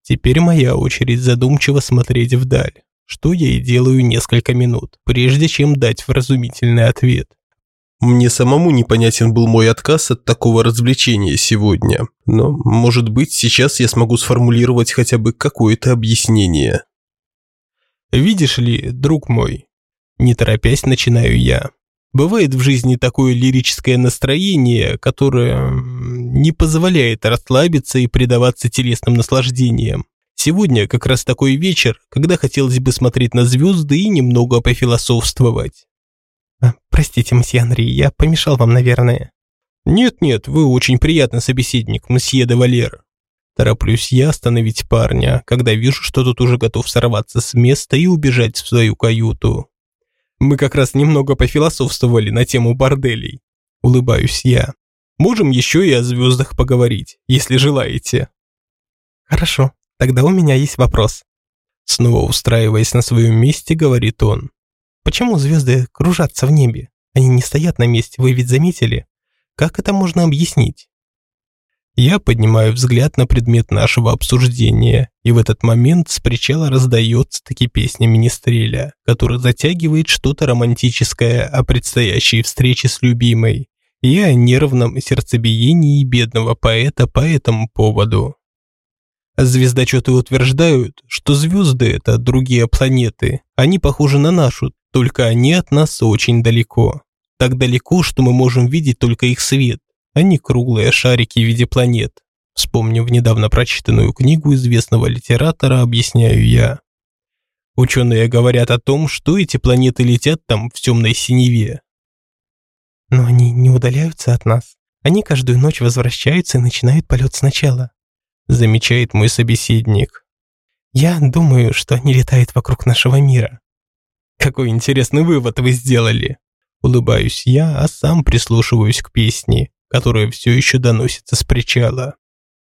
Теперь моя очередь задумчиво смотреть вдаль что я и делаю несколько минут, прежде чем дать вразумительный ответ. Мне самому непонятен был мой отказ от такого развлечения сегодня, но, может быть, сейчас я смогу сформулировать хотя бы какое-то объяснение. Видишь ли, друг мой, не торопясь начинаю я. Бывает в жизни такое лирическое настроение, которое не позволяет расслабиться и предаваться телесным наслаждениям. Сегодня как раз такой вечер, когда хотелось бы смотреть на звезды и немного пофилософствовать. А, простите, мсье Анри, я помешал вам, наверное. Нет-нет, вы очень приятный собеседник, мсье де Валер. Тороплюсь я остановить парня, когда вижу, что тот уже готов сорваться с места и убежать в свою каюту. Мы как раз немного пофилософствовали на тему борделей. Улыбаюсь я. Можем еще и о звездах поговорить, если желаете. Хорошо, Тогда у меня есть вопрос. Снова устраиваясь на своем месте, говорит он. Почему звезды кружатся в небе? Они не стоят на месте, вы ведь заметили? Как это можно объяснить? Я поднимаю взгляд на предмет нашего обсуждения, и в этот момент с причала раздается таки песня Министреля, которая затягивает что-то романтическое о предстоящей встрече с любимой и о нервном сердцебиении бедного поэта по этому поводу. Звездочеты утверждают, что звезды – это другие планеты, они похожи на нашу, только они от нас очень далеко. Так далеко, что мы можем видеть только их свет а не круглые шарики в виде планет. Вспомнив недавно прочитанную книгу известного литератора, объясняю я. Ученые говорят о том, что эти планеты летят там в темной синеве. Но они не удаляются от нас. Они каждую ночь возвращаются и начинают полет сначала. Замечает мой собеседник. Я думаю, что они летают вокруг нашего мира. Какой интересный вывод вы сделали. Улыбаюсь я, а сам прислушиваюсь к песне которое все еще доносится с причала.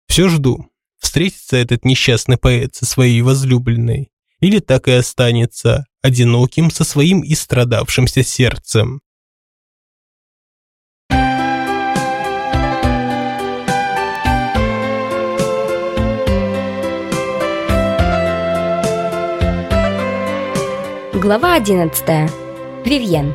Все жду, встретится этот несчастный поэт со своей возлюбленной, или так и останется одиноким со своим истрадавшимся сердцем. Глава 11. Вивьен.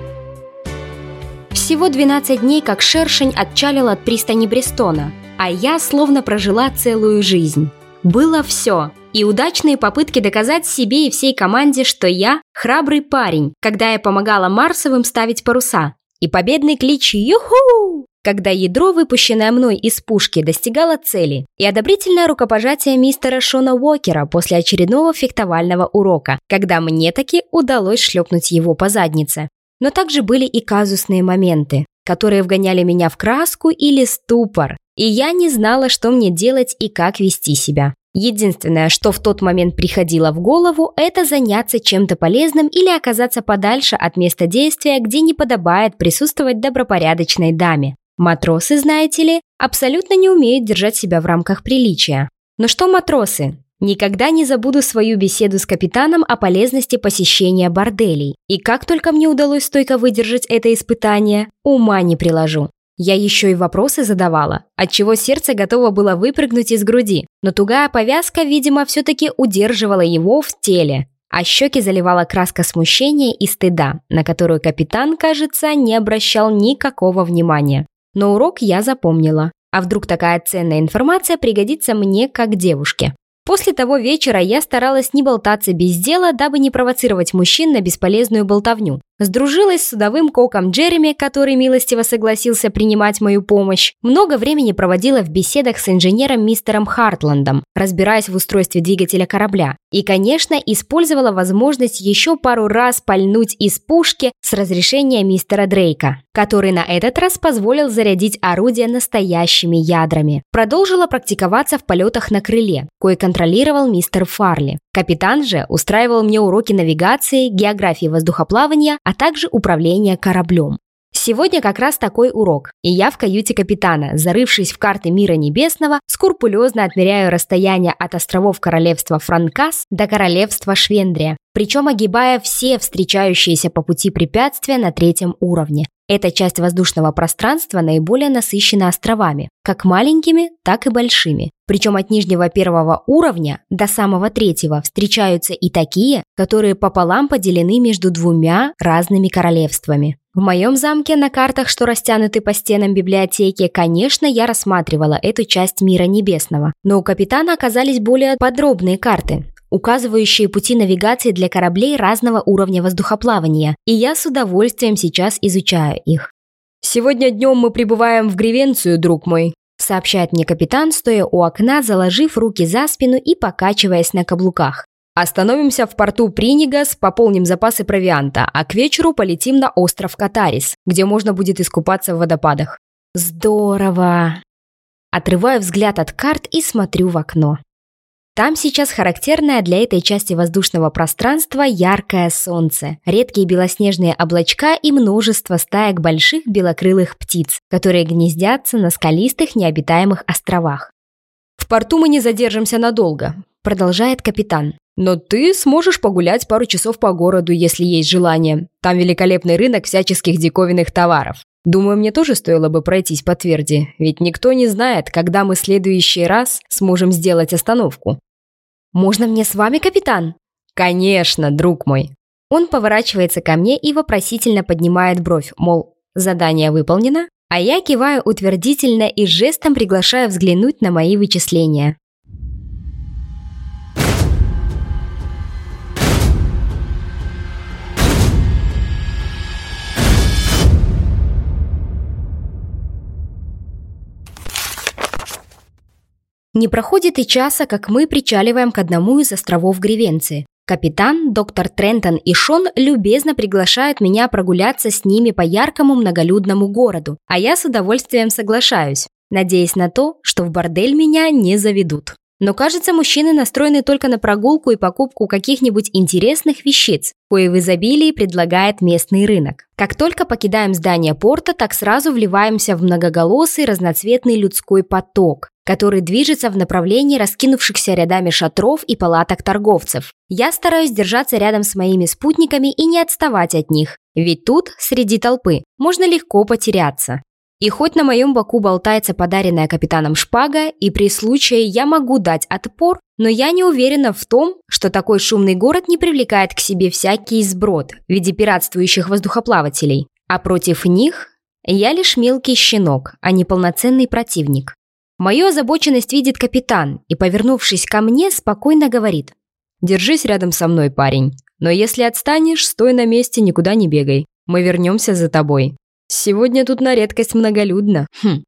Всего 12 дней, как шершень отчалил от пристани Брестона, а я словно прожила целую жизнь. Было все. И удачные попытки доказать себе и всей команде, что я храбрый парень, когда я помогала Марсовым ставить паруса. И победный клич «Юху!», когда ядро, выпущенное мной из пушки, достигало цели, и одобрительное рукопожатие мистера Шона Уокера после очередного фехтовального урока, когда мне таки удалось шлепнуть его по заднице. Но также были и казусные моменты, которые вгоняли меня в краску или ступор, и я не знала, что мне делать и как вести себя. Единственное, что в тот момент приходило в голову, это заняться чем-то полезным или оказаться подальше от места действия, где не подобает присутствовать добропорядочной даме. Матросы, знаете ли, абсолютно не умеют держать себя в рамках приличия. Но что матросы? Никогда не забуду свою беседу с капитаном о полезности посещения борделей. И как только мне удалось стойко выдержать это испытание, ума не приложу. Я еще и вопросы задавала, отчего сердце готово было выпрыгнуть из груди, но тугая повязка, видимо, все-таки удерживала его в теле, а щеки заливала краска смущения и стыда, на которую капитан, кажется, не обращал никакого внимания. Но урок я запомнила. А вдруг такая ценная информация пригодится мне как девушке? После того вечера я старалась не болтаться без дела, дабы не провоцировать мужчин на бесполезную болтовню. Сдружилась с судовым коком Джереми, который милостиво согласился принимать мою помощь. Много времени проводила в беседах с инженером мистером Хартландом, разбираясь в устройстве двигателя корабля. И, конечно, использовала возможность еще пару раз пальнуть из пушки с разрешения мистера Дрейка, который на этот раз позволил зарядить орудие настоящими ядрами. Продолжила практиковаться в полетах на крыле, кое контролировал мистер Фарли. Капитан же устраивал мне уроки навигации, географии воздухоплавания, а также управления кораблем. Сегодня как раз такой урок, и я в каюте капитана, зарывшись в карты мира небесного, скрупулезно отмеряю расстояние от островов королевства Франкас до королевства Швендрия, причем огибая все встречающиеся по пути препятствия на третьем уровне. Эта часть воздушного пространства наиболее насыщена островами, как маленькими, так и большими. Причем от нижнего первого уровня до самого третьего встречаются и такие, которые пополам поделены между двумя разными королевствами. В моем замке на картах, что растянуты по стенам библиотеки, конечно, я рассматривала эту часть мира небесного, но у капитана оказались более подробные карты, указывающие пути навигации для кораблей разного уровня воздухоплавания, и я с удовольствием сейчас изучаю их. «Сегодня днем мы прибываем в Гривенцию, друг мой», сообщает мне капитан, стоя у окна, заложив руки за спину и покачиваясь на каблуках. Остановимся в порту Принигас, пополним запасы провианта, а к вечеру полетим на остров Катарис, где можно будет искупаться в водопадах. Здорово! Отрываю взгляд от карт и смотрю в окно. Там сейчас характерное для этой части воздушного пространства яркое солнце, редкие белоснежные облачка и множество стаек больших белокрылых птиц, которые гнездятся на скалистых необитаемых островах. «В порту мы не задержимся надолго», – продолжает капитан. Но ты сможешь погулять пару часов по городу, если есть желание. Там великолепный рынок всяческих диковинных товаров. Думаю, мне тоже стоило бы пройтись по тверди, ведь никто не знает, когда мы в следующий раз сможем сделать остановку. «Можно мне с вами, капитан?» «Конечно, друг мой». Он поворачивается ко мне и вопросительно поднимает бровь, мол, задание выполнено, а я киваю утвердительно и жестом приглашаю взглянуть на мои вычисления. Не проходит и часа, как мы причаливаем к одному из островов Гривенции. Капитан, доктор Трентон и Шон любезно приглашают меня прогуляться с ними по яркому многолюдному городу, а я с удовольствием соглашаюсь, надеясь на то, что в бордель меня не заведут. Но кажется, мужчины настроены только на прогулку и покупку каких-нибудь интересных вещиц, кое в изобилии предлагает местный рынок. Как только покидаем здание порта, так сразу вливаемся в многоголосый разноцветный людской поток, который движется в направлении раскинувшихся рядами шатров и палаток торговцев. Я стараюсь держаться рядом с моими спутниками и не отставать от них, ведь тут, среди толпы, можно легко потеряться. И хоть на моем боку болтается подаренная капитаном шпага, и при случае я могу дать отпор, но я не уверена в том, что такой шумный город не привлекает к себе всякий сброд в виде пиратствующих воздухоплавателей. А против них я лишь мелкий щенок, а не полноценный противник. Мою озабоченность видит капитан и, повернувшись ко мне, спокойно говорит. «Держись рядом со мной, парень. Но если отстанешь, стой на месте, никуда не бегай. Мы вернемся за тобой. Сегодня тут на редкость многолюдно. Хм.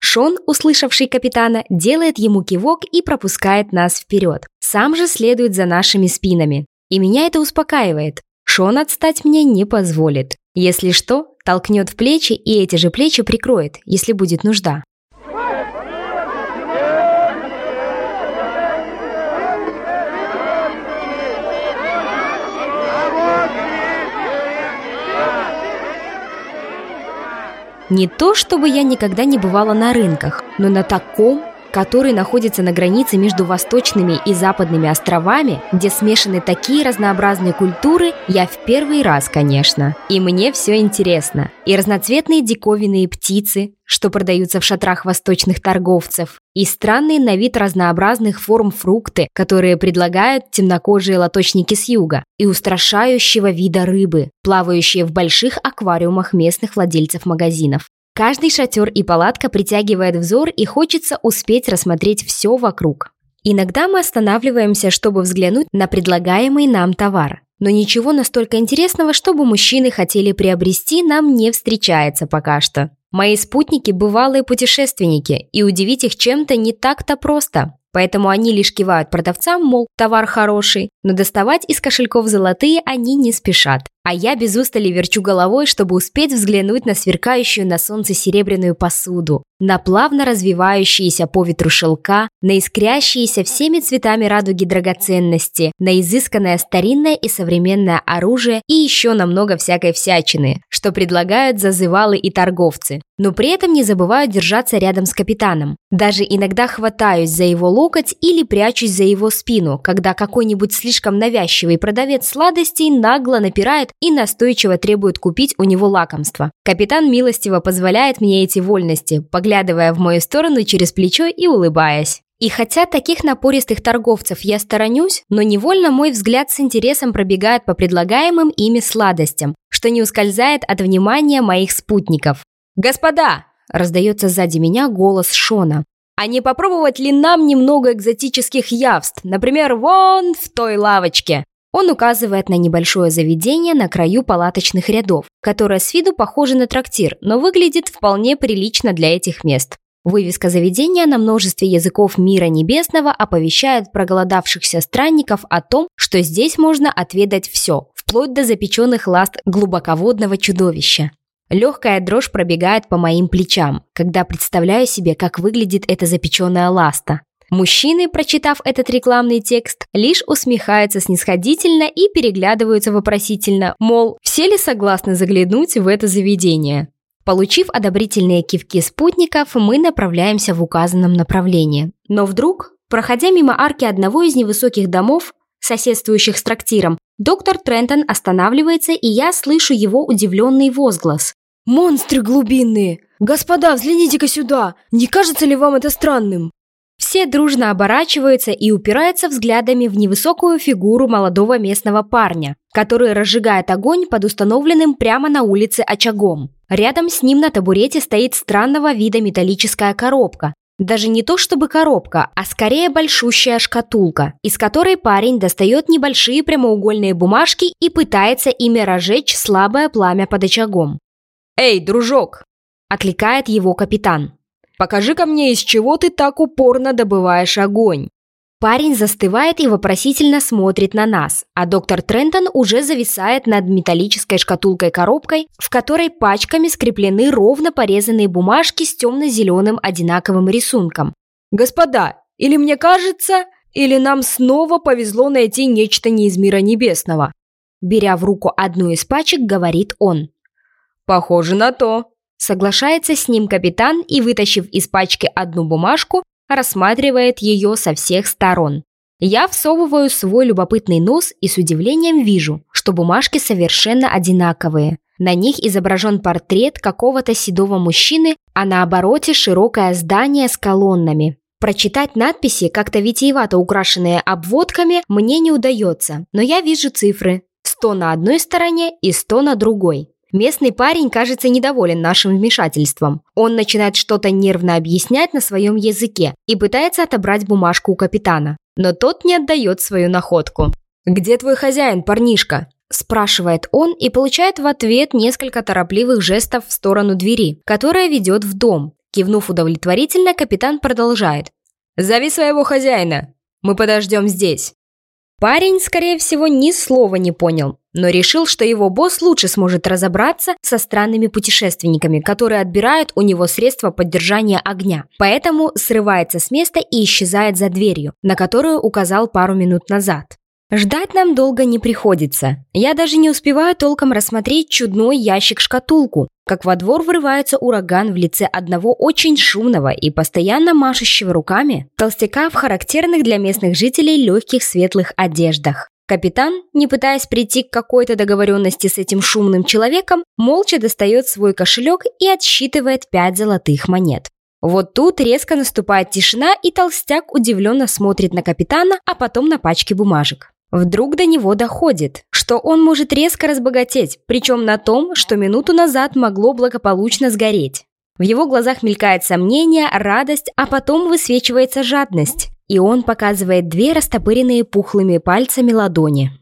Шон, услышавший капитана, делает ему кивок и пропускает нас вперед. Сам же следует за нашими спинами. И меня это успокаивает. Шон отстать мне не позволит. Если что, толкнет в плечи и эти же плечи прикроет, если будет нужда. Не то, чтобы я никогда не бывала на рынках, но на таком, который находится на границе между восточными и западными островами, где смешаны такие разнообразные культуры, я в первый раз, конечно. И мне все интересно. И разноцветные диковинные птицы, что продаются в шатрах восточных торговцев, и странные на вид разнообразных форм фрукты, которые предлагают темнокожие лоточники с юга, и устрашающего вида рыбы, плавающие в больших аквариумах местных владельцев магазинов. Каждый шатер и палатка притягивает взор и хочется успеть рассмотреть все вокруг. Иногда мы останавливаемся, чтобы взглянуть на предлагаемый нам товар. Но ничего настолько интересного, чтобы мужчины хотели приобрести, нам не встречается пока что. Мои спутники – бывалые путешественники, и удивить их чем-то не так-то просто. Поэтому они лишь кивают продавцам, мол, товар хороший, но доставать из кошельков золотые они не спешат. А я без устали верчу головой, чтобы успеть взглянуть на сверкающую на солнце серебряную посуду, на плавно развивающиеся по ветру шелка, на искрящиеся всеми цветами радуги драгоценности, на изысканное старинное и современное оружие и еще на много всякой всячины, что предлагают зазывалы и торговцы. Но при этом не забываю держаться рядом с капитаном. Даже иногда хватаюсь за его локоть или прячусь за его спину, когда какой-нибудь слишком навязчивый продавец сладостей нагло напирает и настойчиво требует купить у него лакомство. Капитан милостиво позволяет мне эти вольности, поглядывая в мою сторону через плечо и улыбаясь. И хотя таких напористых торговцев я сторонюсь, но невольно мой взгляд с интересом пробегает по предлагаемым ими сладостям, что не ускользает от внимания моих спутников. «Господа!» – раздается сзади меня голос Шона. «А не попробовать ли нам немного экзотических явств? Например, вон в той лавочке?» Он указывает на небольшое заведение на краю палаточных рядов, которое с виду похоже на трактир, но выглядит вполне прилично для этих мест. Вывеска заведения на множестве языков мира небесного оповещает проголодавшихся странников о том, что здесь можно отведать все, вплоть до запеченных ласт глубоководного чудовища. Легкая дрожь пробегает по моим плечам, когда представляю себе, как выглядит эта запеченная ласта. Мужчины, прочитав этот рекламный текст, лишь усмехаются снисходительно и переглядываются вопросительно, мол, все ли согласны заглянуть в это заведение. Получив одобрительные кивки спутников, мы направляемся в указанном направлении. Но вдруг, проходя мимо арки одного из невысоких домов, соседствующих с трактиром, доктор Трентон останавливается, и я слышу его удивленный возглас. «Монстры глубинные! Господа, взгляните-ка сюда! Не кажется ли вам это странным?» Все дружно оборачиваются и упираются взглядами в невысокую фигуру молодого местного парня, который разжигает огонь под установленным прямо на улице очагом. Рядом с ним на табурете стоит странного вида металлическая коробка. Даже не то чтобы коробка, а скорее большущая шкатулка, из которой парень достает небольшие прямоугольные бумажки и пытается ими разжечь слабое пламя под очагом. «Эй, дружок!» – окликает его капитан. Покажи-ка мне, из чего ты так упорно добываешь огонь». Парень застывает и вопросительно смотрит на нас, а доктор Трентон уже зависает над металлической шкатулкой-коробкой, в которой пачками скреплены ровно порезанные бумажки с темно-зеленым одинаковым рисунком. «Господа, или мне кажется, или нам снова повезло найти нечто не из мира небесного?» Беря в руку одну из пачек, говорит он. «Похоже на то», Соглашается с ним капитан и, вытащив из пачки одну бумажку, рассматривает ее со всех сторон. Я всовываю свой любопытный нос и с удивлением вижу, что бумажки совершенно одинаковые. На них изображен портрет какого-то седого мужчины, а на обороте широкое здание с колоннами. Прочитать надписи, как-то витиевато украшенные обводками, мне не удается, но я вижу цифры. 100 на одной стороне и 100 на другой. Местный парень кажется недоволен нашим вмешательством. Он начинает что-то нервно объяснять на своем языке и пытается отобрать бумажку у капитана. Но тот не отдает свою находку. «Где твой хозяин, парнишка?» Спрашивает он и получает в ответ несколько торопливых жестов в сторону двери, которая ведет в дом. Кивнув удовлетворительно, капитан продолжает. «Зови своего хозяина. Мы подождем здесь». Парень, скорее всего, ни слова не понял, но решил, что его босс лучше сможет разобраться со странными путешественниками, которые отбирают у него средства поддержания огня. Поэтому срывается с места и исчезает за дверью, на которую указал пару минут назад. Ждать нам долго не приходится. Я даже не успеваю толком рассмотреть чудной ящик-шкатулку, как во двор врывается ураган в лице одного очень шумного и постоянно машущего руками толстяка в характерных для местных жителей легких светлых одеждах. Капитан, не пытаясь прийти к какой-то договоренности с этим шумным человеком, молча достает свой кошелек и отсчитывает пять золотых монет. Вот тут резко наступает тишина, и толстяк удивленно смотрит на капитана, а потом на пачки бумажек. Вдруг до него доходит, что он может резко разбогатеть, причем на том, что минуту назад могло благополучно сгореть. В его глазах мелькает сомнение, радость, а потом высвечивается жадность, и он показывает две растопыренные пухлыми пальцами ладони.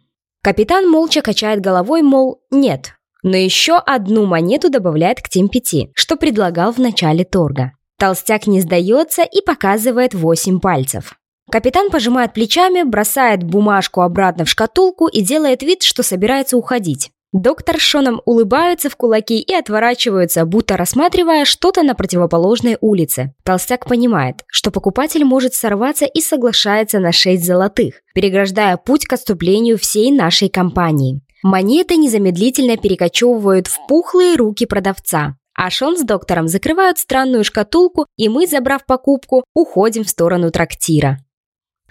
Капитан молча качает головой, мол, нет, но еще одну монету добавляет к тем пяти, что предлагал в начале торга. Толстяк не сдается и показывает восемь пальцев. Капитан пожимает плечами, бросает бумажку обратно в шкатулку и делает вид, что собирается уходить. Доктор с Шоном улыбаются в кулаки и отворачиваются, будто рассматривая что-то на противоположной улице. Толстяк понимает, что покупатель может сорваться и соглашается на 6 золотых, переграждая путь к отступлению всей нашей компании. Монеты незамедлительно перекочевывают в пухлые руки продавца. А Шон с доктором закрывают странную шкатулку, и мы, забрав покупку, уходим в сторону трактира.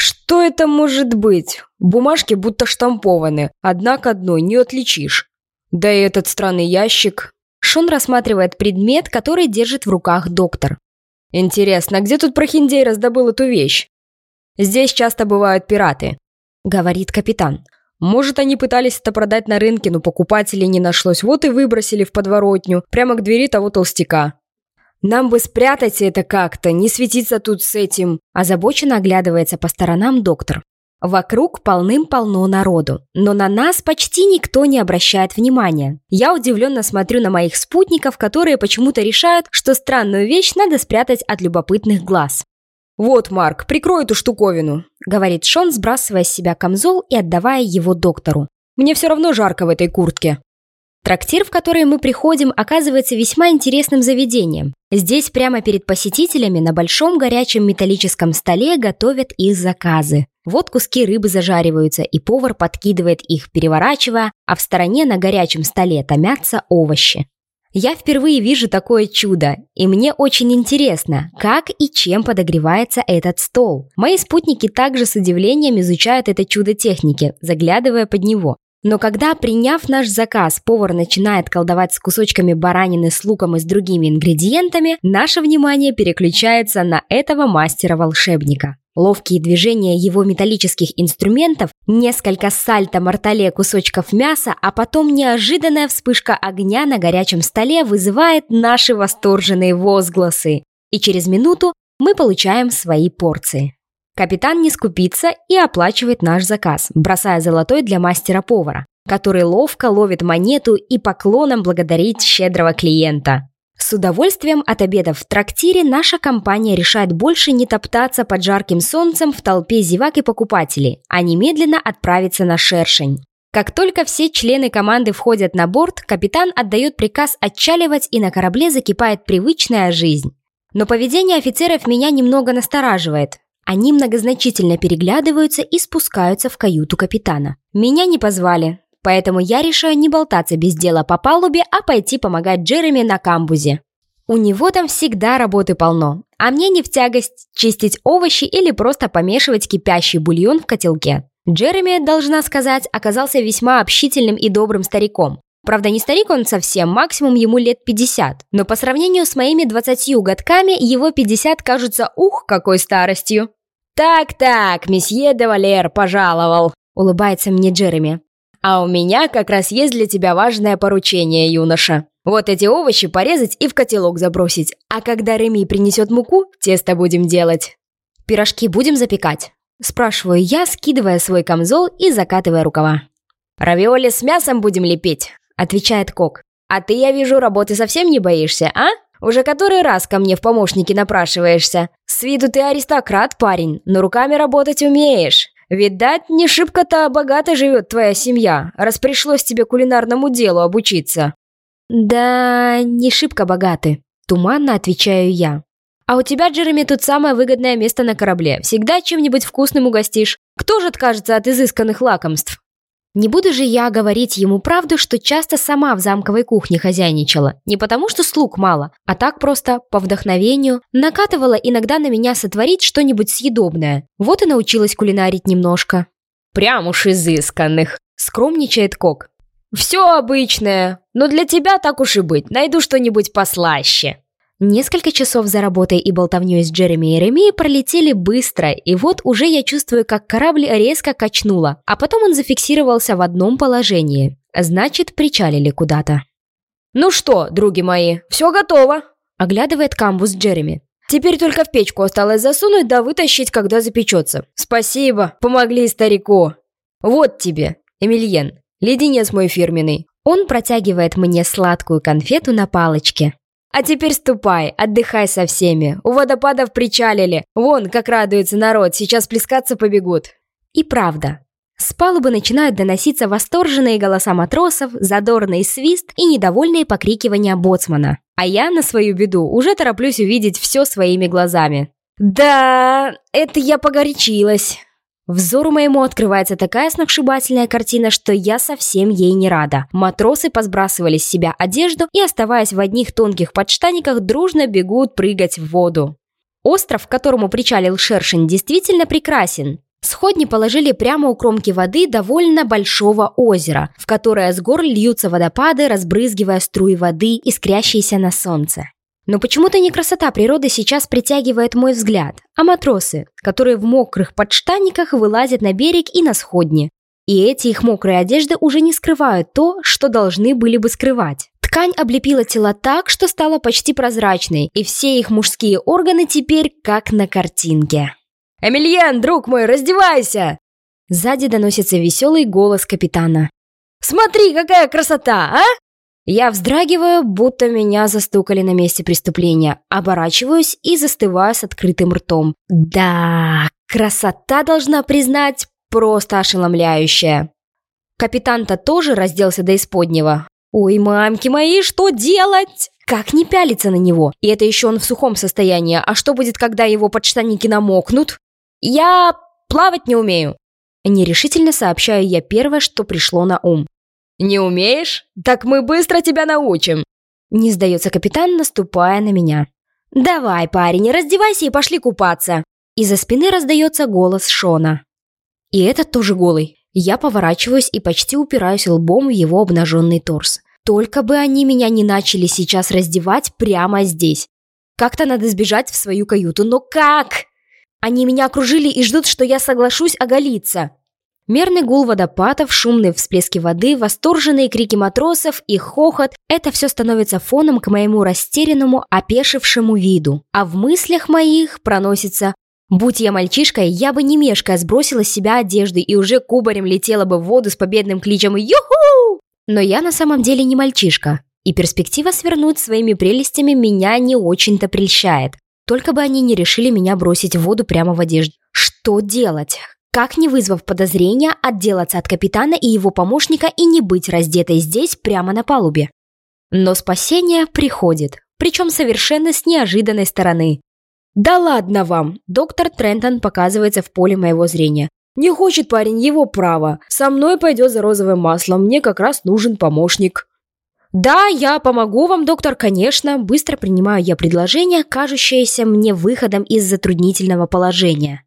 Что это может быть? Бумажки будто штампованы, одна к одной не отличишь. Да и этот странный ящик. Шон рассматривает предмет, который держит в руках доктор. Интересно, где тут прохиндей раздобыл эту вещь? Здесь часто бывают пираты, говорит капитан. Может, они пытались это продать на рынке, но покупателей не нашлось, вот и выбросили в подворотню, прямо к двери того толстяка. Нам бы спрятать это как-то, не светиться тут с этим. Озабоченно оглядывается по сторонам доктор. Вокруг полным-полно народу, но на нас почти никто не обращает внимания. Я удивленно смотрю на моих спутников, которые почему-то решают, что странную вещь надо спрятать от любопытных глаз. «Вот, Марк, прикрой эту штуковину», — говорит Шон, сбрасывая с себя камзол и отдавая его доктору. «Мне все равно жарко в этой куртке». Трактир, в который мы приходим, оказывается весьма интересным заведением. Здесь прямо перед посетителями на большом горячем металлическом столе готовят их заказы. Вот куски рыбы зажариваются, и повар подкидывает их, переворачивая, а в стороне на горячем столе томятся овощи. Я впервые вижу такое чудо, и мне очень интересно, как и чем подогревается этот стол. Мои спутники также с удивлением изучают это чудо техники, заглядывая под него. Но когда, приняв наш заказ, повар начинает колдовать с кусочками баранины с луком и с другими ингредиентами, наше внимание переключается на этого мастера-волшебника. Ловкие движения его металлических инструментов, несколько сальто-мортале кусочков мяса, а потом неожиданная вспышка огня на горячем столе вызывает наши восторженные возгласы. И через минуту мы получаем свои порции. Капитан не скупится и оплачивает наш заказ, бросая золотой для мастера-повара, который ловко ловит монету и поклоном благодарит щедрого клиента. С удовольствием от обеда в трактире наша компания решает больше не топтаться под жарким солнцем в толпе зевак и покупателей, а немедленно отправиться на шершень. Как только все члены команды входят на борт, капитан отдает приказ отчаливать и на корабле закипает привычная жизнь. Но поведение офицеров меня немного настораживает. Они многозначительно переглядываются и спускаются в каюту капитана. Меня не позвали, Поэтому я решаю не болтаться без дела по палубе, а пойти помогать Джереми на камбузе. У него там всегда работы полно, а мне не в тягость чистить овощи или просто помешивать кипящий бульон в котелке. Джереми, должна сказать, оказался весьма общительным и добрым стариком. Правда, не старик он совсем, максимум ему лет 50. Но по сравнению с моими 20 годками, его 50 кажутся ух, какой старостью. «Так-так, месье де Валер пожаловал», — улыбается мне Джереми. А у меня как раз есть для тебя важное поручение, юноша. Вот эти овощи порезать и в котелок забросить. А когда Реми принесет муку, тесто будем делать. Пирожки будем запекать? Спрашиваю я, скидывая свой камзол и закатывая рукава. «Равиоли с мясом будем лепить», — отвечает Кок. «А ты, я вижу, работы совсем не боишься, а? Уже который раз ко мне в помощники напрашиваешься. С виду ты аристократ, парень, но руками работать умеешь. Видать, не шибко-то богато живет твоя семья, раз пришлось тебе кулинарному делу обучиться». «Да, не шибко богаты», — туманно отвечаю я. «А у тебя, Джереми, тут самое выгодное место на корабле. Всегда чем-нибудь вкусным угостишь. Кто же откажется от изысканных лакомств?» Не буду же я говорить ему правду, что часто сама в замковой кухне хозяйничала. Не потому, что слуг мало, а так просто, по вдохновению, накатывала иногда на меня сотворить что-нибудь съедобное. Вот и научилась кулинарить немножко. «Прям уж изысканных», — скромничает Кок. «Все обычное, но для тебя так уж и быть, найду что-нибудь послаще». Несколько часов за работой и болтовней с Джереми и Реми пролетели быстро, и вот уже я чувствую, как корабль резко качнуло, а потом он зафиксировался в одном положении. Значит, причалили куда-то. «Ну что, други мои, все готово!» – оглядывает камбус Джереми. «Теперь только в печку осталось засунуть да вытащить, когда запечется. Спасибо, помогли старику!» «Вот тебе, Эмильен, леденец мой фирменный». Он протягивает мне сладкую конфету на палочке. А теперь ступай, отдыхай со всеми. У водопадов причалили. Вон, как радуется народ, сейчас плескаться побегут. И правда. С палубы начинают доноситься восторженные голоса матросов, задорный свист и недовольные покрикивания боцмана. А я, на свою беду, уже тороплюсь увидеть все своими глазами. «Да, это я погорячилась». Взору моему открывается такая сногсшибательная картина, что я совсем ей не рада. Матросы посбрасывали с себя одежду и, оставаясь в одних тонких подштаниках, дружно бегут прыгать в воду. Остров, к которому причалил шершень, действительно прекрасен. Сходни положили прямо у кромки воды довольно большого озера, в которое с гор льются водопады, разбрызгивая струи воды, искрящиеся на солнце. Но почему-то не красота природы сейчас притягивает мой взгляд, а матросы, которые в мокрых подштанниках вылазят на берег и на сходни. И эти их мокрые одежды уже не скрывают то, что должны были бы скрывать. Ткань облепила тела так, что стала почти прозрачной, и все их мужские органы теперь как на картинке. «Эмильен, друг мой, раздевайся!» Сзади доносится веселый голос капитана. «Смотри, какая красота, а? Я вздрагиваю, будто меня застукали на месте преступления, оборачиваюсь и застываю с открытым ртом. Да, красота, должна признать, просто ошеломляющая. Капитан-то тоже разделся до исподнего. Ой, мамки мои, что делать? Как не пялиться на него? И это еще он в сухом состоянии. А что будет, когда его подштанники намокнут? Я плавать не умею. Нерешительно сообщаю я первое, что пришло на ум. «Не умеешь? Так мы быстро тебя научим!» Не сдается капитан, наступая на меня. «Давай, парень, раздевайся и пошли купаться!» Из-за спины раздается голос Шона. И этот тоже голый. Я поворачиваюсь и почти упираюсь лбом в его обнаженный торс. Только бы они меня не начали сейчас раздевать прямо здесь. Как-то надо сбежать в свою каюту, но как? Они меня окружили и ждут, что я соглашусь оголиться. Мерный гул водопадов, шумные всплески воды, восторженные крики матросов и хохот – это все становится фоном к моему растерянному, опешившему виду. А в мыслях моих проносится Будь я мальчишкой, я бы не мешкая сбросила с себя одежды и уже кубарем летела бы в воду с победным кличем «Юху!». Но я на самом деле не мальчишка, и перспектива свернуть своими прелестями меня не очень-то прельщает. Только бы они не решили меня бросить в воду прямо в одежде. Что делать? Как, не вызвав подозрения, отделаться от капитана и его помощника и не быть раздетой здесь, прямо на палубе? Но спасение приходит, причем совершенно с неожиданной стороны. «Да ладно вам!» Доктор Трентон показывается в поле моего зрения. «Не хочет парень, его право. Со мной пойдет за розовым маслом, мне как раз нужен помощник». «Да, я помогу вам, доктор, конечно. Быстро принимаю я предложение, кажущееся мне выходом из затруднительного положения».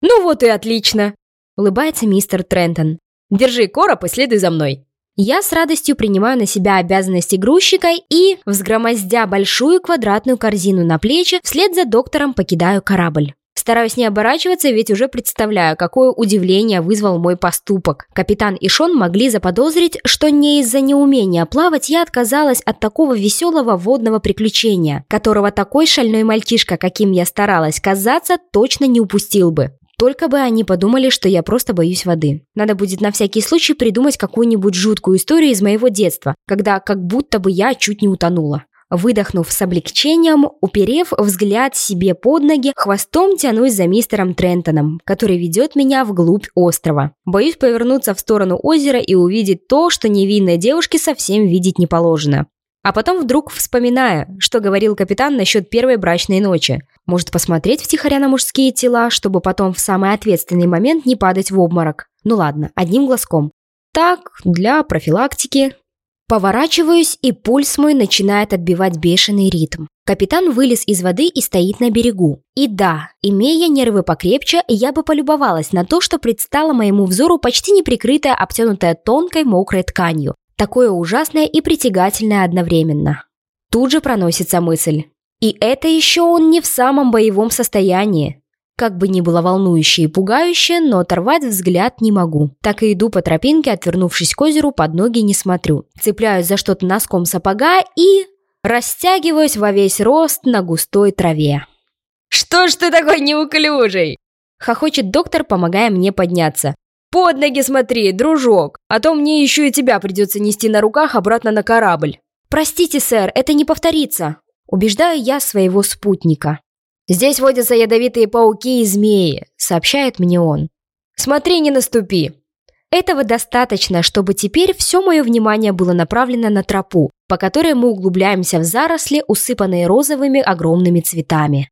«Ну вот и отлично!» – улыбается мистер Трентон. «Держи короб и следуй за мной». Я с радостью принимаю на себя обязанности грузчика и, взгромоздя большую квадратную корзину на плечи, вслед за доктором покидаю корабль. Стараюсь не оборачиваться, ведь уже представляю, какое удивление вызвал мой поступок. Капитан и Шон могли заподозрить, что не из-за неумения плавать я отказалась от такого веселого водного приключения, которого такой шальной мальчишка, каким я старалась казаться, точно не упустил бы. Только бы они подумали, что я просто боюсь воды. Надо будет на всякий случай придумать какую-нибудь жуткую историю из моего детства, когда как будто бы я чуть не утонула. Выдохнув с облегчением, уперев взгляд себе под ноги, хвостом тянусь за мистером Трентоном, который ведет меня вглубь острова. Боюсь повернуться в сторону озера и увидеть то, что невинной девушке совсем видеть не положено. А потом вдруг вспоминая, что говорил капитан насчет первой брачной ночи. Может посмотреть втихаря на мужские тела, чтобы потом в самый ответственный момент не падать в обморок. Ну ладно, одним глазком. Так, для профилактики. Поворачиваюсь, и пульс мой начинает отбивать бешеный ритм. Капитан вылез из воды и стоит на берегу. И да, имея нервы покрепче, я бы полюбовалась на то, что предстало моему взору почти неприкрытая, обтянутая тонкой мокрой тканью. Такое ужасное и притягательное одновременно. Тут же проносится мысль. И это еще он не в самом боевом состоянии. Как бы ни было волнующе и пугающе, но оторвать взгляд не могу. Так и иду по тропинке, отвернувшись к озеру, под ноги не смотрю. Цепляюсь за что-то носком сапога и... Растягиваюсь во весь рост на густой траве. «Что ж ты такой неуклюжий?» Хохочет доктор, помогая мне подняться. «Под ноги смотри, дружок, а то мне еще и тебя придется нести на руках обратно на корабль». «Простите, сэр, это не повторится», Убеждаю я своего спутника. «Здесь водятся ядовитые пауки и змеи», — сообщает мне он. «Смотри, не наступи». Этого достаточно, чтобы теперь все мое внимание было направлено на тропу, по которой мы углубляемся в заросли, усыпанные розовыми огромными цветами.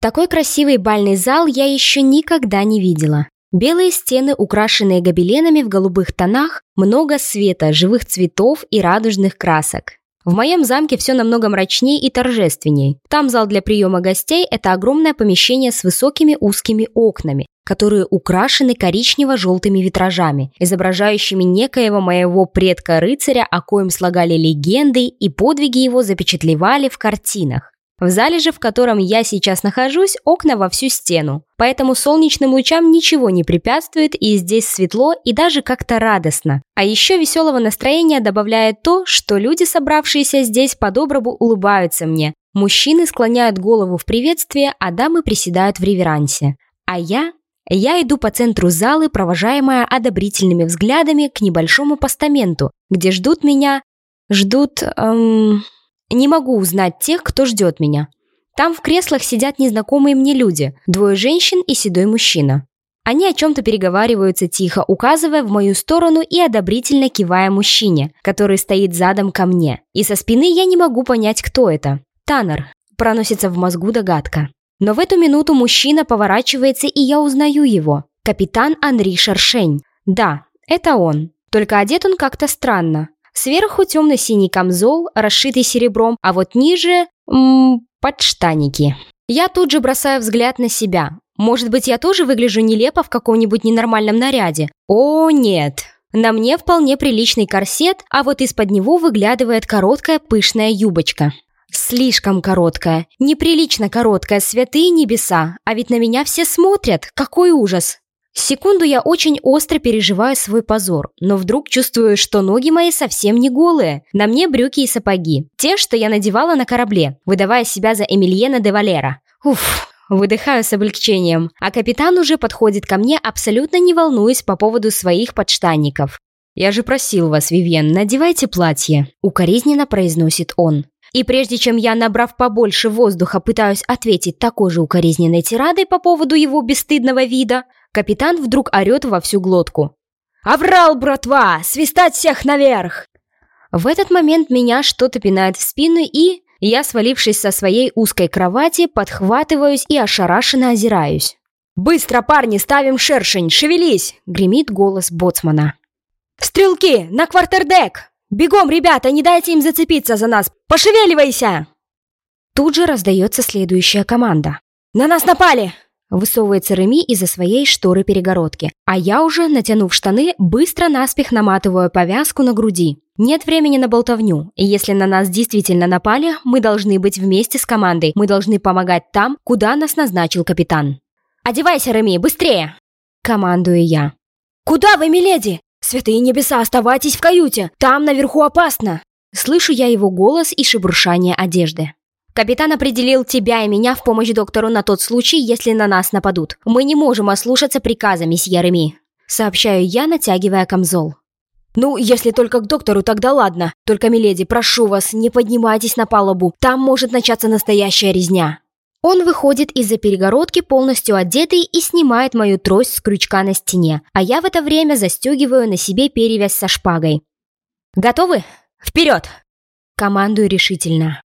Такой красивый бальный зал я еще никогда не видела. Белые стены, украшенные гобеленами в голубых тонах, много света, живых цветов и радужных красок. В моем замке все намного мрачнее и торжественней. Там зал для приема гостей – это огромное помещение с высокими узкими окнами, которые украшены коричнево-желтыми витражами, изображающими некоего моего предка-рыцаря, о коем слагали легенды и подвиги его запечатлевали в картинах. В зале же, в котором я сейчас нахожусь, окна во всю стену, поэтому солнечным лучам ничего не препятствует, и здесь светло и даже как-то радостно. А еще веселого настроения добавляет то, что люди, собравшиеся здесь, по-доброму улыбаются мне. Мужчины склоняют голову в приветствие, а дамы приседают в реверансе. А я я иду по центру залы, провожаемая одобрительными взглядами к небольшому постаменту, где ждут меня... Ждут... Эм... Не могу узнать тех, кто ждет меня. Там в креслах сидят незнакомые мне люди, двое женщин и седой мужчина. Они о чем-то переговариваются тихо, указывая в мою сторону и одобрительно кивая мужчине, который стоит задом ко мне. И со спины я не могу понять, кто это. Таннер. Проносится в мозгу догадка. Но в эту минуту мужчина поворачивается, и я узнаю его. Капитан Анри Шершень. Да, это он. Только одет он как-то странно. Сверху темно-синий камзол, расшитый серебром, а вот ниже... М -м, подштаники. Я тут же бросаю взгляд на себя. Может быть, я тоже выгляжу нелепо в каком-нибудь ненормальном наряде? О, нет. На мне вполне приличный корсет, а вот из-под него выглядывает короткая пышная юбочка. Слишком короткая, неприлично короткая, святые небеса, а ведь на меня все смотрят, какой ужас. Секунду я очень остро переживаю свой позор, но вдруг чувствую, что ноги мои совсем не голые. На мне брюки и сапоги. Те, что я надевала на корабле, выдавая себя за Эмильена де Валера. Уф, выдыхаю с облегчением. А капитан уже подходит ко мне, абсолютно не волнуясь по поводу своих подштанников. «Я же просил вас, Вивьен, надевайте платье», — укоризненно произносит он. И прежде чем я, набрав побольше воздуха, пытаюсь ответить такой же укоризненной тирадой по поводу его бесстыдного вида, Капитан вдруг орет во всю глотку. «Аврал, братва! Свистать всех наверх!» В этот момент меня что-то пинает в спину и... Я, свалившись со своей узкой кровати, подхватываюсь и ошарашенно озираюсь. «Быстро, парни, ставим шершень! Шевелись!» — гремит голос боцмана. «Стрелки! На квартердек! Бегом, ребята, не дайте им зацепиться за нас! Пошевеливайся!» Тут же раздается следующая команда. «На нас напали! Высовывается Реми из-за своей шторы перегородки, а я уже, натянув штаны, быстро наспех наматываю повязку на груди. Нет времени на болтовню, и если на нас действительно напали, мы должны быть вместе с командой, мы должны помогать там, куда нас назначил капитан. «Одевайся, Реми, быстрее!» Командую я. «Куда вы, миледи? Святые небеса, оставайтесь в каюте! Там наверху опасно!» Слышу я его голос и шебуршание одежды. Капитан определил тебя и меня в помощь доктору на тот случай, если на нас нападут. Мы не можем ослушаться приказа, месье Реми», — сообщаю я, натягивая камзол. «Ну, если только к доктору, тогда ладно. Только, миледи, прошу вас, не поднимайтесь на палубу. Там может начаться настоящая резня». Он выходит из-за перегородки полностью одетый и снимает мою трость с крючка на стене, а я в это время застегиваю на себе перевязь со шпагой. «Готовы? Вперед!» Командую решительно.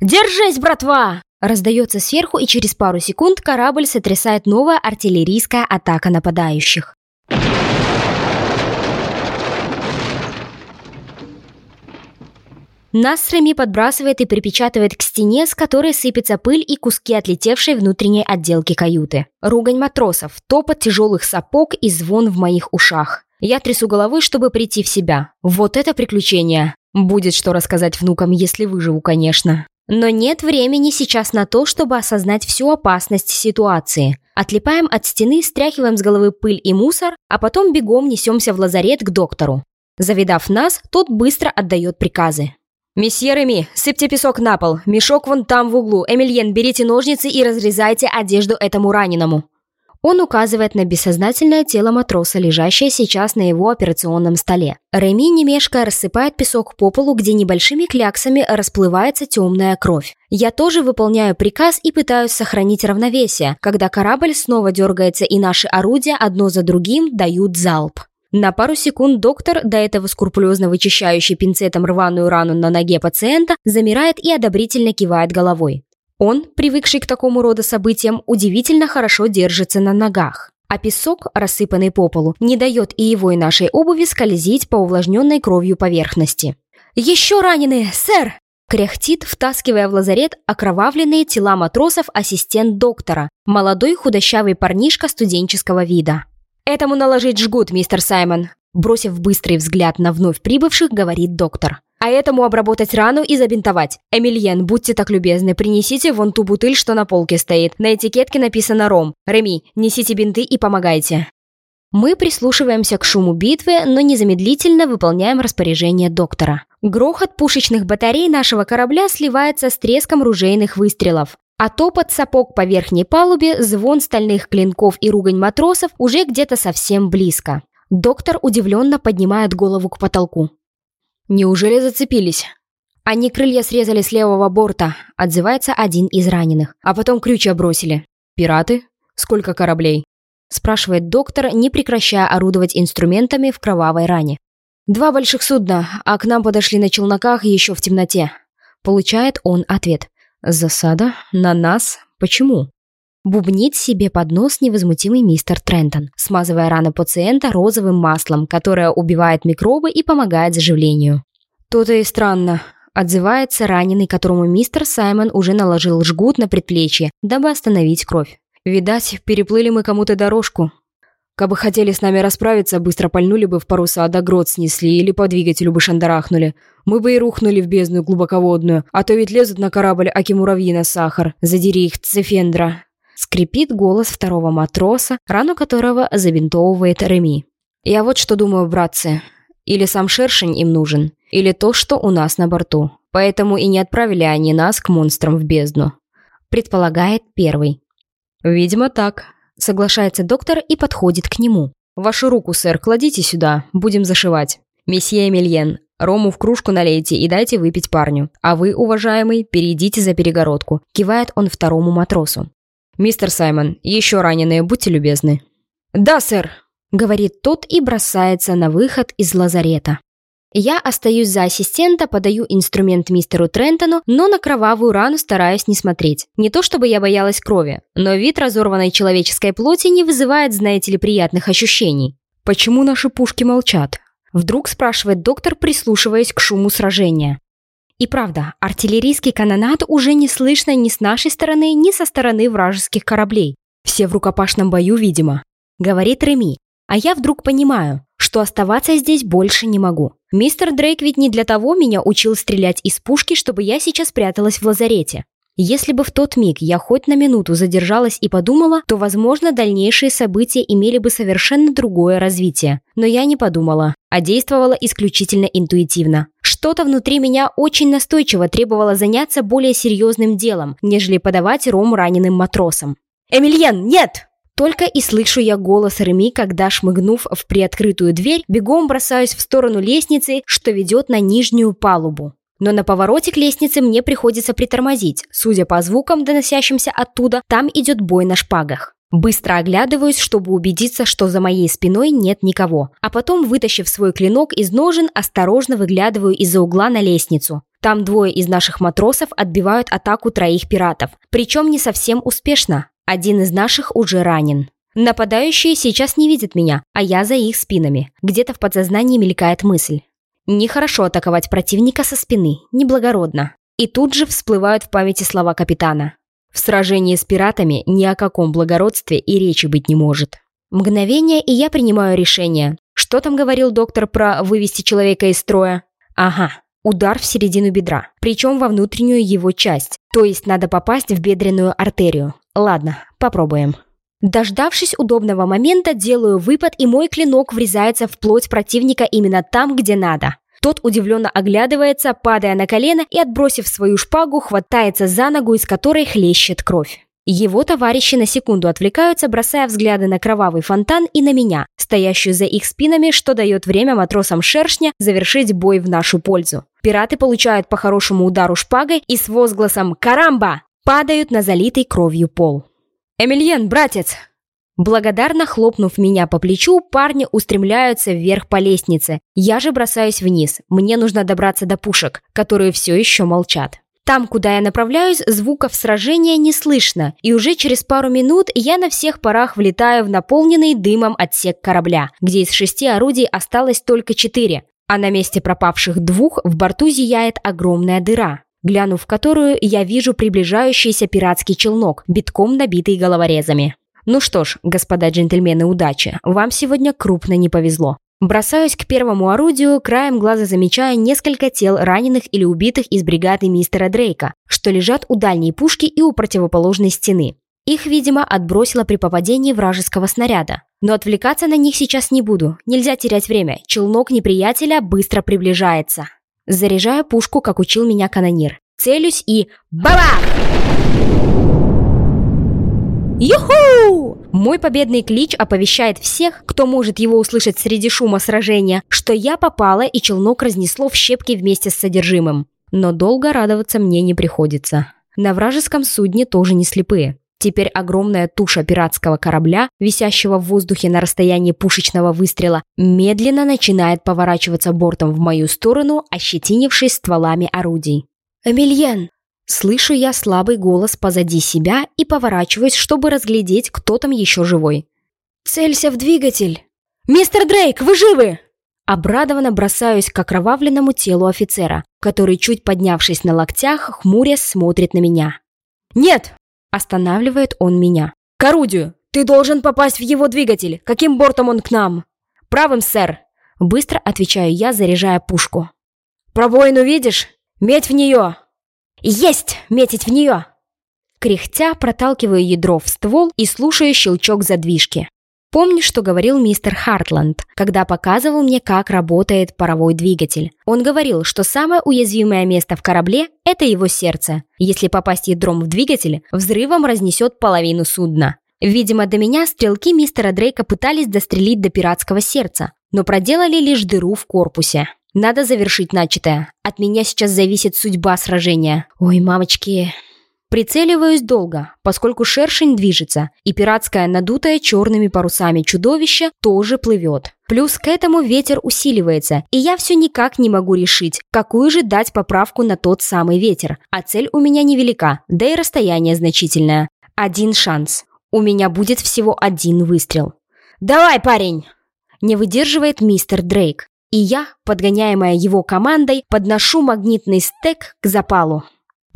«Держись, братва!» Раздается сверху, и через пару секунд корабль сотрясает новая артиллерийская атака нападающих. Нас с Реми подбрасывает и припечатывает к стене, с которой сыпется пыль и куски отлетевшей внутренней отделки каюты. Ругань матросов, топот тяжелых сапог и звон в моих ушах. Я трясу головой, чтобы прийти в себя. Вот это приключение! Будет что рассказать внукам, если выживу, конечно. Но нет времени сейчас на то, чтобы осознать всю опасность ситуации. Отлипаем от стены, стряхиваем с головы пыль и мусор, а потом бегом несемся в лазарет к доктору. Завидав нас, тот быстро отдает приказы. «Месье Реми, сыпьте песок на пол, мешок вон там в углу. Эмильен, берите ножницы и разрезайте одежду этому раненому». Он указывает на бессознательное тело матроса, лежащее сейчас на его операционном столе. Реми, не мешкая, рассыпает песок по полу, где небольшими кляксами расплывается темная кровь. Я тоже выполняю приказ и пытаюсь сохранить равновесие, когда корабль снова дергается и наши орудия одно за другим дают залп. На пару секунд доктор, до этого скрупулезно вычищающий пинцетом рваную рану на ноге пациента, замирает и одобрительно кивает головой. Он, привыкший к такому рода событиям, удивительно хорошо держится на ногах. А песок, рассыпанный по полу, не дает и его, и нашей обуви скользить по увлажненной кровью поверхности. «Еще раненые, сэр!» Кряхтит, втаскивая в лазарет окровавленные тела матросов ассистент доктора, молодой худощавый парнишка студенческого вида. «Этому наложить жгут, мистер Саймон», бросив быстрый взгляд на вновь прибывших, говорит доктор а этому обработать рану и забинтовать. Эмильен, будьте так любезны, принесите вон ту бутыль, что на полке стоит. На этикетке написано «Ром». Реми, несите бинты и помогайте. Мы прислушиваемся к шуму битвы, но незамедлительно выполняем распоряжение доктора. Грохот пушечных батарей нашего корабля сливается с треском ружейных выстрелов. А топот сапог по верхней палубе, звон стальных клинков и ругань матросов уже где-то совсем близко. Доктор удивленно поднимает голову к потолку. «Неужели зацепились?» «Они крылья срезали с левого борта», — отзывается один из раненых. «А потом крючья бросили». «Пираты? Сколько кораблей?» — спрашивает доктор, не прекращая орудовать инструментами в кровавой ране. «Два больших судна, а к нам подошли на челноках еще в темноте». Получает он ответ. Засада? На нас? Почему? Бубнит себе под нос невозмутимый мистер Трентон, смазывая раны пациента розовым маслом, которое убивает микробы и помогает заживлению. То-то и странно. Отзывается раненый, которому мистер Саймон уже наложил жгут на предплечье, дабы остановить кровь. Видать, переплыли мы кому-то дорожку. Кабы хотели с нами расправиться, быстро пальнули бы в паруса, да грот снесли или по двигателю бы шандарахнули. Мы бы и рухнули в бездну глубоководную, а то ведь лезут на корабль аки муравьи на сахар. Задери их, Цефендра. Скрипит голос второго матроса, рану которого забинтовывает Реми. «Я вот что думаю, братцы. Или сам шершень им нужен, или то, что у нас на борту. Поэтому и не отправили они нас к монстрам в бездну», предполагает первый. «Видимо, так», соглашается доктор и подходит к нему. «Вашу руку, сэр, кладите сюда, будем зашивать. Месье Эмильен, рому в кружку налейте и дайте выпить парню. А вы, уважаемый, перейдите за перегородку», кивает он второму матросу. «Мистер Саймон, еще раненые, будьте любезны». «Да, сэр», — говорит тот и бросается на выход из лазарета. Я остаюсь за ассистента, подаю инструмент мистеру Трентону, но на кровавую рану стараюсь не смотреть. Не то чтобы я боялась крови, но вид разорванной человеческой плоти не вызывает, знаете ли, приятных ощущений. «Почему наши пушки молчат?» Вдруг спрашивает доктор, прислушиваясь к шуму сражения. И правда, артиллерийский канонад уже не слышно ни с нашей стороны, ни со стороны вражеских кораблей. Все в рукопашном бою, видимо. Говорит Реми. А я вдруг понимаю, что оставаться здесь больше не могу. Мистер Дрейк ведь не для того меня учил стрелять из пушки, чтобы я сейчас пряталась в лазарете. Если бы в тот миг я хоть на минуту задержалась и подумала, то, возможно, дальнейшие события имели бы совершенно другое развитие. Но я не подумала, а действовала исключительно интуитивно. Что-то внутри меня очень настойчиво требовало заняться более серьезным делом, нежели подавать ром раненым матросам. «Эмильен, нет!» Только и слышу я голос Реми, когда, шмыгнув в приоткрытую дверь, бегом бросаюсь в сторону лестницы, что ведет на нижнюю палубу. Но на повороте к лестнице мне приходится притормозить. Судя по звукам, доносящимся оттуда, там идет бой на шпагах. Быстро оглядываюсь, чтобы убедиться, что за моей спиной нет никого. А потом, вытащив свой клинок из ножен, осторожно выглядываю из-за угла на лестницу. Там двое из наших матросов отбивают атаку троих пиратов. Причем не совсем успешно. Один из наших уже ранен. Нападающие сейчас не видят меня, а я за их спинами. Где-то в подсознании мелькает мысль. Нехорошо атаковать противника со спины, неблагородно. И тут же всплывают в памяти слова капитана. В сражении с пиратами ни о каком благородстве и речи быть не может. Мгновение, и я принимаю решение. Что там говорил доктор про вывести человека из строя? Ага, удар в середину бедра, причем во внутреннюю его часть, то есть надо попасть в бедренную артерию. Ладно, попробуем. Дождавшись удобного момента, делаю выпад, и мой клинок врезается в плоть противника именно там, где надо. Тот удивленно оглядывается, падая на колено и, отбросив свою шпагу, хватается за ногу, из которой хлещет кровь. Его товарищи на секунду отвлекаются, бросая взгляды на кровавый фонтан и на меня, стоящую за их спинами, что дает время матросам шершня завершить бой в нашу пользу. Пираты получают по хорошему удару шпагой и с возгласом «Карамба!» падают на залитый кровью пол. «Эмильен, братец!» Благодарно хлопнув меня по плечу, парни устремляются вверх по лестнице. Я же бросаюсь вниз. Мне нужно добраться до пушек, которые все еще молчат. Там, куда я направляюсь, звуков сражения не слышно, и уже через пару минут я на всех парах влетаю в наполненный дымом отсек корабля, где из шести орудий осталось только четыре, а на месте пропавших двух в борту зияет огромная дыра глянув в которую, я вижу приближающийся пиратский челнок, битком набитый головорезами. Ну что ж, господа джентльмены, удачи. Вам сегодня крупно не повезло. Бросаюсь к первому орудию, краем глаза замечая несколько тел раненых или убитых из бригады мистера Дрейка, что лежат у дальней пушки и у противоположной стены. Их, видимо, отбросило при попадении вражеского снаряда. Но отвлекаться на них сейчас не буду. Нельзя терять время. Челнок неприятеля быстро приближается. Заряжаю пушку, как учил меня канонир. Целюсь и... Бабах! Юху! Мой победный клич оповещает всех, кто может его услышать среди шума сражения, что я попала и челнок разнесло в щепки вместе с содержимым. Но долго радоваться мне не приходится. На вражеском судне тоже не слепые. Теперь огромная туша пиратского корабля, висящего в воздухе на расстоянии пушечного выстрела, медленно начинает поворачиваться бортом в мою сторону, ощетинившись стволами орудий. «Эмильен!» Слышу я слабый голос позади себя и поворачиваюсь, чтобы разглядеть, кто там еще живой. «Целься в двигатель!» «Мистер Дрейк, вы живы?» Обрадованно бросаюсь к окровавленному телу офицера, который, чуть поднявшись на локтях, хмурясь смотрит на меня. «Нет!» – останавливает он меня. «К орудию! Ты должен попасть в его двигатель! Каким бортом он к нам?» «Правым, сэр!» – быстро отвечаю я, заряжая пушку. «Пробоину видишь? Меть в нее!» «Есть! Метить в нее!» Кряхтя проталкиваю ядро в ствол и слушаю щелчок задвижки. Помню, что говорил мистер Хартланд, когда показывал мне, как работает паровой двигатель. Он говорил, что самое уязвимое место в корабле – это его сердце. Если попасть ядром в двигатель, взрывом разнесет половину судна. Видимо, до меня стрелки мистера Дрейка пытались дострелить до пиратского сердца, но проделали лишь дыру в корпусе. Надо завершить начатое. От меня сейчас зависит судьба сражения. Ой, мамочки. Прицеливаюсь долго, поскольку шершень движется, и пиратское надутое черными парусами чудовище тоже плывет. Плюс к этому ветер усиливается, и я все никак не могу решить, какую же дать поправку на тот самый ветер. А цель у меня невелика, да и расстояние значительное. Один шанс. У меня будет всего один выстрел. «Давай, парень!» Не выдерживает мистер Дрейк. И я, подгоняемая его командой, подношу магнитный стек к запалу.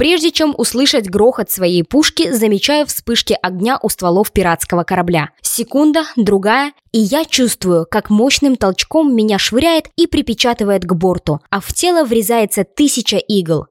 Прежде чем услышать грохот своей пушки, замечаю вспышки огня у стволов пиратского корабля. Секунда, другая, и я чувствую, как мощным толчком меня швыряет и припечатывает к борту, а в тело врезается тысяча игл.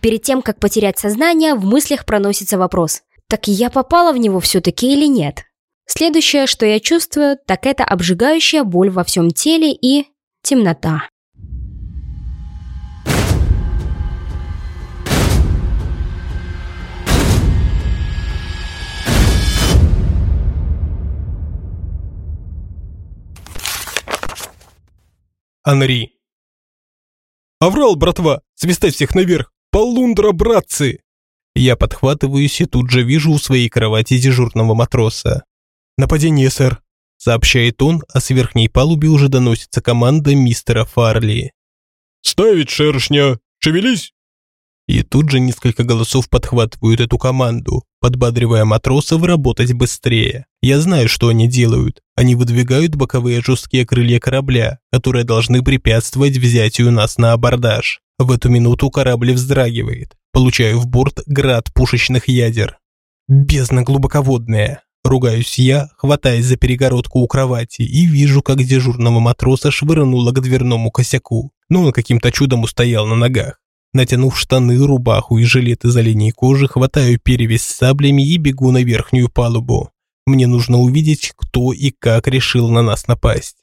Перед тем, как потерять сознание, в мыслях проносится вопрос. Так я попала в него все-таки или нет? Следующее, что я чувствую, так это обжигающая боль во всем теле и темнота. Анри. «Аврал, братва! Свистай всех наверх! Полундра, братцы!» Я подхватываюсь и тут же вижу у своей кровати дежурного матроса. «Нападение, сэр!» Сообщает он, а с верхней палубы уже доносится команда мистера Фарли. «Ставить шершня! Шевелись!» И тут же несколько голосов подхватывают эту команду, подбадривая матросов работать быстрее. Я знаю, что они делают. Они выдвигают боковые жесткие крылья корабля, которые должны препятствовать взятию нас на абордаж. В эту минуту корабль вздрагивает. Получаю в борт град пушечных ядер. Бездна глубоководная. Ругаюсь я, хватаясь за перегородку у кровати и вижу, как дежурного матроса швырнуло к дверному косяку. Но он каким-то чудом устоял на ногах. Натянув штаны, рубаху и жилет из оленей кожи, хватаю перевязь с саблями и бегу на верхнюю палубу. Мне нужно увидеть, кто и как решил на нас напасть.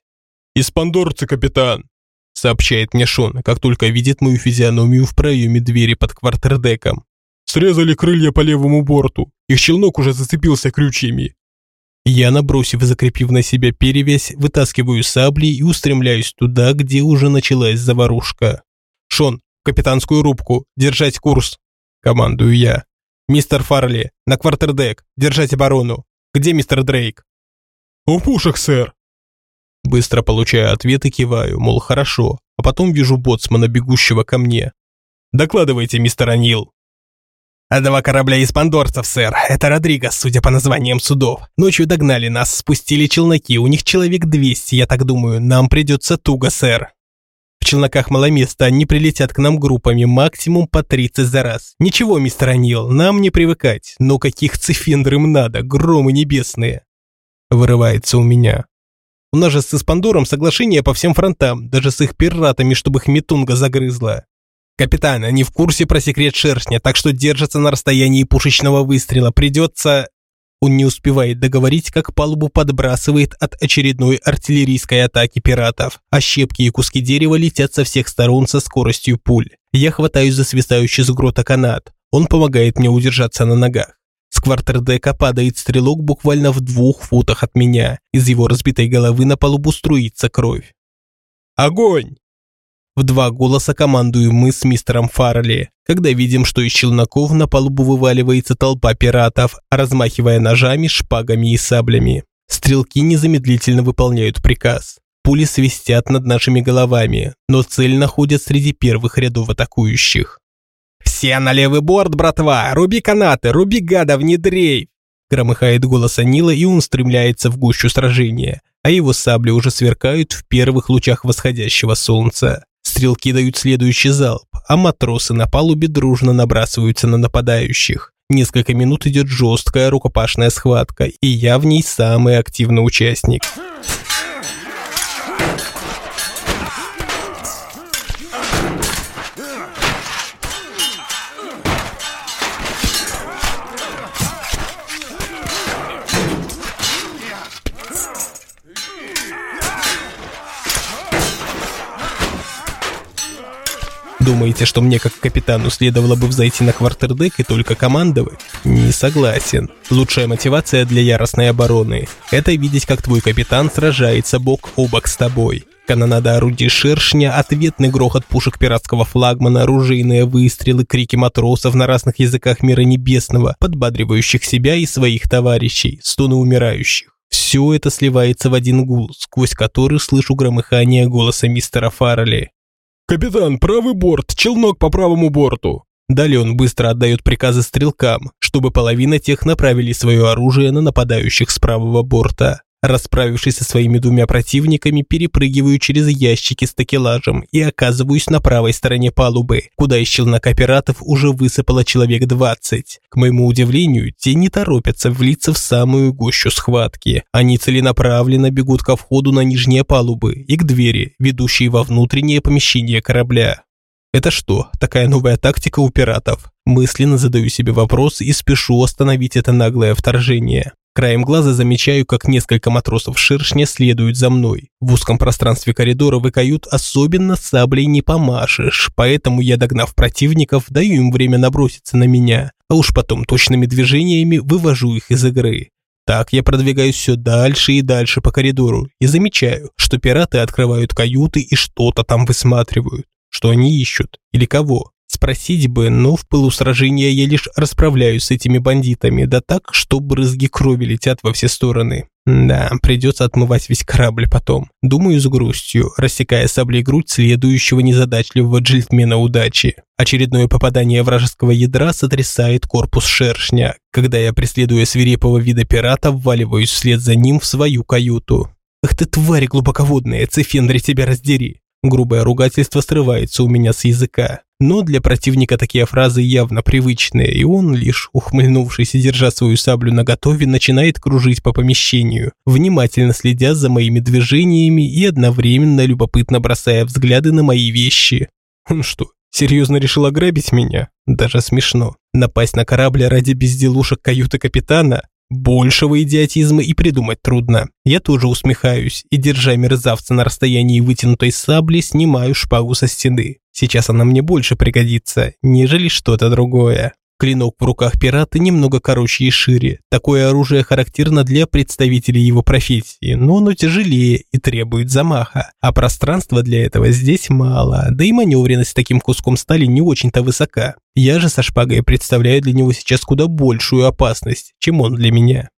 «Испандорцы, капитан!» сообщает мне Шон, как только видит мою физиономию в проеме двери под квартердеком. Срезали крылья по левому борту. Их челнок уже зацепился крючьями. Я, набросив и закрепив на себя перевязь, вытаскиваю сабли и устремляюсь туда, где уже началась заварушка. «Шон, капитанскую рубку, держать курс!» – командую я. «Мистер Фарли, на квартердек, держать оборону! Где мистер Дрейк?» «У пушек, сэр!» Быстро получаю ответ и киваю, мол, хорошо, а потом вижу боцмана, бегущего ко мне. «Докладывайте, мистер Анил!» А два корабля из пандорцев, сэр. Это Родригас, судя по названиям судов. Ночью догнали нас, спустили челноки. У них человек 200, я так думаю. Нам придется туго, сэр. В челноках мало места, они прилетят к нам группами, максимум по 30 за раз. Ничего, мистер Анил, нам не привыкать. Но каких цифиндр им надо, громы небесные. Вырывается у меня. У нас же с Испандором соглашение по всем фронтам, даже с их пиратами, чтобы их метунга загрызла. Капитан, они в курсе про секрет шершня, так что держатся на расстоянии пушечного выстрела. Придется... Он не успевает договорить, как палубу подбрасывает от очередной артиллерийской атаки пиратов, а щепки и куски дерева летят со всех сторон со скоростью пуль. Я хватаюсь за свисающий с грота канат. Он помогает мне удержаться на ногах. С квартердека падает стрелок буквально в двух футах от меня. Из его разбитой головы на палубу струится кровь. «Огонь!» В два голоса командуем мы с мистером Фарли, когда видим, что из челноков на палубу вываливается толпа пиратов, размахивая ножами, шпагами и саблями. Стрелки незамедлительно выполняют приказ. Пули свистят над нашими головами, но цель находят среди первых рядов атакующих. «Все на левый борт, братва! Руби канаты, руби гадов, не дрейф!» Громыхает голос Анила, и он стремляется в гущу сражения, а его сабли уже сверкают в первых лучах восходящего солнца. Стрелки дают следующий залп, а матросы на палубе дружно набрасываются на нападающих. Несколько минут идет жесткая рукопашная схватка, и я в ней самый активный участник. Думаете, что мне как капитану следовало бы взойти на квартердек и только командовать? Не согласен. Лучшая мотивация для яростной обороны – это видеть, как твой капитан сражается бок о бок с тобой. Канонада орудий шершня, ответный грохот пушек пиратского флагмана, оружейные выстрелы, крики матросов на разных языках мира небесного, подбадривающих себя и своих товарищей, стоны умирающих. Все это сливается в один гул, сквозь который слышу громыхание голоса мистера Фаррелли. «Капитан, правый борт, челнок по правому борту!» Далее он быстро отдает приказы стрелкам, чтобы половина тех направили свое оружие на нападающих с правого борта. Расправившись со своими двумя противниками, перепрыгиваю через ящики с такелажем и оказываюсь на правой стороне палубы, куда из челнока пиратов уже высыпало человек 20. К моему удивлению, те не торопятся влиться в самую гущу схватки. Они целенаправленно бегут ко входу на нижние палубы и к двери, ведущей во внутреннее помещение корабля. Это что, такая новая тактика у пиратов? Мысленно задаю себе вопрос и спешу остановить это наглое вторжение. Краем глаза замечаю, как несколько матросов шершня следуют за мной. В узком пространстве коридора выкают особенно саблей не помашешь, поэтому я, догнав противников, даю им время наброситься на меня, а уж потом точными движениями вывожу их из игры. Так я продвигаюсь все дальше и дальше по коридору и замечаю, что пираты открывают каюты и что-то там высматривают. Что они ищут? Или кого? Спросить бы, но в пылу сражения я лишь расправляюсь с этими бандитами, да так, что брызги крови летят во все стороны. Да, придется отмывать весь корабль потом. Думаю с грустью, рассекая саблей грудь следующего незадачливого джельтмена удачи. Очередное попадание вражеского ядра сотрясает корпус шершня, когда я, преследуя свирепого вида пирата, вваливаюсь вслед за ним в свою каюту. «Ах ты твари глубоководная, Цефендри, тебя раздери!» Грубое ругательство срывается у меня с языка. Но для противника такие фразы явно привычные, и он, лишь ухмыльнувшись и держа свою саблю наготове, начинает кружить по помещению, внимательно следя за моими движениями и одновременно любопытно бросая взгляды на мои вещи. Он что, серьезно решил ограбить меня? Даже смешно. Напасть на корабль ради безделушек каюты капитана? Большего идиотизма и придумать трудно. Я тоже усмехаюсь и, держа мерзавца на расстоянии вытянутой сабли, снимаю шпагу со стены. Сейчас она мне больше пригодится, нежели что-то другое. Клинок в руках пирата немного короче и шире. Такое оружие характерно для представителей его профессии, но оно тяжелее и требует замаха. А пространства для этого здесь мало, да и маневренность таким куском стали не очень-то высока. Я же со шпагой представляю для него сейчас куда большую опасность, чем он для меня.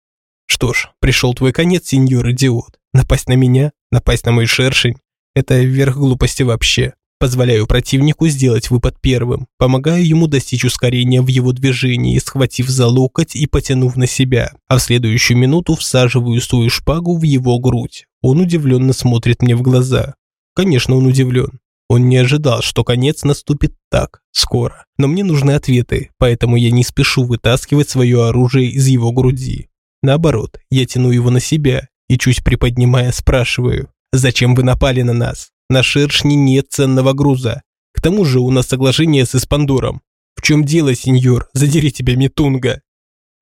Что ж, пришел твой конец, сеньор-идиот. Напасть на меня? Напасть на мой шершень? Это верх глупости вообще. Позволяю противнику сделать выпад первым, помогаю ему достичь ускорения в его движении, схватив за локоть и потянув на себя, а в следующую минуту всаживаю свою шпагу в его грудь. Он удивленно смотрит мне в глаза. Конечно, он удивлен. Он не ожидал, что конец наступит так, скоро. Но мне нужны ответы, поэтому я не спешу вытаскивать свое оружие из его груди. Наоборот, я тяну его на себя и, чуть приподнимая, спрашиваю, «Зачем вы напали на нас?» На шершне нет ценного груза. К тому же у нас соглашение с Испандуром. В чем дело, сеньор? Задери тебя, Митунга.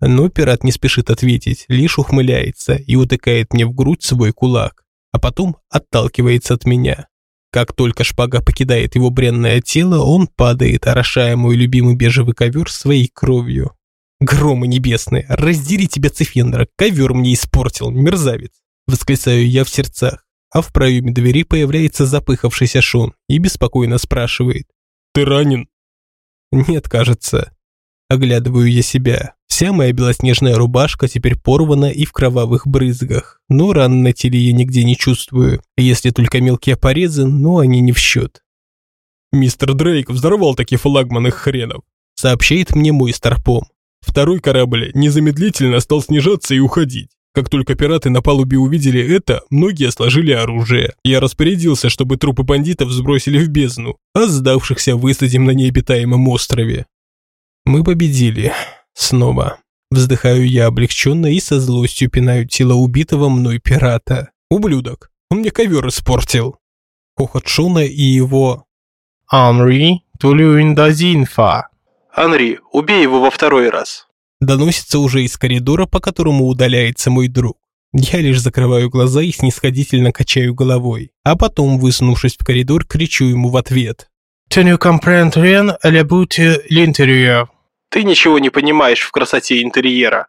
Но пират не спешит ответить, лишь ухмыляется и утыкает мне в грудь свой кулак, а потом отталкивается от меня. Как только шпага покидает его бренное тело, он падает, орошая мой любимый бежевый ковер своей кровью. Громы небесные, раздери тебя, Цифендра, ковер мне испортил, мерзавец. Восклицаю я в сердцах а в проеме двери появляется запыхавшийся Шон и беспокойно спрашивает. «Ты ранен?» «Нет, кажется». Оглядываю я себя. Вся моя белоснежная рубашка теперь порвана и в кровавых брызгах. Но ран на теле я нигде не чувствую. Если только мелкие порезы, но они не в счет. «Мистер Дрейк взорвал такие флагман хренов», сообщает мне мой старпом. Второй корабль незамедлительно стал снижаться и уходить. Как только пираты на палубе увидели это, многие сложили оружие. Я распорядился, чтобы трупы бандитов сбросили в бездну, а сдавшихся высадим на необитаемом острове. Мы победили. Снова. Вздыхаю я облегченно и со злостью пинаю тело убитого мной пирата. Ублюдок. Он мне ковер испортил. Хохот Шона и его... «Анри, тулюин дазинфа». «Анри, убей его во второй раз». Доносится уже из коридора, по которому удаляется мой друг. Я лишь закрываю глаза и снисходительно качаю головой, а потом, высунувшись в коридор, кричу ему в ответ. «Tu ne comprends rien à la beauté l'intérieur». Ты ничего не понимаешь в красоте интерьера.